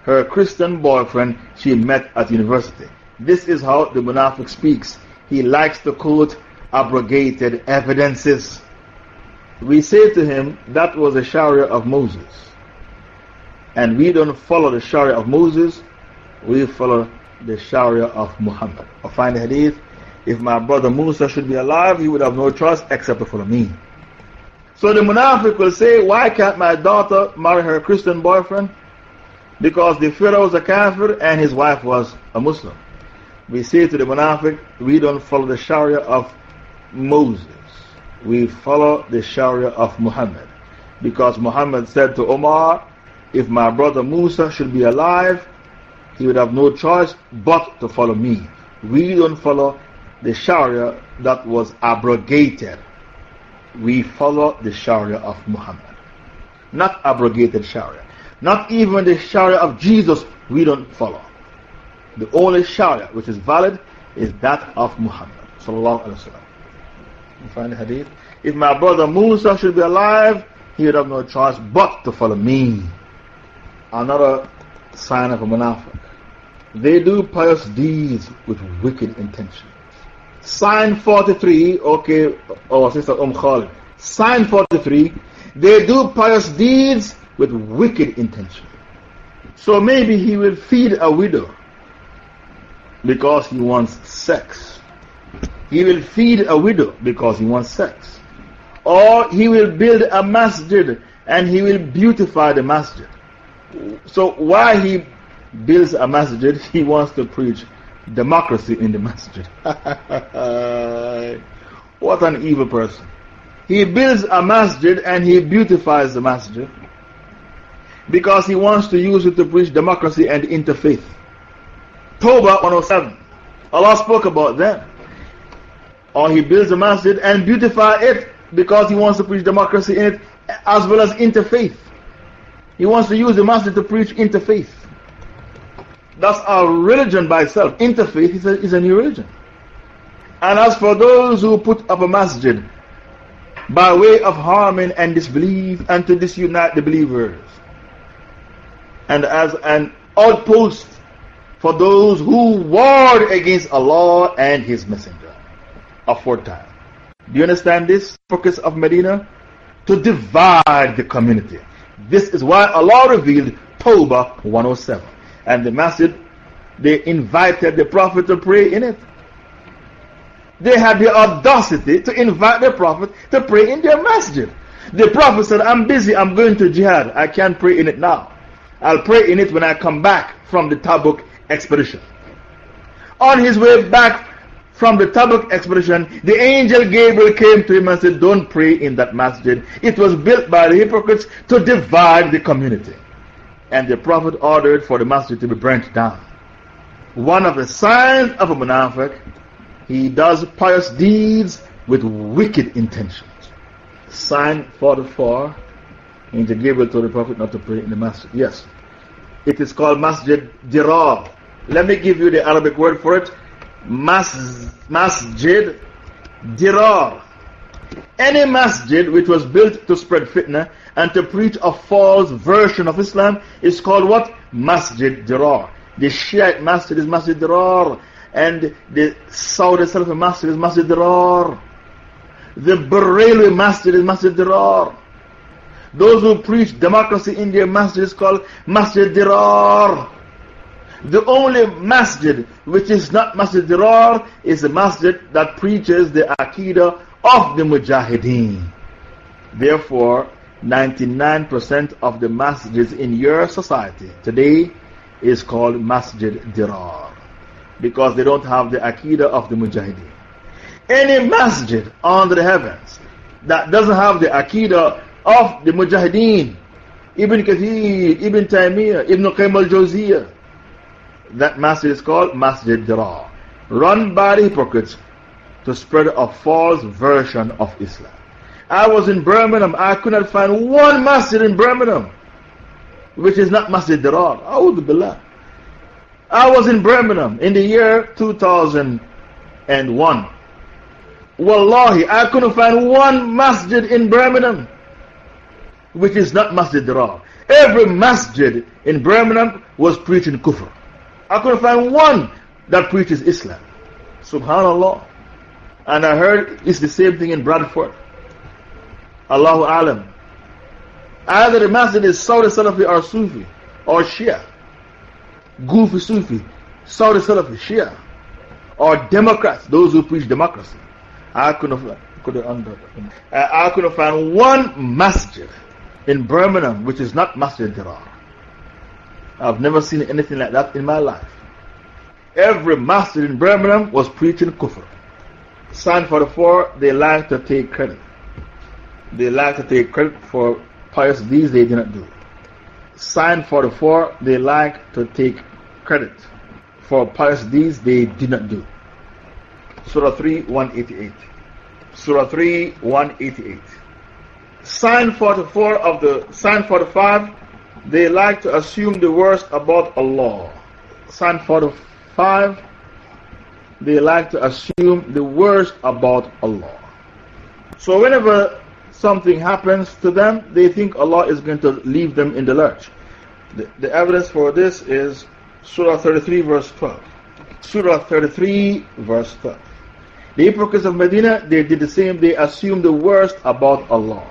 [SPEAKER 1] her Christian boyfriend she met at university? This is how the Munafiq speaks. He likes to quote abrogated evidences. We say to him, that was the Sharia of Moses. And we don't follow the Sharia of Moses, we follow the Sharia of Muhammad. Or find the hadith if my brother Musa should be alive, he would have no trust except for me. So the Munafiq will say, Why can't my daughter marry her Christian boyfriend? Because the Pharaoh was a Kafir and his wife was a Muslim. We say to the Munafiq, We don't follow the Sharia of Moses, we follow the Sharia of Muhammad. Because Muhammad said to Omar, If my brother Musa should be alive, he would have no choice but to follow me. We don't follow the Sharia that was abrogated. We follow the Sharia of Muhammad. Not abrogated Sharia. Not even the Sharia of Jesus we don't follow. The only Sharia which is valid is that of Muhammad. You find the hadith? If my brother Musa should be alive, he would have no choice but to follow me. Another sign of a Munafiq. They do pious deeds with wicked intention. Sign 43, okay, our sister Um Khalid. Sign 43, they do pious deeds with wicked intention. So maybe he will feed a widow because he wants sex. He will feed a widow because he wants sex. Or he will build a masjid and he will beautify the masjid. So why he builds a masjid, he wants to preach democracy in the masjid. what an evil person. He builds a masjid and he beautifies the masjid because he wants to use it to preach democracy and interfaith. Tawbah 107. Allah spoke about that. Or he builds a masjid and beautifies it because he wants to preach democracy in it as well as interfaith. He wants to use the masjid to preach interfaith. That's our religion by itself. Interfaith is a, is a new religion. And as for those who put up a masjid by way of harming and disbelief and to disunite the believers, and as an outpost for those who warred against Allah and His Messenger aforetime. Do you understand this focus of Medina? To divide the community. This is why Allah revealed Tawbah 107 and the masjid, they invited the Prophet to pray in it. They had the audacity to invite the Prophet to pray in their masjid. The Prophet said, I'm busy, I'm going to jihad. I can't pray in it now. I'll pray in it when I come back from the Tabuk expedition. On his way back from the Tabuk expedition, the angel Gabriel came to him and said, Don't pray in that masjid. It was built by the hypocrites to divide the community and the Prophet ordered for the masjid to be burnt down. One of the signs of a Munafiq, he does pious deeds with wicked intentions. Sign 44 in the Gabriel to the Prophet not to pray in the masjid. Yes. It is called Masjid Dirar. Let me give you the Arabic word for it. Mas, masjid Dirar. Any masjid which was built to spread fitna and to preach a false version of Islam is called what? Masjid Dirar. The Shiite Masjid is Masjid Dirar, and the Saudi Salafi Masjid is Masjid Dirar. The Bareilly Masjid is Masjid Dirar. Those who preach democracy in their masjid is called Masjid Dirar. The only masjid which is not Masjid Dirar is a masjid that preaches the Aqidah of the Mujahideen. Therefore, 99% of the masjids in your society today is called Masjid Dirar because they don't have the Aqidah of the Mujahideen. Any masjid under the heavens that doesn't have the Aqidah of the Mujahideen, Ibn Kathir, Ibn Taymiyyah, Ibn Qayyim al Jawziyah, that masjid is called Masjid Dirar, run by the hypocrites to spread a false version of Islam. I was in Birmingham, I could not find one masjid in Birmingham which is not Masjid Dirar. A'udhu I was in Birmingham in the year 2001. Wallahi, I couldn't find one masjid in Birmingham which is not Masjid Dirar. Every masjid in Birmingham was preaching kufr. I couldn't find one that preaches Islam. SubhanAllah. And I heard it's the same thing in Bradford. Allahu Alam. Either the masjid is Saudi Salafi or Sufi or Shia. Goofy Sufi, Saudi Salafi, Shia. Or Democrats, those who preach democracy. I couldn't, could I couldn't find one masjid in Birmingham which is not Masjid Dirar. I've never seen anything like that in my life. Every masjid in Birmingham was preaching kufr. Signed for the four, they like to take credit they like to take credit for pious deeds they did not do. Sign 44, they like to take credit for pious deeds they did not do. Surah 3, 188. Surah 3, 188. Sign 44 of the Sign 45, they like to assume the worst about Allah. Sign 45, they like to assume the worst about Allah. So, whenever something happens to them, they think Allah is going to leave them in the lurch. The, the evidence for this is Surah 33, verse 12. Surah 33, verse 12. The hypocrites of Medina, they did the same, they assumed the worst about Allah.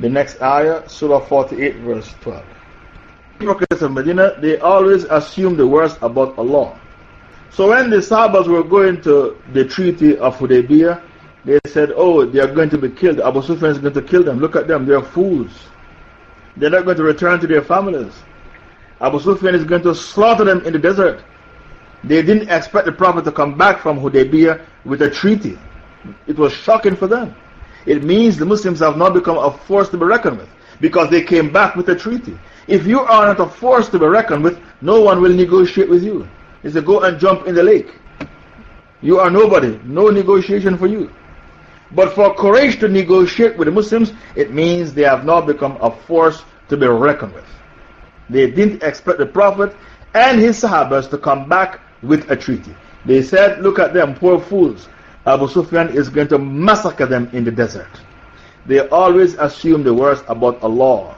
[SPEAKER 1] The next ayah, Surah 48, verse 12. The hypocrites of Medina, they always assumed the worst about Allah. So when the Sahabas were going to the Treaty of Hudaybiyah, they said, Oh, they are going to be killed. Abu Sufyan is going to kill them. Look at them. They are fools. They're not going to return to their families. Abu Sufyan is going to slaughter them in the desert. They didn't expect the Prophet to come back from Hudaybiyah with a treaty. It was shocking for them. It means the Muslims have now become a force to be reckoned with because they came back with a treaty. If you are not a force to be reckoned with, no one will negotiate with you. It's a go and jump in the lake. You are nobody, no negotiation for you. But for Quraysh to negotiate with the Muslims, it means they have now become a force to be reckoned with. They didn't expect the Prophet and his Sahabas to come back with a treaty. They said, Look at them, poor fools. Abu Sufyan is going to massacre them in the desert. They always assume the worst about Allah.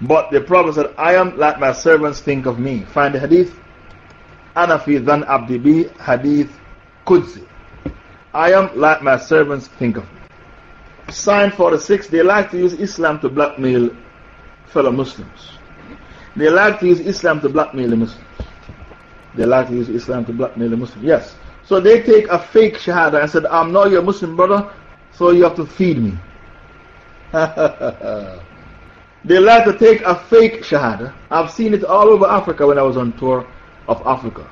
[SPEAKER 1] But the Prophet said, I am like my servants think of me. Find the hadith. Anafi than Abdibi, hadith Qudsi. I am like my servants think of me. Sign 46, they like to use Islam to blackmail fellow Muslims. They like to use Islam to blackmail the Muslims. They like to use Islam to blackmail the Muslims, yes. So they take a fake Shahada and said, I'm not your Muslim brother, so you have to feed me. they like to take a fake Shahada. I've seen it all over Africa when I was on tour of Africa,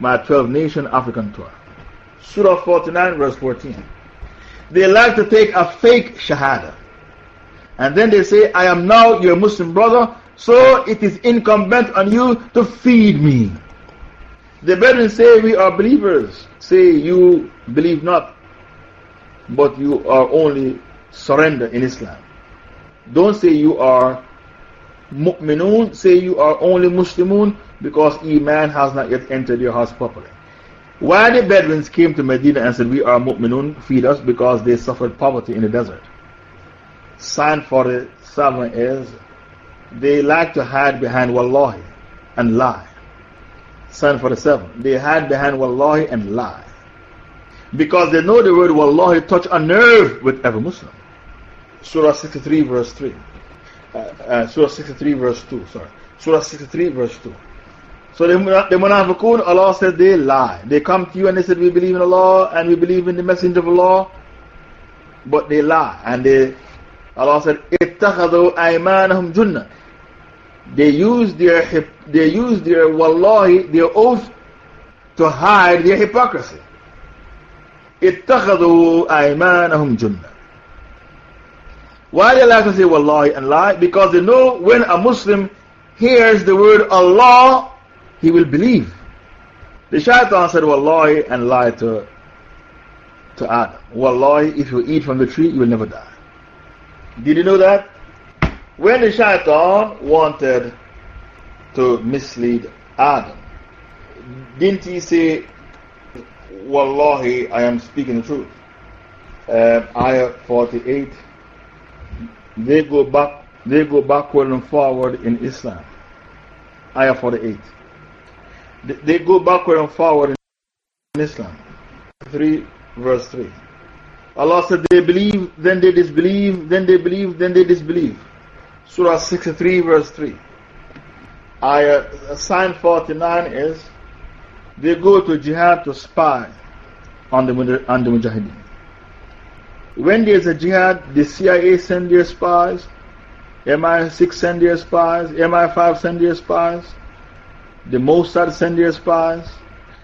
[SPEAKER 1] my 12 nation African tour. Surah 49, verse 14. They like to take a fake Shahada. And then they say, I am now your Muslim brother, so it is incumbent on you to feed me. The brethren say, We are believers. Say, You believe not, but you are only surrender in Islam. Don't say you are mu'minun, say you are only Muslimun because Iman has not yet entered your house properly. Why the Bedouins came to Medina and said, We are mu'minun, feed us, because they suffered poverty in the desert. Sign for the is they like to hide behind wallahi and lie. Sign for the they hide behind wallahi and lie. Because they know the word wallahi touch a nerve with every Muslim. Surah 63, verse 3. Uh, uh, Surah 63, verse 2. Sorry. Surah 63, verse 2. So the, the munafiqun, Allah said they lie. They come to you and they said, We believe in Allah and we believe in the Messenger of Allah, but they lie. And they, Allah said, اتخذوا أيمانهم جنة. They use their, they use their wallahi, their oath to hide their hypocrisy. اتخذوا أيمانهم جنة. Why they like to say wallahi and lie? Because they know when a Muslim hears the word Allah, he will believe. The shaitan said, Wallahi, and lied to, to Adam. Wallahi, if you eat from the tree, you will never die. Did you know that? When the shaitan wanted to mislead Adam, didn't he say, Wallahi, I am speaking the truth? Um, ayah 48. They go back, they go backward and forward in Islam. Ayah 48. They go backward and forward in Islam. 3 verse 3. Allah said, They believe, then they disbelieve, then they believe, then they disbelieve. Surah 63 verse 3. Ayah, sign 49 is, They go to jihad to spy on the, on the Mujahideen. When there's a jihad, the CIA send their spies, MI6 send their spies, MI5 send their spies. The Mossad send their spies.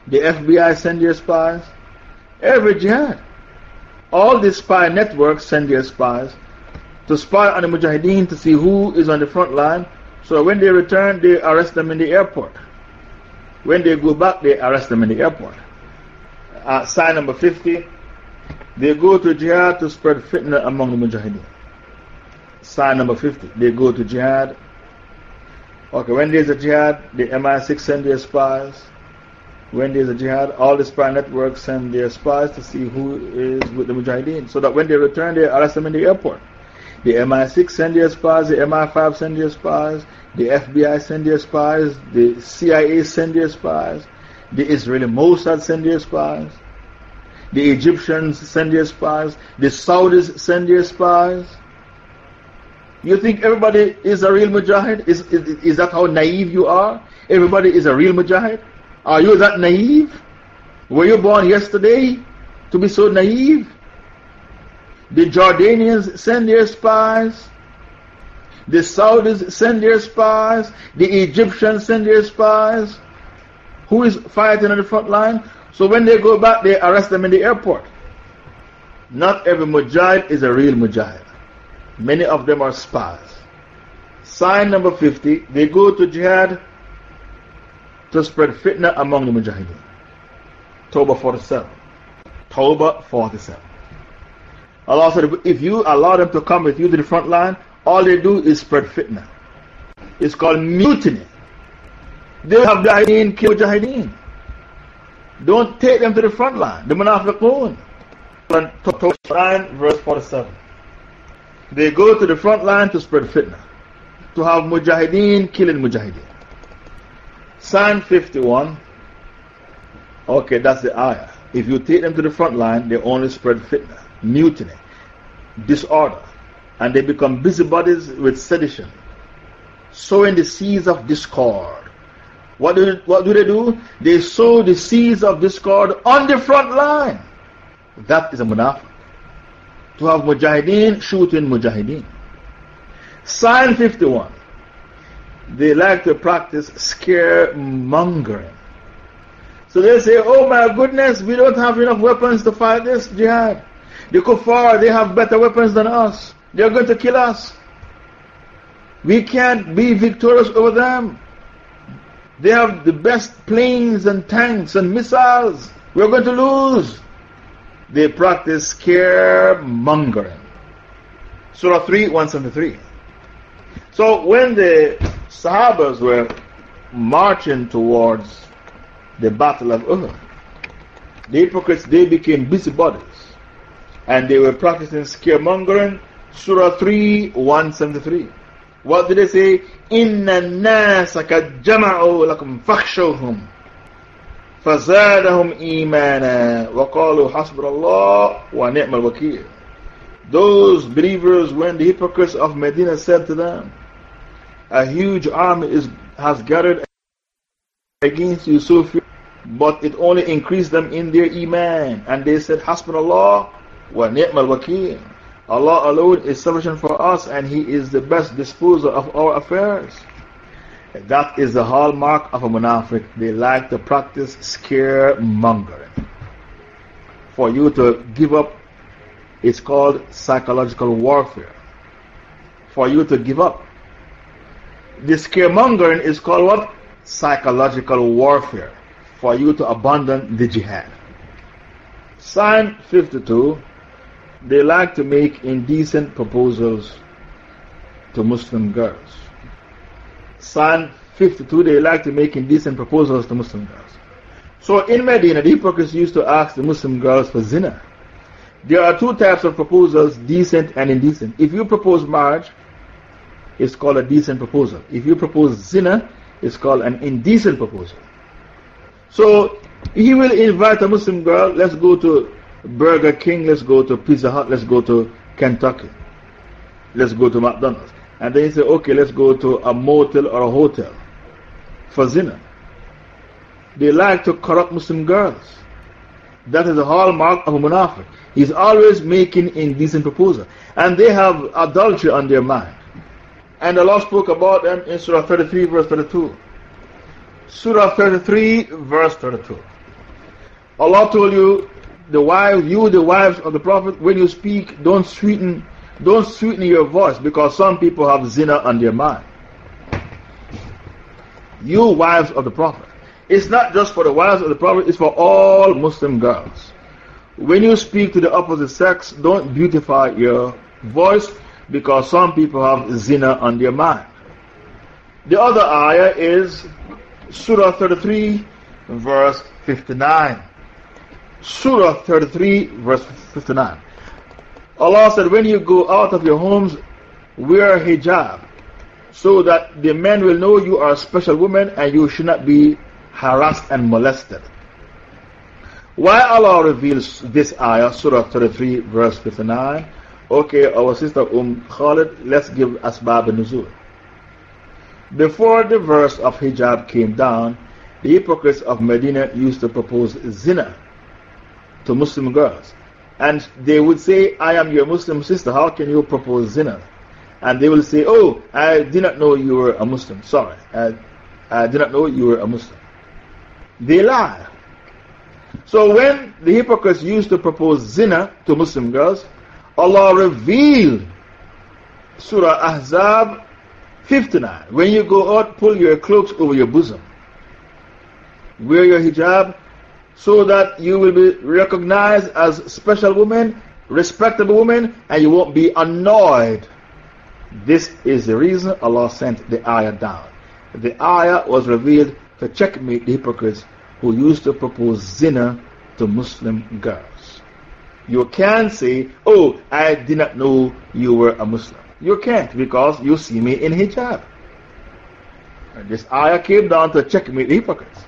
[SPEAKER 1] The FBI send their spies. Every jihad. All these spy networks send their spies to spy on the Mujahideen to see who is on the front line. So when they return, they arrest them in the airport. When they go back, they arrest them in the airport. Uh, sign number 50 they go to jihad to spread fitna among the Mujahideen. Sign number 50 they go to jihad Okay, when there's a jihad, the MI6 send their spies. When there's a jihad, all the spy networks send their spies to see who is with the Mujahideen. So that when they return, they arrest them in the airport. The MI6 send their spies, the MI5 send their spies, the FBI send their spies, the CIA send their spies, the Israeli Mossad send their spies, the Egyptians send their spies, the Saudis send their spies. You think everybody is a real mujahid? Is, is, is that how naive you are? Everybody is a real mujahid? Are you that naive? Were you born yesterday to be so naive? The Jordanians send their spies? The Saudis send their spies. The Egyptians send their spies. Who is fighting on the front line? So when they go back, they arrest them in the airport. Not every Mujahid is a real Mujahid. Many of them are spies. Sign number 50 they go to jihad to spread fitna among the mujahideen. Tawbah 47. Tawbah 47. Allah said, if you allow them to come with you to the front line, all they do is spread fitna. It's called mutiny. They have Jahideen kill Jahideen. Don't take them to the front line. The Munafiqun. Verse 47. They go to the front line to spread fitna, to have mujahideen killing mujahideen. Psalm 51. Okay, that's the ayah. If you take them to the front line, they only spread fitna, mutiny, disorder, and they become busybodies with sedition, sowing the seeds of discord. What do, what do they do? They sow the seeds of discord on the front line. That is a munafiq. 12 Mujahideen shooting Mujahideen. Sign 51. They like to practice scaremongering. So they say, oh my goodness, we don't have enough weapons to fight this jihad. The kuffar, they have better weapons than us. They're going to kill us. We can't be victorious over them. They have the best planes and tanks and missiles. We're going to lose they practice scaremongering. Surah 3, 173. So when the Sahabas were marching towards the Battle of Uhud, the hypocrites, they became busybodies. And they were practicing scaremongering. Surah 3, 173. What did they say? Inna nasaka jama'u lakum fakshawhum. فزادهم إيمانا وقالوا حسبنا الله ونعم الوكيل Those believers when the hypocrites of Medina said to them A huge army is, has gathered against you so few But it only increased them in their Iman And they said Hasbunallah wa ni'mal wakil Allah alone is sufficient for us and He is the best disposer of our affairs that is the hallmark of a Munafiq. They like to practice scaremongering. For you to give up, it's called psychological warfare. For you to give up. The scaremongering is called what? Psychological warfare. For you to abandon the jihad. Sign 52 They like to make indecent proposals to Muslim girls son, 52, they like to make indecent proposals to Muslim girls. So in Medina, the hypocrites used to ask the Muslim girls for zina. There are two types of proposals decent and indecent. If you propose marriage, it's called a decent proposal. If you propose zina, it's called an indecent proposal. So he will invite a Muslim girl, let's go to Burger King, let's go to Pizza Hut, let's go to Kentucky, let's go to McDonald's. And then say, okay, let's go to a motel or a hotel for zina. They like to corrupt Muslim girls. That is the hallmark of a munafiq. He's always making indecent proposal. And they have adultery on their mind. And Allah spoke about them in Surah 33, verse 32. Surah 33, verse 32. Allah told you, the wives, you, the wives of the Prophet, when you speak, don't sweeten don't sweeten your voice because some people have zina on their mind. You wives of the Prophet. It's not just for the wives of the Prophet, it's for all Muslim girls. When you speak to the opposite sex, don't beautify your voice because some people have zina on their mind. The other ayah is Surah 33, verse 59. Surah 33, verse 59. Allah said, When you go out of your homes, wear hijab so that the men will know you are a special woman and you should not be harassed and molested. Why Allah reveals this ayah, Surah 33, verse 59? Okay, our sister Umm Khalid, let's give Asbab al Nuzul. Before the verse of hijab came down, the hypocrites of Medina used to propose zina to Muslim girls. And they would say, I am your Muslim sister, how can you propose zina? And they will say, Oh, I did not know you were a Muslim. Sorry, I, I did not know you were a Muslim. They lie. So when the hypocrites used to propose zina to Muslim girls, Allah revealed Surah Ahzab 59. When you go out, pull your cloaks over your bosom. Wear your hijab so that you will be recognized as special women, respectable women, and you won't be annoyed. This is the reason Allah sent the ayah down. The ayah was revealed to checkmate the hypocrites who used to propose zina to Muslim girls. You can say, Oh, I did not know you were a Muslim. You can't because you see me in hijab. And this ayah came down to checkmate the hypocrites.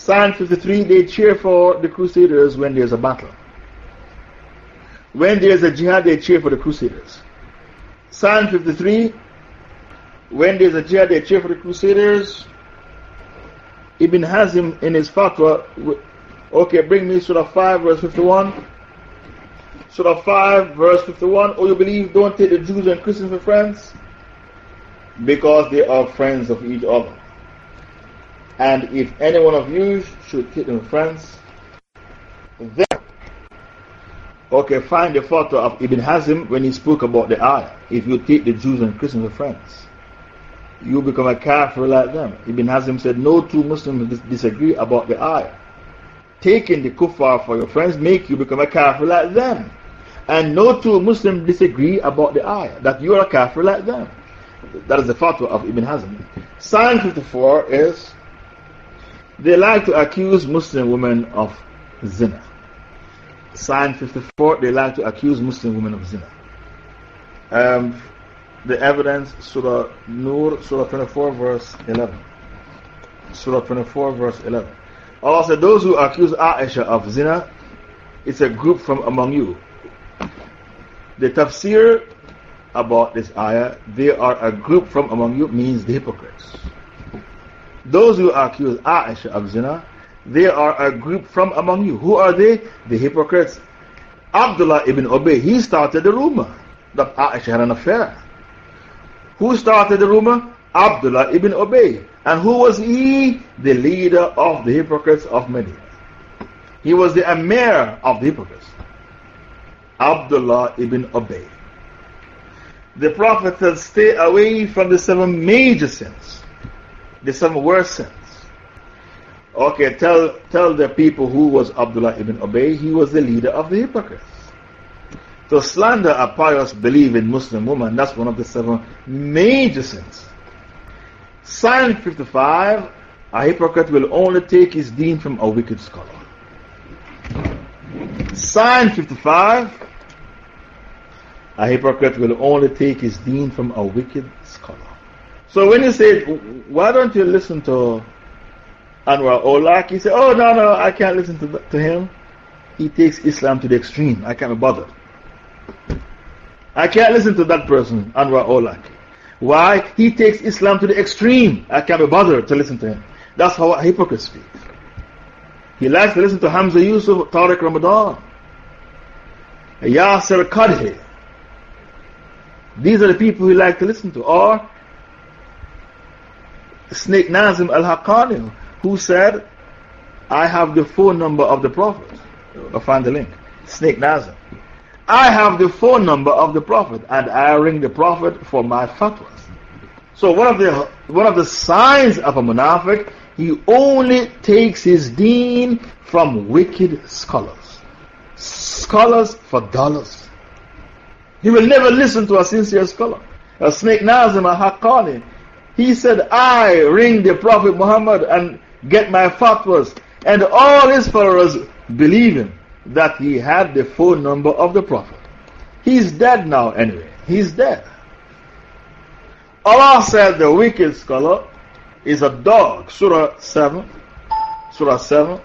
[SPEAKER 1] Psalm 53, they cheer for the Crusaders when there's a battle. When there's a jihad, they cheer for the Crusaders. Psalm 53, when there's a jihad, they cheer for the Crusaders. Ibn Hazm in his fatwa, okay, bring me Surah 5, verse 51. Surah 5, verse 51. Oh, you believe, don't take the Jews and Christians for friends, because they are friends of each other. And if any one of you should kill in France, then, okay, find the photo of Ibn Hazm when he spoke about the ayah. If you take the Jews and Christians in France, you become a kafir like them. Ibn Hazm said, no two Muslims dis disagree about the ayah. Taking the kuffar for your friends make you become a kafir like them. And no two Muslims disagree about the ayah, that you are a kafir like them. That is the fatwa of Ibn Hazm. Sign 54 is they like to accuse Muslim women of zina. Sign 54, they like to accuse Muslim women of zina. Um, the evidence, Surah Nur, Surah 24, verse 11. Surah 24, verse 11. Allah said, Those who accuse Aisha of zina, it's a group from among you. The tafsir about this ayah, they are a group from among you, means the hypocrites. Those who accuse Aisha of zina, they are a group from among you. Who are they? The hypocrites. Abdullah ibn Ubay he started the rumor that Aisha had an affair. Who started the rumor? Abdullah ibn Ubay. And who was he? The leader of the hypocrites of Medina. He was the emir of the hypocrites. Abdullah ibn Ubay. The Prophet said, Stay away from the seven major sins. The seven worst sins. Okay, tell, tell the people who was Abdullah ibn Ubay, he was the leader of the hypocrites. So slander a pious believing Muslim woman, that's one of the seven major sins. Sign 55, a hypocrite will only take his deen from a wicked scholar. Sign 55, a hypocrite will only take his deen from a wicked so when you say, why don't you listen to Anwar Awlaki? You say, oh, no, no, I can't listen to, to him. He takes Islam to the extreme. I can't be bothered. I can't listen to that person, Anwar Awlaki. Why? He takes Islam to the extreme. I can't be bothered to listen to him. That's how a hypocrite speaks. He likes to listen to Hamza Yusuf, Tariq Ramadan, Yasir Qadhi. These are the people he likes to listen to. Or Snake Nazim al Haqqani, who said, I have the phone number of the Prophet. I'll find the link. Snake Nazim. I have the phone number of the Prophet and I ring the Prophet for my fatwas. So, one of the, one of the signs of a Munafiq, he only takes his deen from wicked scholars. Scholars for dollars. He will never listen to a sincere scholar. A Snake Nazim, a Haqqani." He said, I ring the Prophet Muhammad and get my fatwas. And all his followers believe him that he had the phone number of the Prophet. He's dead now anyway. He's dead. Allah said the wicked scholar is a dog. Surah 7, Surah 7,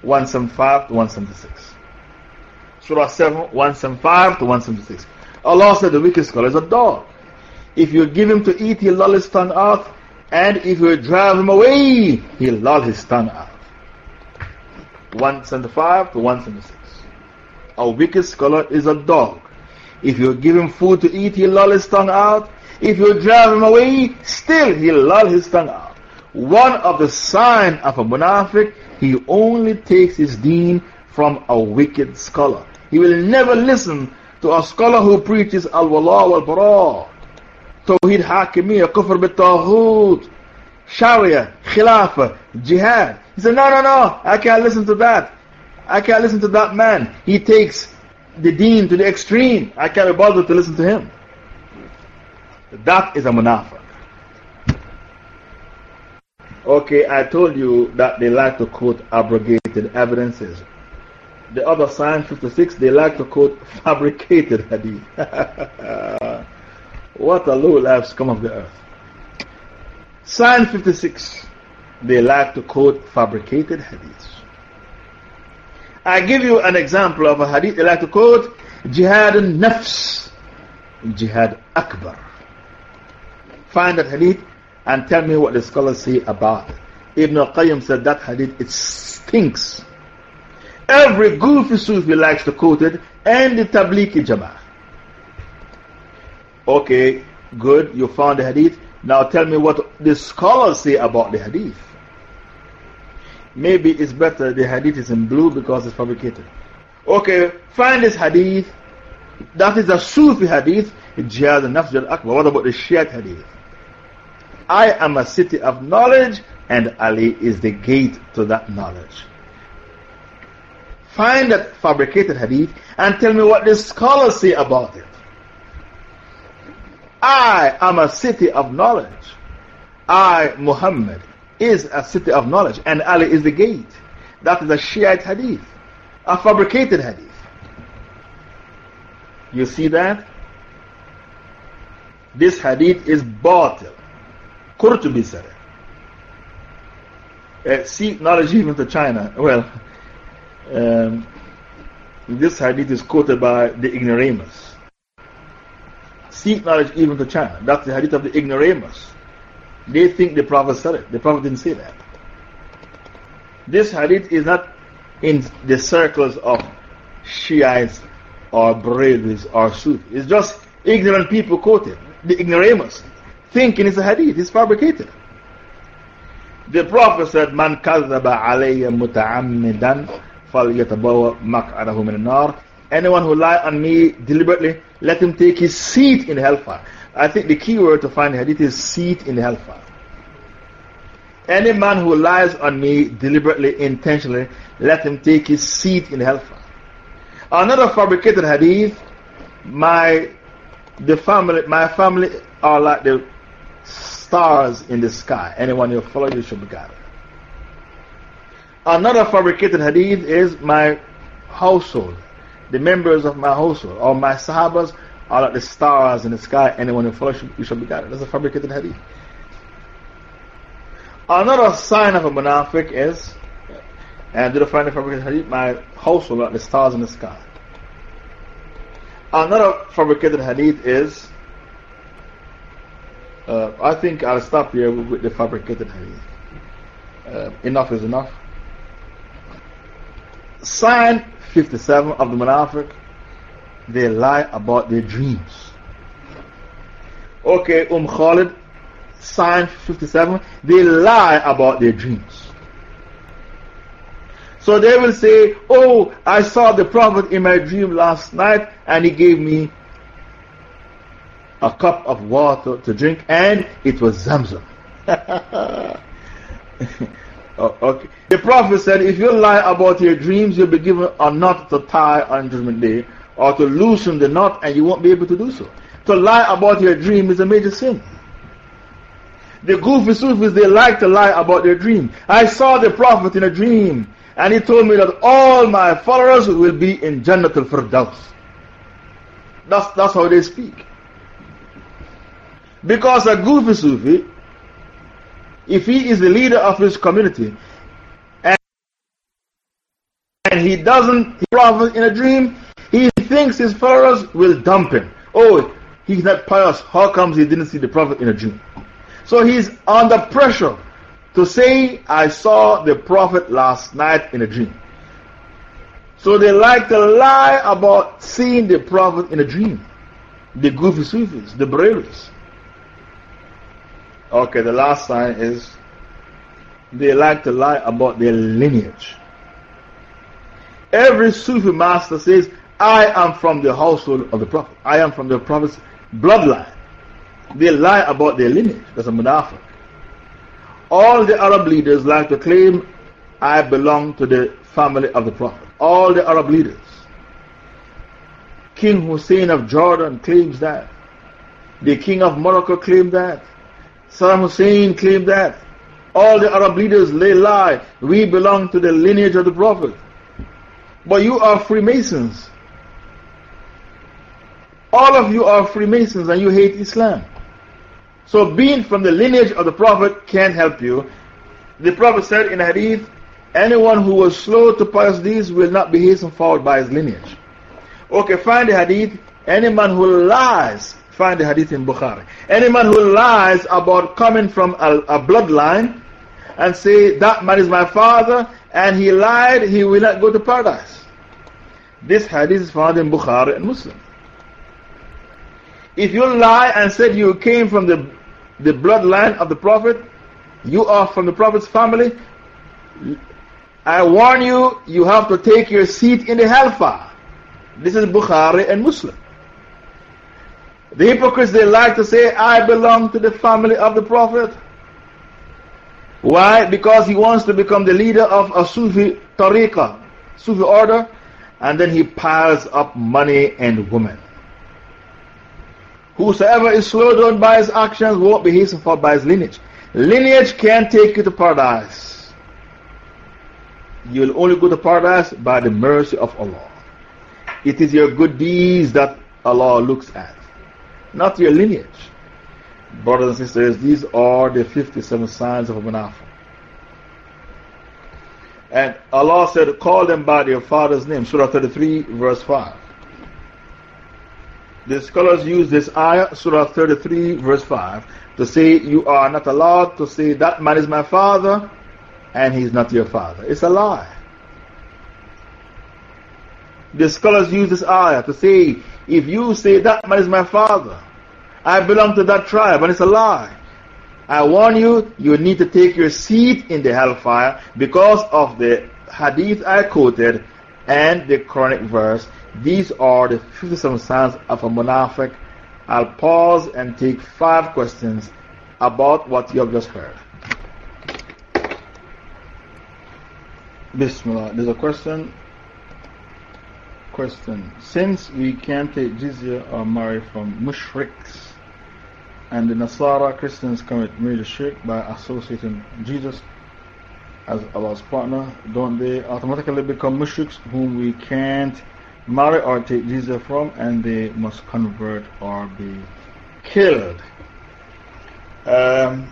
[SPEAKER 1] 175 to 176. Surah 7, 175 to 176. Allah said the wicked scholar is a dog. If you give him to eat, he'll lull his tongue out. And if you drive him away, he'll lull his tongue out. 175 to 176. Our wicked scholar is a dog. If you give him food to eat, he'll lull his tongue out. If you drive him away, still he'll lull his tongue out. One of the signs of a munafiq, he only takes his deen from a wicked scholar. He will never listen to a scholar who preaches al-wala wal-bara. توحيد حاكمية كفر بالطاغوت Sharia, Khilafah, Jihad. He said, no, no, no, I can't listen to that. I can't listen to that man. He takes the deen to the extreme. I can't be bothered to listen to him. That is a munafiq. Okay, I told you that they like to quote abrogated evidences. The other sign, 56, they like to quote fabricated hadith. What a low life come of the earth. Sign 56. They like to quote fabricated hadiths. I give you an example of a hadith they like to quote Jihad Nafs, Jihad Akbar. Find that hadith and tell me what the scholars say about it. Ibn al Qayyim said that hadith, it stinks. Every goofy Sufi likes to quote it and the Tablighi Jama'ah. Okay, good, you found the hadith. Now tell me what the scholars say about the hadith. Maybe it's better the hadith is in blue because it's fabricated. Okay, find this hadith. That is a Sufi hadith. Jihad and Nafs Akbar. What about the Shia hadith? I am a city of knowledge, and Ali is the gate to that knowledge. Find that fabricated hadith and tell me what the scholars say about it. I am a city of knowledge. I, Muhammad, is a city of knowledge, and Ali is the gate. That is a Shiite hadith, a fabricated hadith. You see that? This hadith is batil. Qurtubi said it. Uh, seek knowledge even to China. Well, um, this hadith is quoted by the ignoramus seek knowledge even to China. That's the hadith of the ignoramus. They think the Prophet said it. The Prophet didn't say that. This hadith is not in the circles of Shiites or Brahmins or Sufis. It's just ignorant people quoting. The ignoramus thinking it's a hadith, it's fabricated. The Prophet said, Man kazaba alayya muta'ammidan falyatabawa maq'adahu min Anyone who lies on me deliberately, let him take his seat in hellfire. I think the key word to find hadith is seat in hellfire. Any man who lies on me deliberately, intentionally, let him take his seat in hellfire. Another fabricated hadith, my, the family, my family are like the stars in the sky. Anyone who follows you should be guided. Another fabricated hadith is my household the members of my household, all my sahabas, are like the stars in the sky. Anyone who follows you shall be guided. That's a fabricated hadith. Another sign of a munafiq is, and did I find the fabricated hadith? My household like the stars in the sky. Another fabricated hadith is, uh, I think I'll stop here with, with the fabricated hadith. Uh, enough is enough. Sign 57 of the Munafiq, they lie about their dreams. Okay, Um Khalid, sign 57, they lie about their dreams. So they will say, Oh, I saw the Prophet in my dream last night and he gave me a cup of water to drink and it was Zamzam. Oh, okay. The Prophet said, if you lie about your dreams, you'll be given a knot to tie on Judgment Day or to loosen the knot and you won't be able to do so. To lie about your dream is a major sin. The goofy Sufis, they like to lie about their dream. I saw the Prophet in a dream and he told me that all my followers will be in Jannatul Firdaus. That's, that's how they speak. Because a goofy Sufi if he is the leader of his community and, he doesn't he prophet in a dream, he thinks his followers will dump him. Oh, he's not pious. How comes he didn't see the prophet in a dream? So he's under pressure to say, I saw the prophet last night in a dream. So they like to lie about seeing the prophet in a dream. The goofy Sufis, the Brahmins. Okay, the last sign is they like to lie about their lineage. Every Sufi master says, I am from the household of the Prophet. I am from the Prophet's bloodline. They lie about their lineage. That's a munafiq. All the Arab leaders like to claim, I belong to the family of the Prophet. All the Arab leaders. King Hussein of Jordan claims that. The king of Morocco claimed that. Saddam Hussein claimed that. All the Arab leaders, they lie. We belong to the lineage of the Prophet. But you are Freemasons. All of you are Freemasons and you hate Islam. So being from the lineage of the Prophet can't help you. The Prophet said in Hadith, anyone who was slow to pass these will not be hastened forward by his lineage. Okay, find the Hadith. Any man who lies Find the hadith in Bukhari. Any man who lies about coming from a, a bloodline and say, that man is my father, and he lied, he will not go to paradise. This hadith is found in Bukhari and Muslim. If you lie and said you came from the, the bloodline of the Prophet, you are from the Prophet's family, I warn you, you have to take your seat in the hellfire. This is Bukhari and Muslim. The hypocrites, they like to say, I belong to the family of the Prophet. Why? Because he wants to become the leader of a Sufi tariqah, Sufi order, and then he piles up money and women. Whosoever is slowed down by his actions won't be hastened for by his lineage. Lineage can't take you to paradise. You will only go to paradise by the mercy of Allah. It is your good deeds that Allah looks at not your lineage. Brothers and sisters, these are the 57 signs of Ibn Afar. And Allah said, Call them by their father's name. Surah 33, verse 5. The scholars use this ayah, Surah 33, verse 5, to say, You are not allowed to say, That man is my father, and he's not your father. It's a lie. The scholars use this ayah to say, if you say that man is my father, I belong to that tribe, and it's a lie. I warn you, you need to take your seat in the hellfire because of the hadith I quoted and the Quranic verse. These are the 57 signs of a Munafiq. I'll pause and take five questions about what you have just heard. Bismillah. There's a question question. Since we can't take jizya or marry from mushriks, and the Nasara Christians commit major shirk by associating Jesus as Allah's partner, don't they automatically become mushriks whom we can't marry or take jizya from, and they must convert or be killed? Um,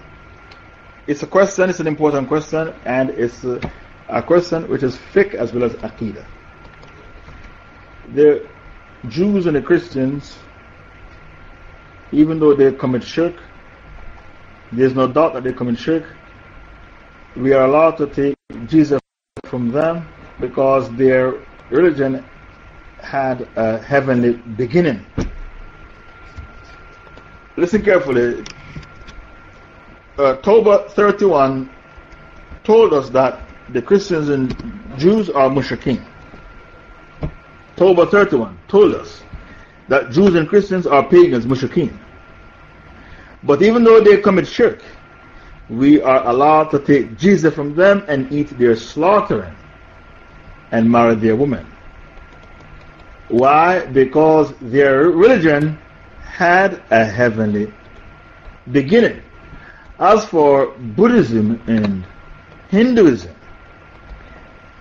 [SPEAKER 1] it's a question, it's an important question, and it's a, a question which is fiqh as well as aqidah the Jews and the Christians, even though they commit shirk, there's no doubt that they commit shirk. We are allowed to take jizya from them because their religion had a heavenly beginning. Listen carefully. October uh, Tawbah 31 told us that the Christians and Jews are Mushrikeen. Tawbah 31 told us that Jews and Christians are pagans, mushrikeen. But even though they commit shirk, we are allowed to take jizya from them and eat their slaughtering and marry their women. Why? Because their religion had a heavenly beginning. As for Buddhism and Hinduism,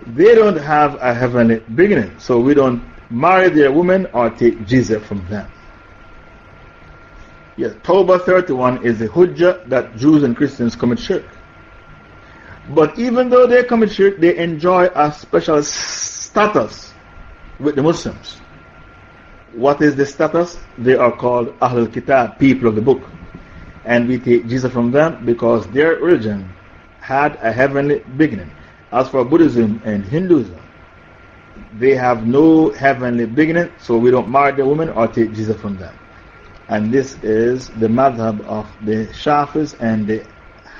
[SPEAKER 1] they don't have a heavenly beginning. So we don't marry their women or take jizya from them. Yes, Tawbah 31 is the hujjah that Jews and Christians commit shirk. But even though they commit shirk, they enjoy a special status with the Muslims. What is the status? They are called Ahlul Kitab, people of the book. And we take jizya from them because their religion had a heavenly beginning. As for Buddhism and Hinduism, they have no heavenly beginning, so we don't marry the women or take jizya from them. And this is the madhab of the Shafis and the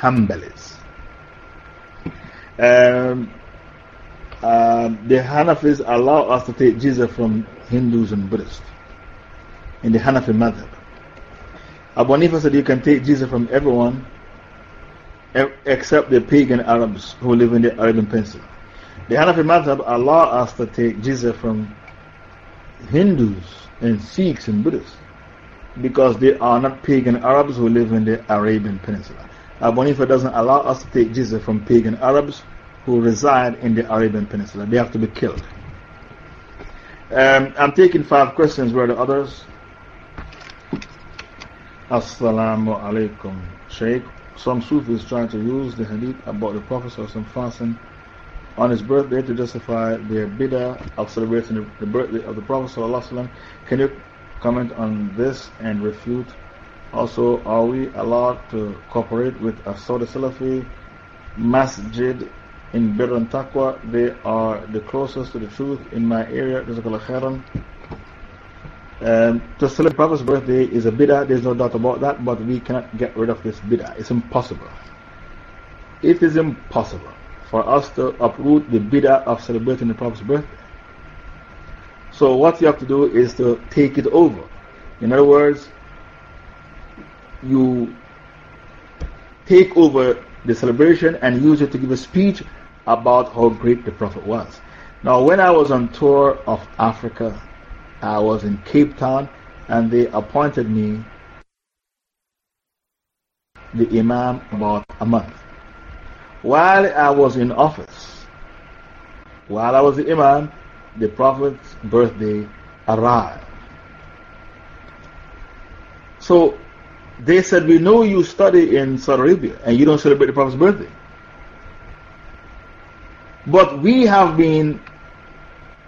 [SPEAKER 1] Hanbalis. uh, the Hanafis allow us to take jizya from Hindus and Buddhists in the Hanafi madhab. Abu Hanifa said you can take jizya from everyone except the pagan Arabs who live in the Arabian Peninsula. The Hanafi Madhab allow us to take jizya from Hindus and Sikhs and Buddhists because they are not pagan Arabs who live in the Arabian Peninsula. Abu Hanifa doesn't allow us to take jizya from pagan Arabs who reside in the Arabian Peninsula. They have to be killed. Um, I'm taking five questions. Where are the others? Assalamu alaikum, Sheikh. Some Sufis try to use the hadith about the Prophet fasting on his birthday to justify their bid'ah of celebrating the birthday of the Prophet. Can you comment on this and refute? Also, are we allowed to cooperate with a Saudi Salafi masjid in Biran Taqwa? They are the closest to the truth in my area. Jazakallah khairan. Um, to celebrate Prophet's birthday is a bid'ah, there's no doubt about that, but we cannot get rid of this bid'ah. It's impossible. It is impossible for us to uproot the bid'ah of celebrating the Prophet's birthday. So, what you have to do is to take it over. In other words, you take over the celebration and use it to give a speech about how great the Prophet was. Now, when I was on tour of Africa I was in Cape Town and they appointed me the Imam about a month. While I was in office, while I was the Imam, the Prophet's birthday arrived. So they said, We know you study in Saudi Arabia and you don't celebrate the Prophet's birthday. But we have been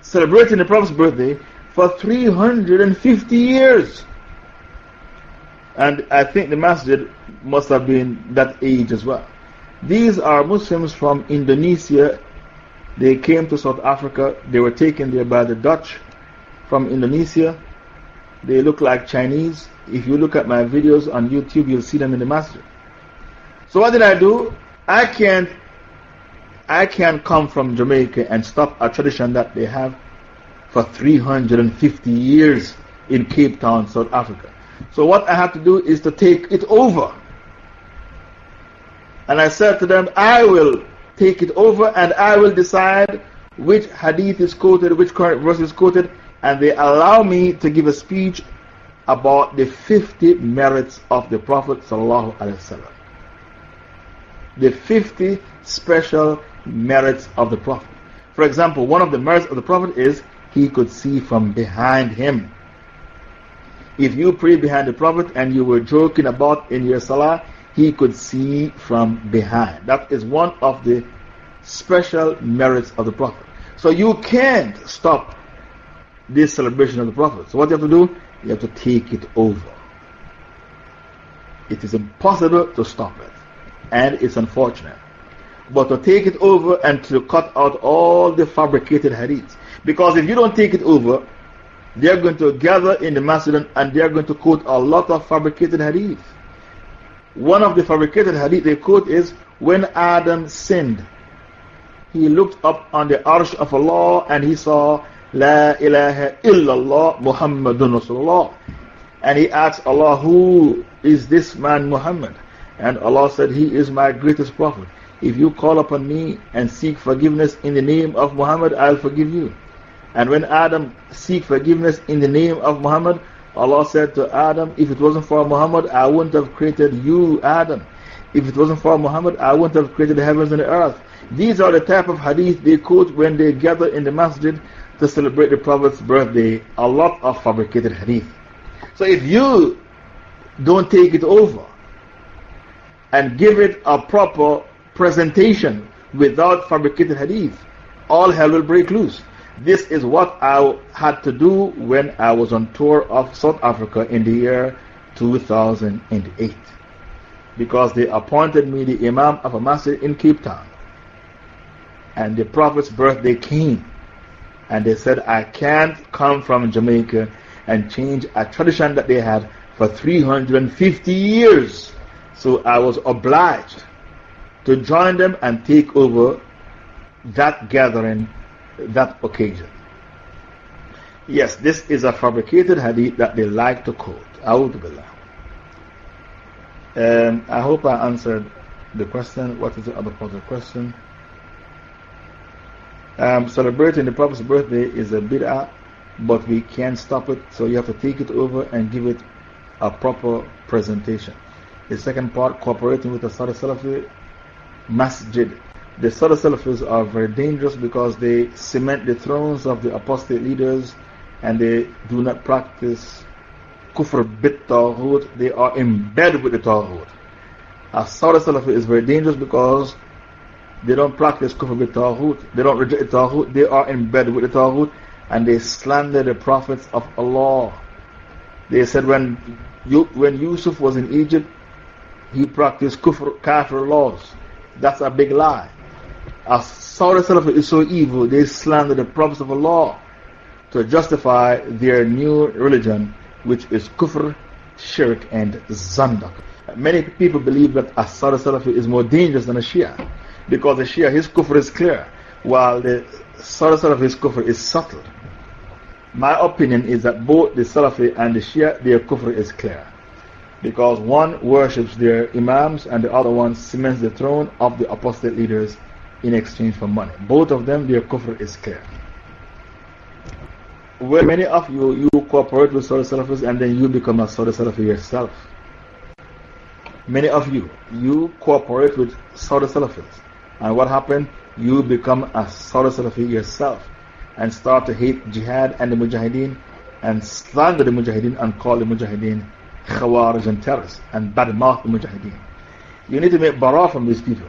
[SPEAKER 1] celebrating the Prophet's birthday for 350 years. And I think the masjid must have been that age as well. These are Muslims from Indonesia. They came to South Africa. They were taken there by the Dutch from Indonesia. They look like Chinese. If you look at my videos on YouTube, you'll see them in the masjid. So what did I do? I can't, I can't come from Jamaica and stop a tradition that they have for 350 years in Cape Town, South Africa. So what I had to do is to take it over. And I said to them, I will take it over and I will decide which hadith is quoted, which verse is quoted, and they allow me to give a speech about the 50 merits of the Prophet. The 50 special merits of the Prophet. For example, one of the merits of the Prophet is he could see from behind him. If you pray behind the Prophet and you were joking about in your salah, he could see from behind. That is one of the special merits of the Prophet. So you can't stop this celebration of the Prophet. So what you have to do? You have to take it over. It is impossible to stop it. And it's unfortunate. But to take it over and to cut out all the fabricated hadiths. Because if you don't take it over, they're going to gather in the masjid and they're going to quote a lot of fabricated hadith. One of the fabricated hadith they quote is When Adam sinned, he looked up on the arsh of Allah and he saw La ilaha illallah Muhammadun Rasulullah. And he asked Allah, Who is this man Muhammad? And Allah said, He is my greatest prophet. If you call upon me and seek forgiveness in the name of Muhammad, I'll forgive you. And when Adam seek forgiveness in the name of Muhammad, Allah said to Adam, If it wasn't for Muhammad, I wouldn't have created you, Adam. If it wasn't for Muhammad, I wouldn't have created the heavens and the earth. These are the type of hadith they quote when they gather in the masjid to celebrate the Prophet's birthday. A lot of fabricated hadith. So if you don't take it over and give it a proper presentation without fabricated hadith, all hell will break loose. This is what I had to do when I was on tour of South Africa in the year 2008 because they appointed me the Imam of a masjid in Cape Town. And the Prophet's birthday came. And they said, I can't come from Jamaica and change a tradition that they had for 350 years. So I was obliged to join them and take over that gathering that occasion. Yes, this is a fabricated hadith that they like to quote. Um, I hope I answered the question. What is the other part of the question? Um, celebrating the Prophet's birthday is a bid'ah, but we can't stop it, so you have to take it over and give it a proper presentation. The second part, cooperating with the Saudi Salafi Masjid the Salafis are very dangerous because they cement the thrones of the apostate leaders and they do not practice kufr bit ta'ghut. They are embedded with the ta'ghut. A Saudi Salafi is very dangerous because they don't practice kufr bit ta'ghut. They don't reject the ta'ghut. They are embedded with the ta'ghut and they slander the prophets of Allah. They said when, when Yusuf was in Egypt, he practiced kufr, kafir laws. That's a big lie. As Saudi Salafis is so evil, they slander the prophets of Allah to justify their new religion, which is kufr, shirk, and zandak. Many people believe that a Saudi Salafi is more dangerous than a Shia because the Shia, his kufr is clear, while the Saudi Salafi's kufr is subtle. My opinion is that both the Salafi and the Shia, their kufr is clear because one worships their Imams and the other one cements the throne of the apostate leaders in exchange for money. Both of them, their kufr is clear. Where many of you, you cooperate with Saudi Salafis and then you become a Saudi Salafi yourself. Many of you, you cooperate with Saudi Salafis. And what happened? You become a Saudi Salafi yourself and start to hate jihad and the mujahideen and slander the mujahideen and call the mujahideen khawarij and terrorists and badmouth the mujahideen. You need to make barah from these people.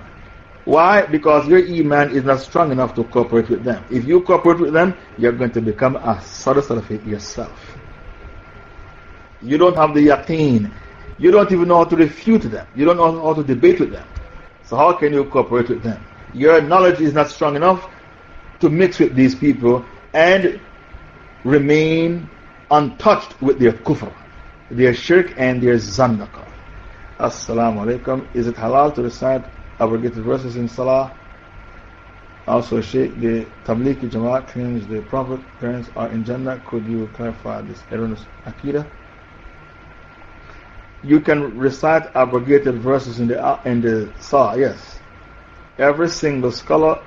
[SPEAKER 1] Why? Because your Iman is not strong enough to cooperate with them. If you cooperate with them, you're going to become a Saudi Salafit yourself. You don't have the Yaqeen. You don't even know how to refute them. You don't know how to debate with them. So, how can you cooperate with them? Your knowledge is not strong enough to mix with these people and remain untouched with their kufr, their shirk, and their zandaka. Assalamu alaikum. Is it halal to recite abrogated verses in Salah. Also, Sheikh, the Tablighi Jamaat claims the Prophet parents are in Jannah. Could you clarify this erroneous Aqidah? You can recite abrogated verses in the, in the Salah, yes. Every single scholar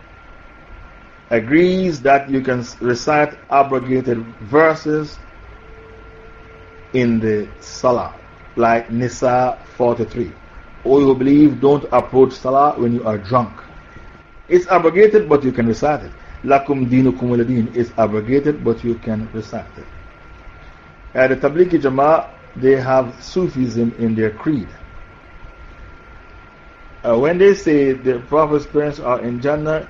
[SPEAKER 1] agrees that you can recite abrogated verses in the Salah, like Nisa 43 or you believe, don't approach Salah when you are drunk. It's abrogated, but you can recite it. Lakum dinukum waladin is abrogated, but you can recite it. At the Tablighi Jama'ah, they have Sufism in their creed. Uh, when they say the Prophet's parents are in Jannah,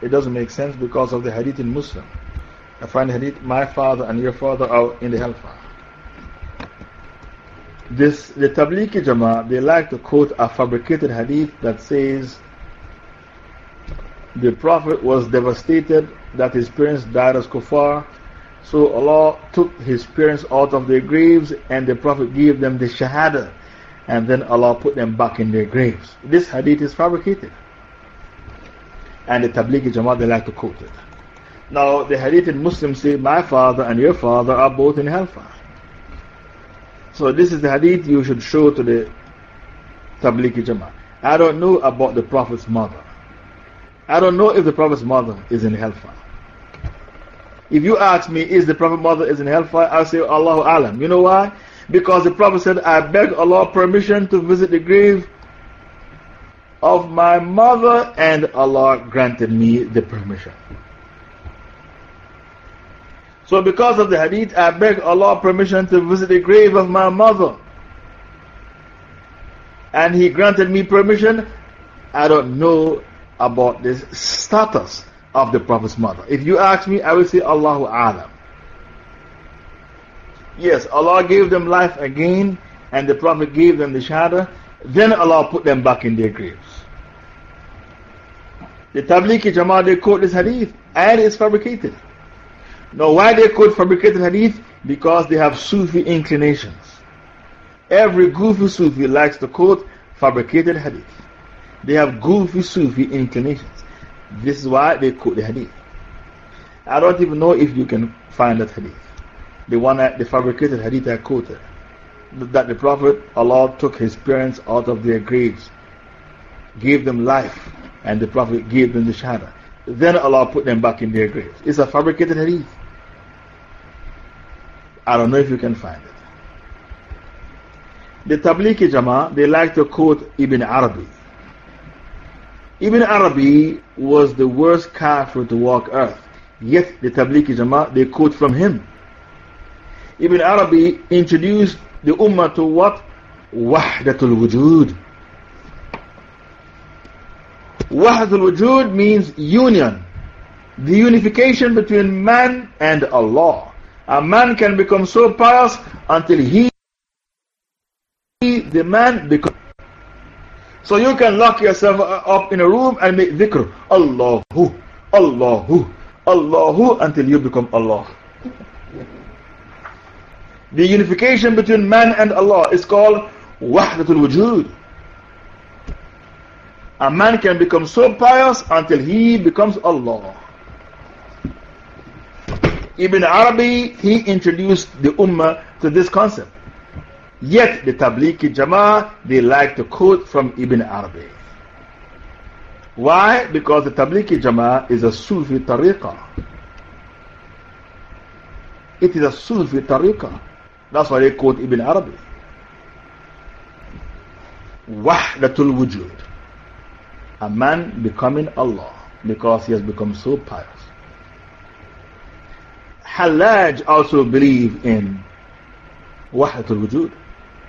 [SPEAKER 1] it doesn't make sense because of the hadith in Muslim. I find hadith, my father and your father are in the hellfire. This, the Tablighi Jama'ah, they like to quote a fabricated hadith that says the Prophet was devastated that his parents died as kuffar. So Allah took his parents out of their graves and the Prophet gave them the Shahada. And then Allah put them back in their graves. This hadith is fabricated. And the Tablighi Jama'ah, they like to quote it. Now, the hadith in Muslims say, My father and your father are both in hellfire. So this is the hadith you should show to the Tablighi Jama'ah. I don't know about the Prophet's mother. I don't know if the Prophet's mother is in hellfire. If you ask me, is the Prophet's mother is in hellfire? i say, Allahu Alam. You know why? Because the Prophet said, I beg Allah permission to visit the grave of my mother, and Allah granted me the permission. So, because of the hadith, I beg Allah permission to visit the grave of my mother. And He granted me permission. I don't know about this status of the Prophet's mother. If you ask me, I will say Allahu Alam. Yes, Allah gave them life again, and the Prophet gave them the Shahada. Then Allah put them back in their graves. The Tablighi Jama'ah, they quote this hadith, and it's fabricated. Now, why they could fabricate hadith? Because they have Sufi inclinations. Every goofy Sufi likes to quote fabricated hadith. They have goofy Sufi inclinations. This is why they quote the hadith. I don't even know if you can find that hadith. The one that the fabricated hadith I quoted. That the Prophet Allah took his parents out of their graves, gave them life, and the Prophet gave them the Shahada. Then Allah put them back in their graves. It's a fabricated hadith. I don't know if you can find it. The Tablighi Jama'ah, they like to quote Ibn Arabi. Ibn Arabi was the worst kafir to walk earth. Yet the Tablighi Jama'ah, they quote from him. Ibn Arabi introduced the Ummah to what? Wahdatul Wujud. Wahdatul Wujud means union, the unification between man and Allah. A man can become so pious until he, he the man, becomes. So you can lock yourself up in a room and make dhikr. Allahu, Allahu, Allahu until you become Allah. The unification between man and Allah is called Wahdatul Wujud. A man can become so pious until he becomes Allah. Ibn Arabi, he introduced the Ummah to this concept. Yet the Tablighi Jama'ah, they like to quote from Ibn Arabi. Why? Because the Tablighi Jama'ah is a Sufi tariqah. It is a Sufi tariqah. That's why they quote Ibn Arabi. Wahdatul Wujud. A man becoming Allah because he has become so pious. Hallaj also believe in Wahdatul Wujud.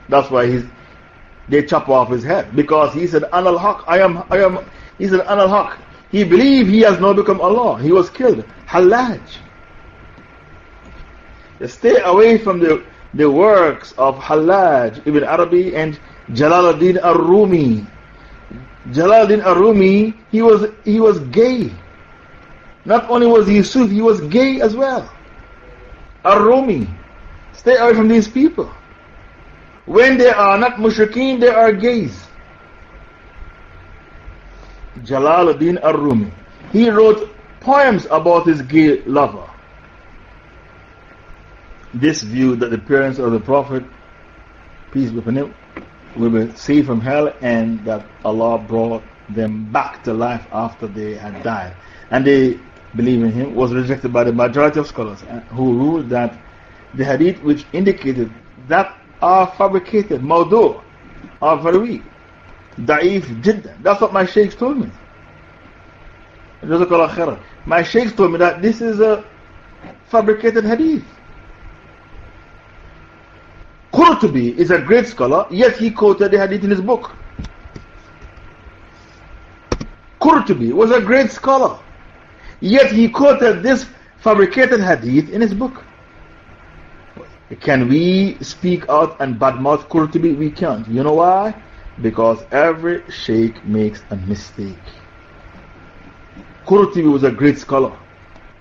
[SPEAKER 1] That's why he's, they chop off his head because he said, An Haq, I am, I am, he said, An Haq. He believed he has now become Allah. He was killed. Hallaj. Stay away from the, the works of Hallaj, ibn Arabi and Jalaluddin al Rumi. Jalaluddin al Rumi, he was, he was gay. Not only was he Sufi, he was gay as well. Ar-Rumi. Stay away from these people. When they are not mushrikeen, they are gays. Jalaluddin Ar-Rumi. He wrote poems about his gay lover. This view that the parents of the Prophet, peace be upon him, will be saved from hell and that Allah brought them back to life after they had died. And they believe in him was rejected by the majority of scholars uh, who ruled that the hadith which indicated that are fabricated, mawdu, are very weak. Da'if jiddah. That's what my sheikhs told me. Jazakallah khairan. My sheikhs told me that this is a fabricated hadith. Qurtubi is a great scholar, yet he quoted the hadith in his book. Qurtubi was a great scholar, Yet he quoted this fabricated hadith in his book. Can we speak out and badmouth Qurtubi? We can't. You know why? Because every sheikh makes a mistake. Qurtubi was a great scholar.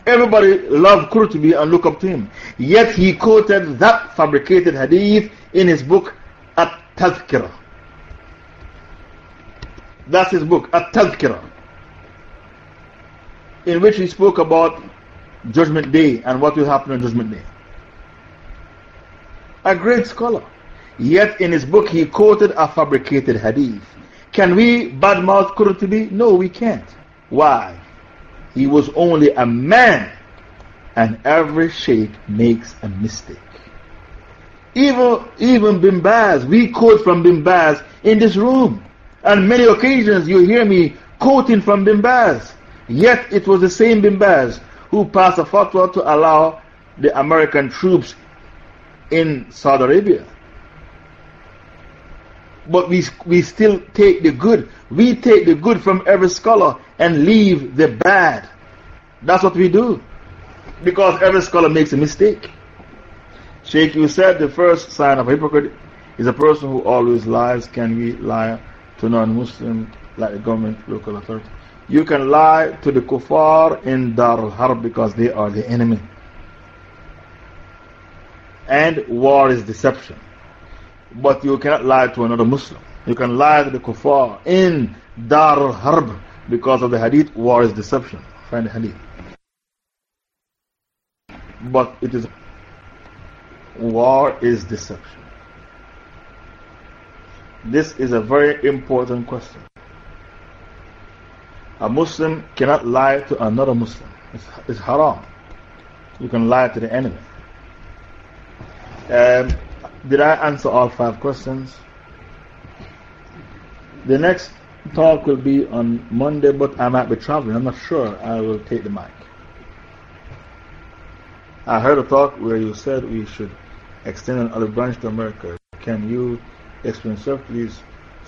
[SPEAKER 1] Everybody loved Qurtubi and looked up to him. Yet he quoted that fabricated hadith in his book, At Tazkirah. That's his book, At Tazkirah in which he spoke about Judgment Day and what will happen on Judgment Day. A great scholar. Yet in his book he quoted a fabricated hadith. Can we badmouth Qurtubi? No, we can't. Why? He was only a man and every sheikh makes a mistake. Even, even Bin Baz, we quote from Bin Baz in this room. On many occasions you hear me quoting from Bin Baz. Yet it was the same Bin Baz who passed a fatwa to allow the American troops in Saudi Arabia. But we, we still take the good. We take the good from every scholar and leave the bad. That's what we do. Because every scholar makes a mistake. Sheikh, you said the first sign of a hypocrite is a person who always lies. Can we lie to non Muslim like the government, local authority? you can lie to the kuffar in Dar al Harb because they are the enemy. And war is deception. But you cannot lie to another Muslim. You can lie to the kuffar in Dar al Harb because of the hadith, war is deception. Find the hadith. But it is war is deception. This is a very important question. A Muslim cannot lie to another Muslim. It's, it's haram. You can lie to the enemy. Um, did I answer all five questions? The next talk will be on Monday, but I might be traveling. I'm not sure. I will take the mic. I heard a talk where you said we should extend an olive branch to America. Can you explain that, please?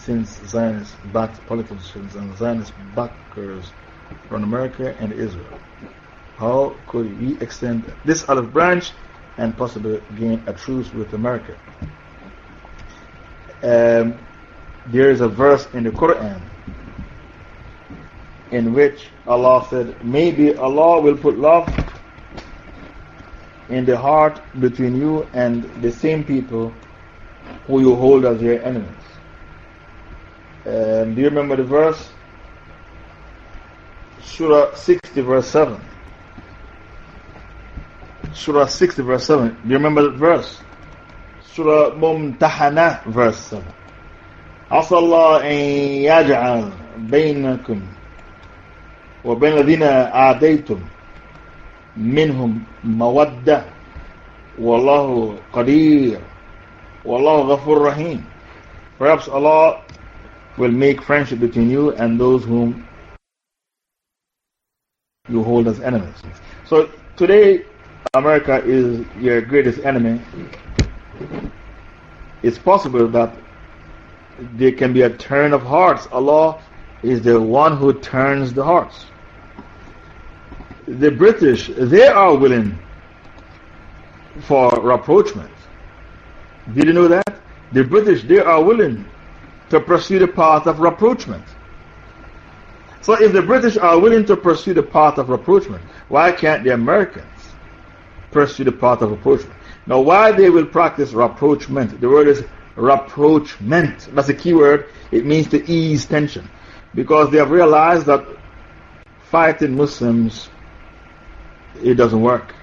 [SPEAKER 1] since Zionist-backed politicians and Zionist backers from America and Israel. How could we extend this olive branch and possibly gain a truce with America? Um, there is a verse in the Quran in which Allah said, Maybe Allah will put love in the heart between you and the same people who you hold as your enemies. Um, do you remember the verse? Surah 60, verse 7. Surah 60, verse 7. Do you remember the verse? Surah Mumtahana, verse 7. عسى الله أن يجعل بينكم وبين الذين عاديتم منهم مودة والله قدير والله غفور رحيم Perhaps Allah will make friendship between you and those whom you hold as enemies. So today, America is your greatest enemy. It's possible that there can be a turn of hearts. Allah is the one who turns the hearts. The British, they are willing for rapprochement. Did you know that? The British, they are willing to pursue the path of rapprochement. So if the British are willing to pursue the path of rapprochement, why can't the Americans pursue the path of rapprochement? Now, why they will practice rapprochement? The word is rapprochement. That's a key word. It means to ease tension. Because they have realized that fighting Muslims, it doesn't work.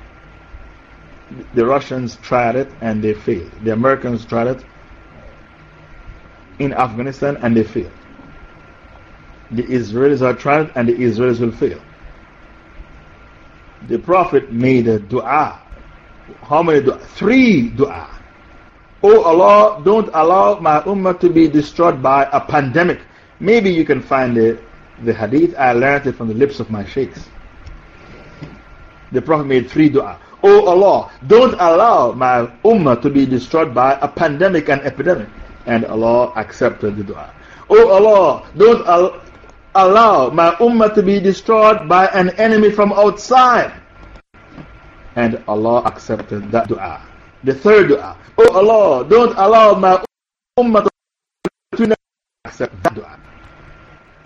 [SPEAKER 1] The Russians tried it and they failed. The Americans tried it in Afghanistan and they fail. The Israelis are tried and the Israelis will fail. The Prophet made a dua. How many dua? Three dua. Oh Allah, don't allow my ummah to be destroyed by a pandemic. Maybe you can find the, the hadith. I learned it from the lips of my sheikhs. The Prophet made three dua. Oh Allah, don't allow my ummah to be destroyed by a pandemic and epidemic and Allah accepted the dua. Oh Allah, don't al allow my ummah to be destroyed by an enemy from outside. And Allah accepted that dua. The third dua. Oh Allah, don't allow my ummah to accept that dua.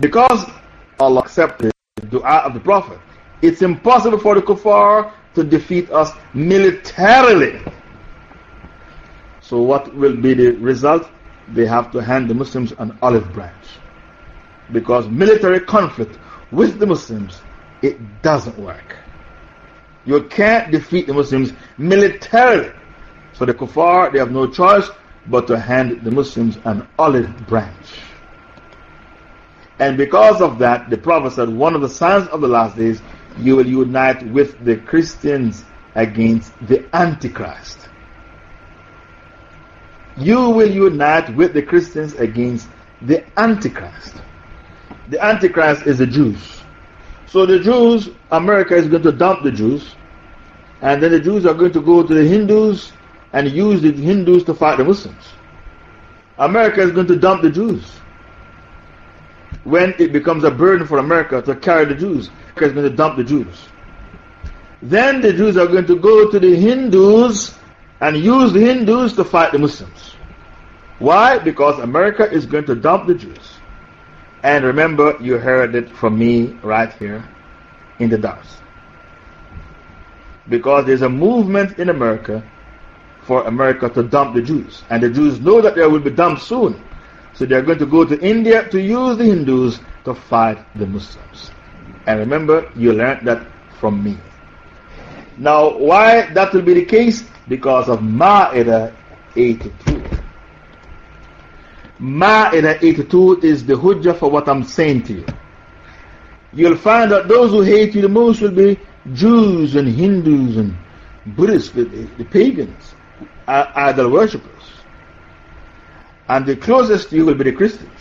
[SPEAKER 1] Because Allah accepted the dua of the Prophet, it's impossible for the kuffar to defeat us militarily. So, what will be the result? they have to hand the Muslims an olive branch. Because military conflict with the Muslims, it doesn't work. You can't defeat the Muslims militarily. So the Kufar, they have no choice but to hand the Muslims an olive branch. And because of that, the Prophet said, one of the signs of the last days, you will unite with the Christians against the Antichrist you will unite with the Christians against the Antichrist. The Antichrist is the Jews. So the Jews, America is going to dump the Jews, and then the Jews are going to go to the Hindus and use the Hindus to fight the Muslims. America is going to dump the Jews when it becomes a burden for America to carry the Jews. America is going to dump the Jews. Then the Jews are going to go to the Hindus and use the Hindus to fight the Muslims. Why? Because America is going to dump the Jews. And remember, you heard it from me right here in the Dars. Because there's a movement in America for America to dump the Jews. And the Jews know that they will be dumped soon. So they're going to go to India to use the Hindus to fight the Muslims. And remember, you learned that from me. Now, why that will be the case? Because of Ma'idah 82. Ma'idah 82 is the Hujjah for what I'm saying to you. You'll find that those who hate you the most will be Jews and Hindus and Buddhists, the, the pagans, uh, idol worshippers. And the closest you will be the Christians.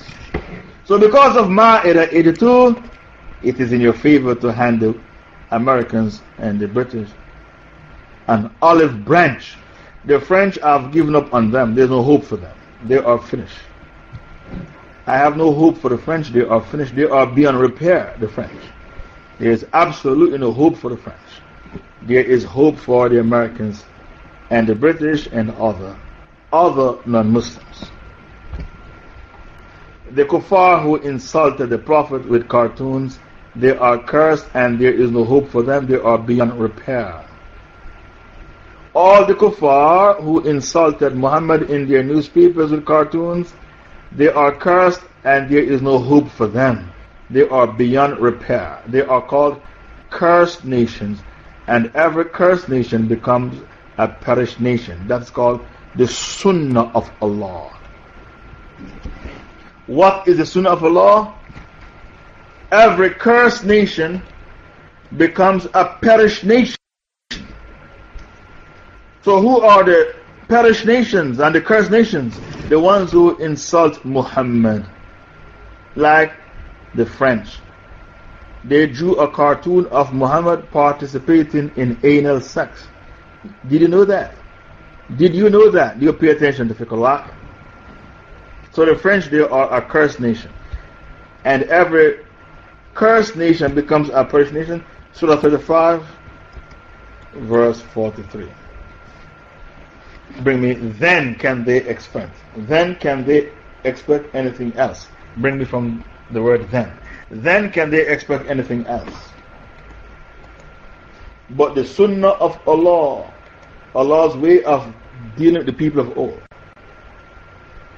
[SPEAKER 1] So, because of Ma'idah 82, it is in your favor to handle Americans and the British an olive branch. The French have given up on them. There's no hope for them. They are finished. I have no hope for the French. They are finished. They are beyond repair, the French. There is absolutely no hope for the French. There is hope for the Americans and the British and other, other non Muslims. The kuffar who insulted the Prophet with cartoons, they are cursed and there is no hope for them. They are beyond repair. All the kuffar who insulted Muhammad in their newspapers with cartoons, they are cursed and there is no hope for them. They are beyond repair. They are called cursed nations, and every cursed nation becomes a perished nation. That's called the Sunnah of Allah. What is the Sunnah of Allah? Every cursed nation becomes a perished nation. So, who are the perished nations and the cursed nations? The ones who insult Muhammad, like the French. They drew a cartoon of Muhammad participating in anal sex. Did you know that? Did you know that? Do you pay attention to Fiqh So, the French, they are a cursed nation. And every cursed nation becomes a perished nation. Surah 35, verse 43. Bring me, then can they expect. Then can they expect anything else. Bring me from the word then. Then can they expect anything else. But the sunnah of Allah, Allah's way of dealing with the people of old.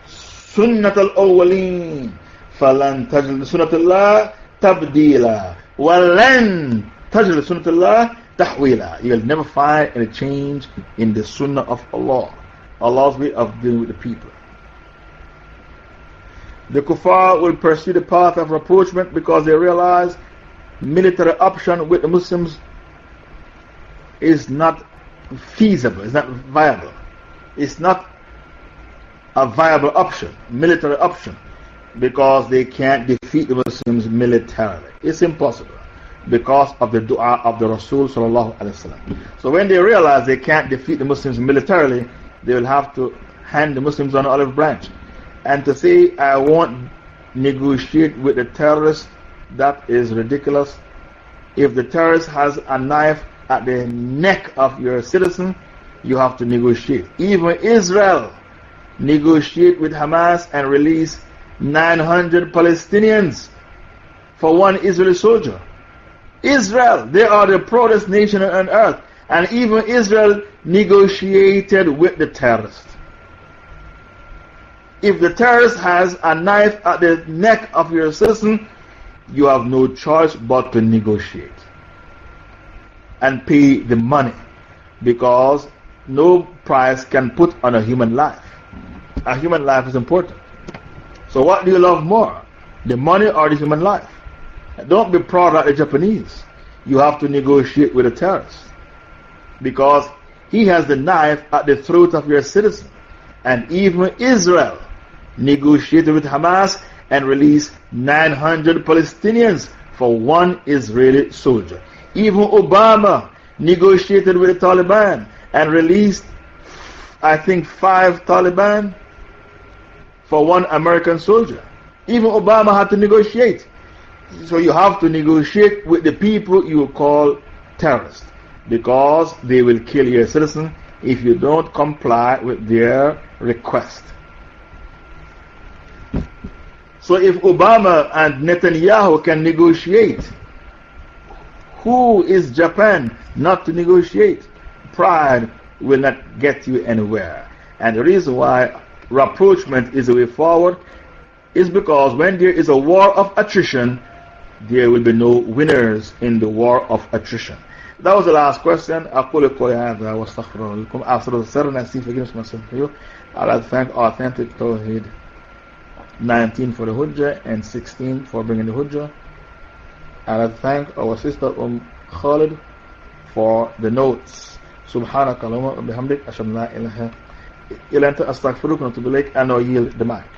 [SPEAKER 1] Sunnah al-awwaleen. فَلَنْ تَجْلِ سُنَّةَ اللَّهِ تَبْدِيلًا وَلَنْ تَجْلِ tahwila. You will never find any change in the sunnah of Allah, Allah's way of dealing with the people. The kuffar will pursue the path of rapprochement because they realize military option with the Muslims is not feasible, it's not viable. It's not a viable option, military option, because they can't defeat the Muslims militarily. It's impossible because of the dua of the Rasul. So when they realize they can't defeat the Muslims militarily, they will have to hand the Muslims an olive branch. And to say, I won't negotiate with the terrorists, that is ridiculous. If the terrorist has a knife at the neck of your citizen, you have to negotiate. Even Israel negotiate with Hamas and release 900 Palestinians for one Israeli soldier. Israel, they are the proudest nation on earth. And even Israel negotiated with the terrorists. If the terrorist has a knife at the neck of your citizen, you have no choice but to negotiate and pay the money because no price can put on a human life. A human life is important. So, what do you love more, the money or the human life? Don't be proud of the Japanese. You have to negotiate with the terrorists because he has the knife at the throat of your citizen. And even Israel negotiated with Hamas and released 900 Palestinians for one Israeli soldier. Even Obama negotiated with the Taliban and released, I think, five Taliban for one American soldier. Even Obama had to negotiate. So you have to negotiate with the people you call terrorists because they will kill your citizen if you don't comply with their request. So if Obama and Netanyahu can negotiate, who is Japan not to negotiate? Pride will not get you anywhere. And the reason why rapprochement is the way forward is because when there is a war of attrition, there will be no winners in the war of attrition. That was the last question. أقول قولي هذا واستغفر لكم أعصر السر نسيب forgiveness myself you. i thank Authentic Tawheed 19 for the Hujjah and 16 for bringing the Hujjah. i to thank our sister Um Khalid for the notes. سبحانك اللهم the mic.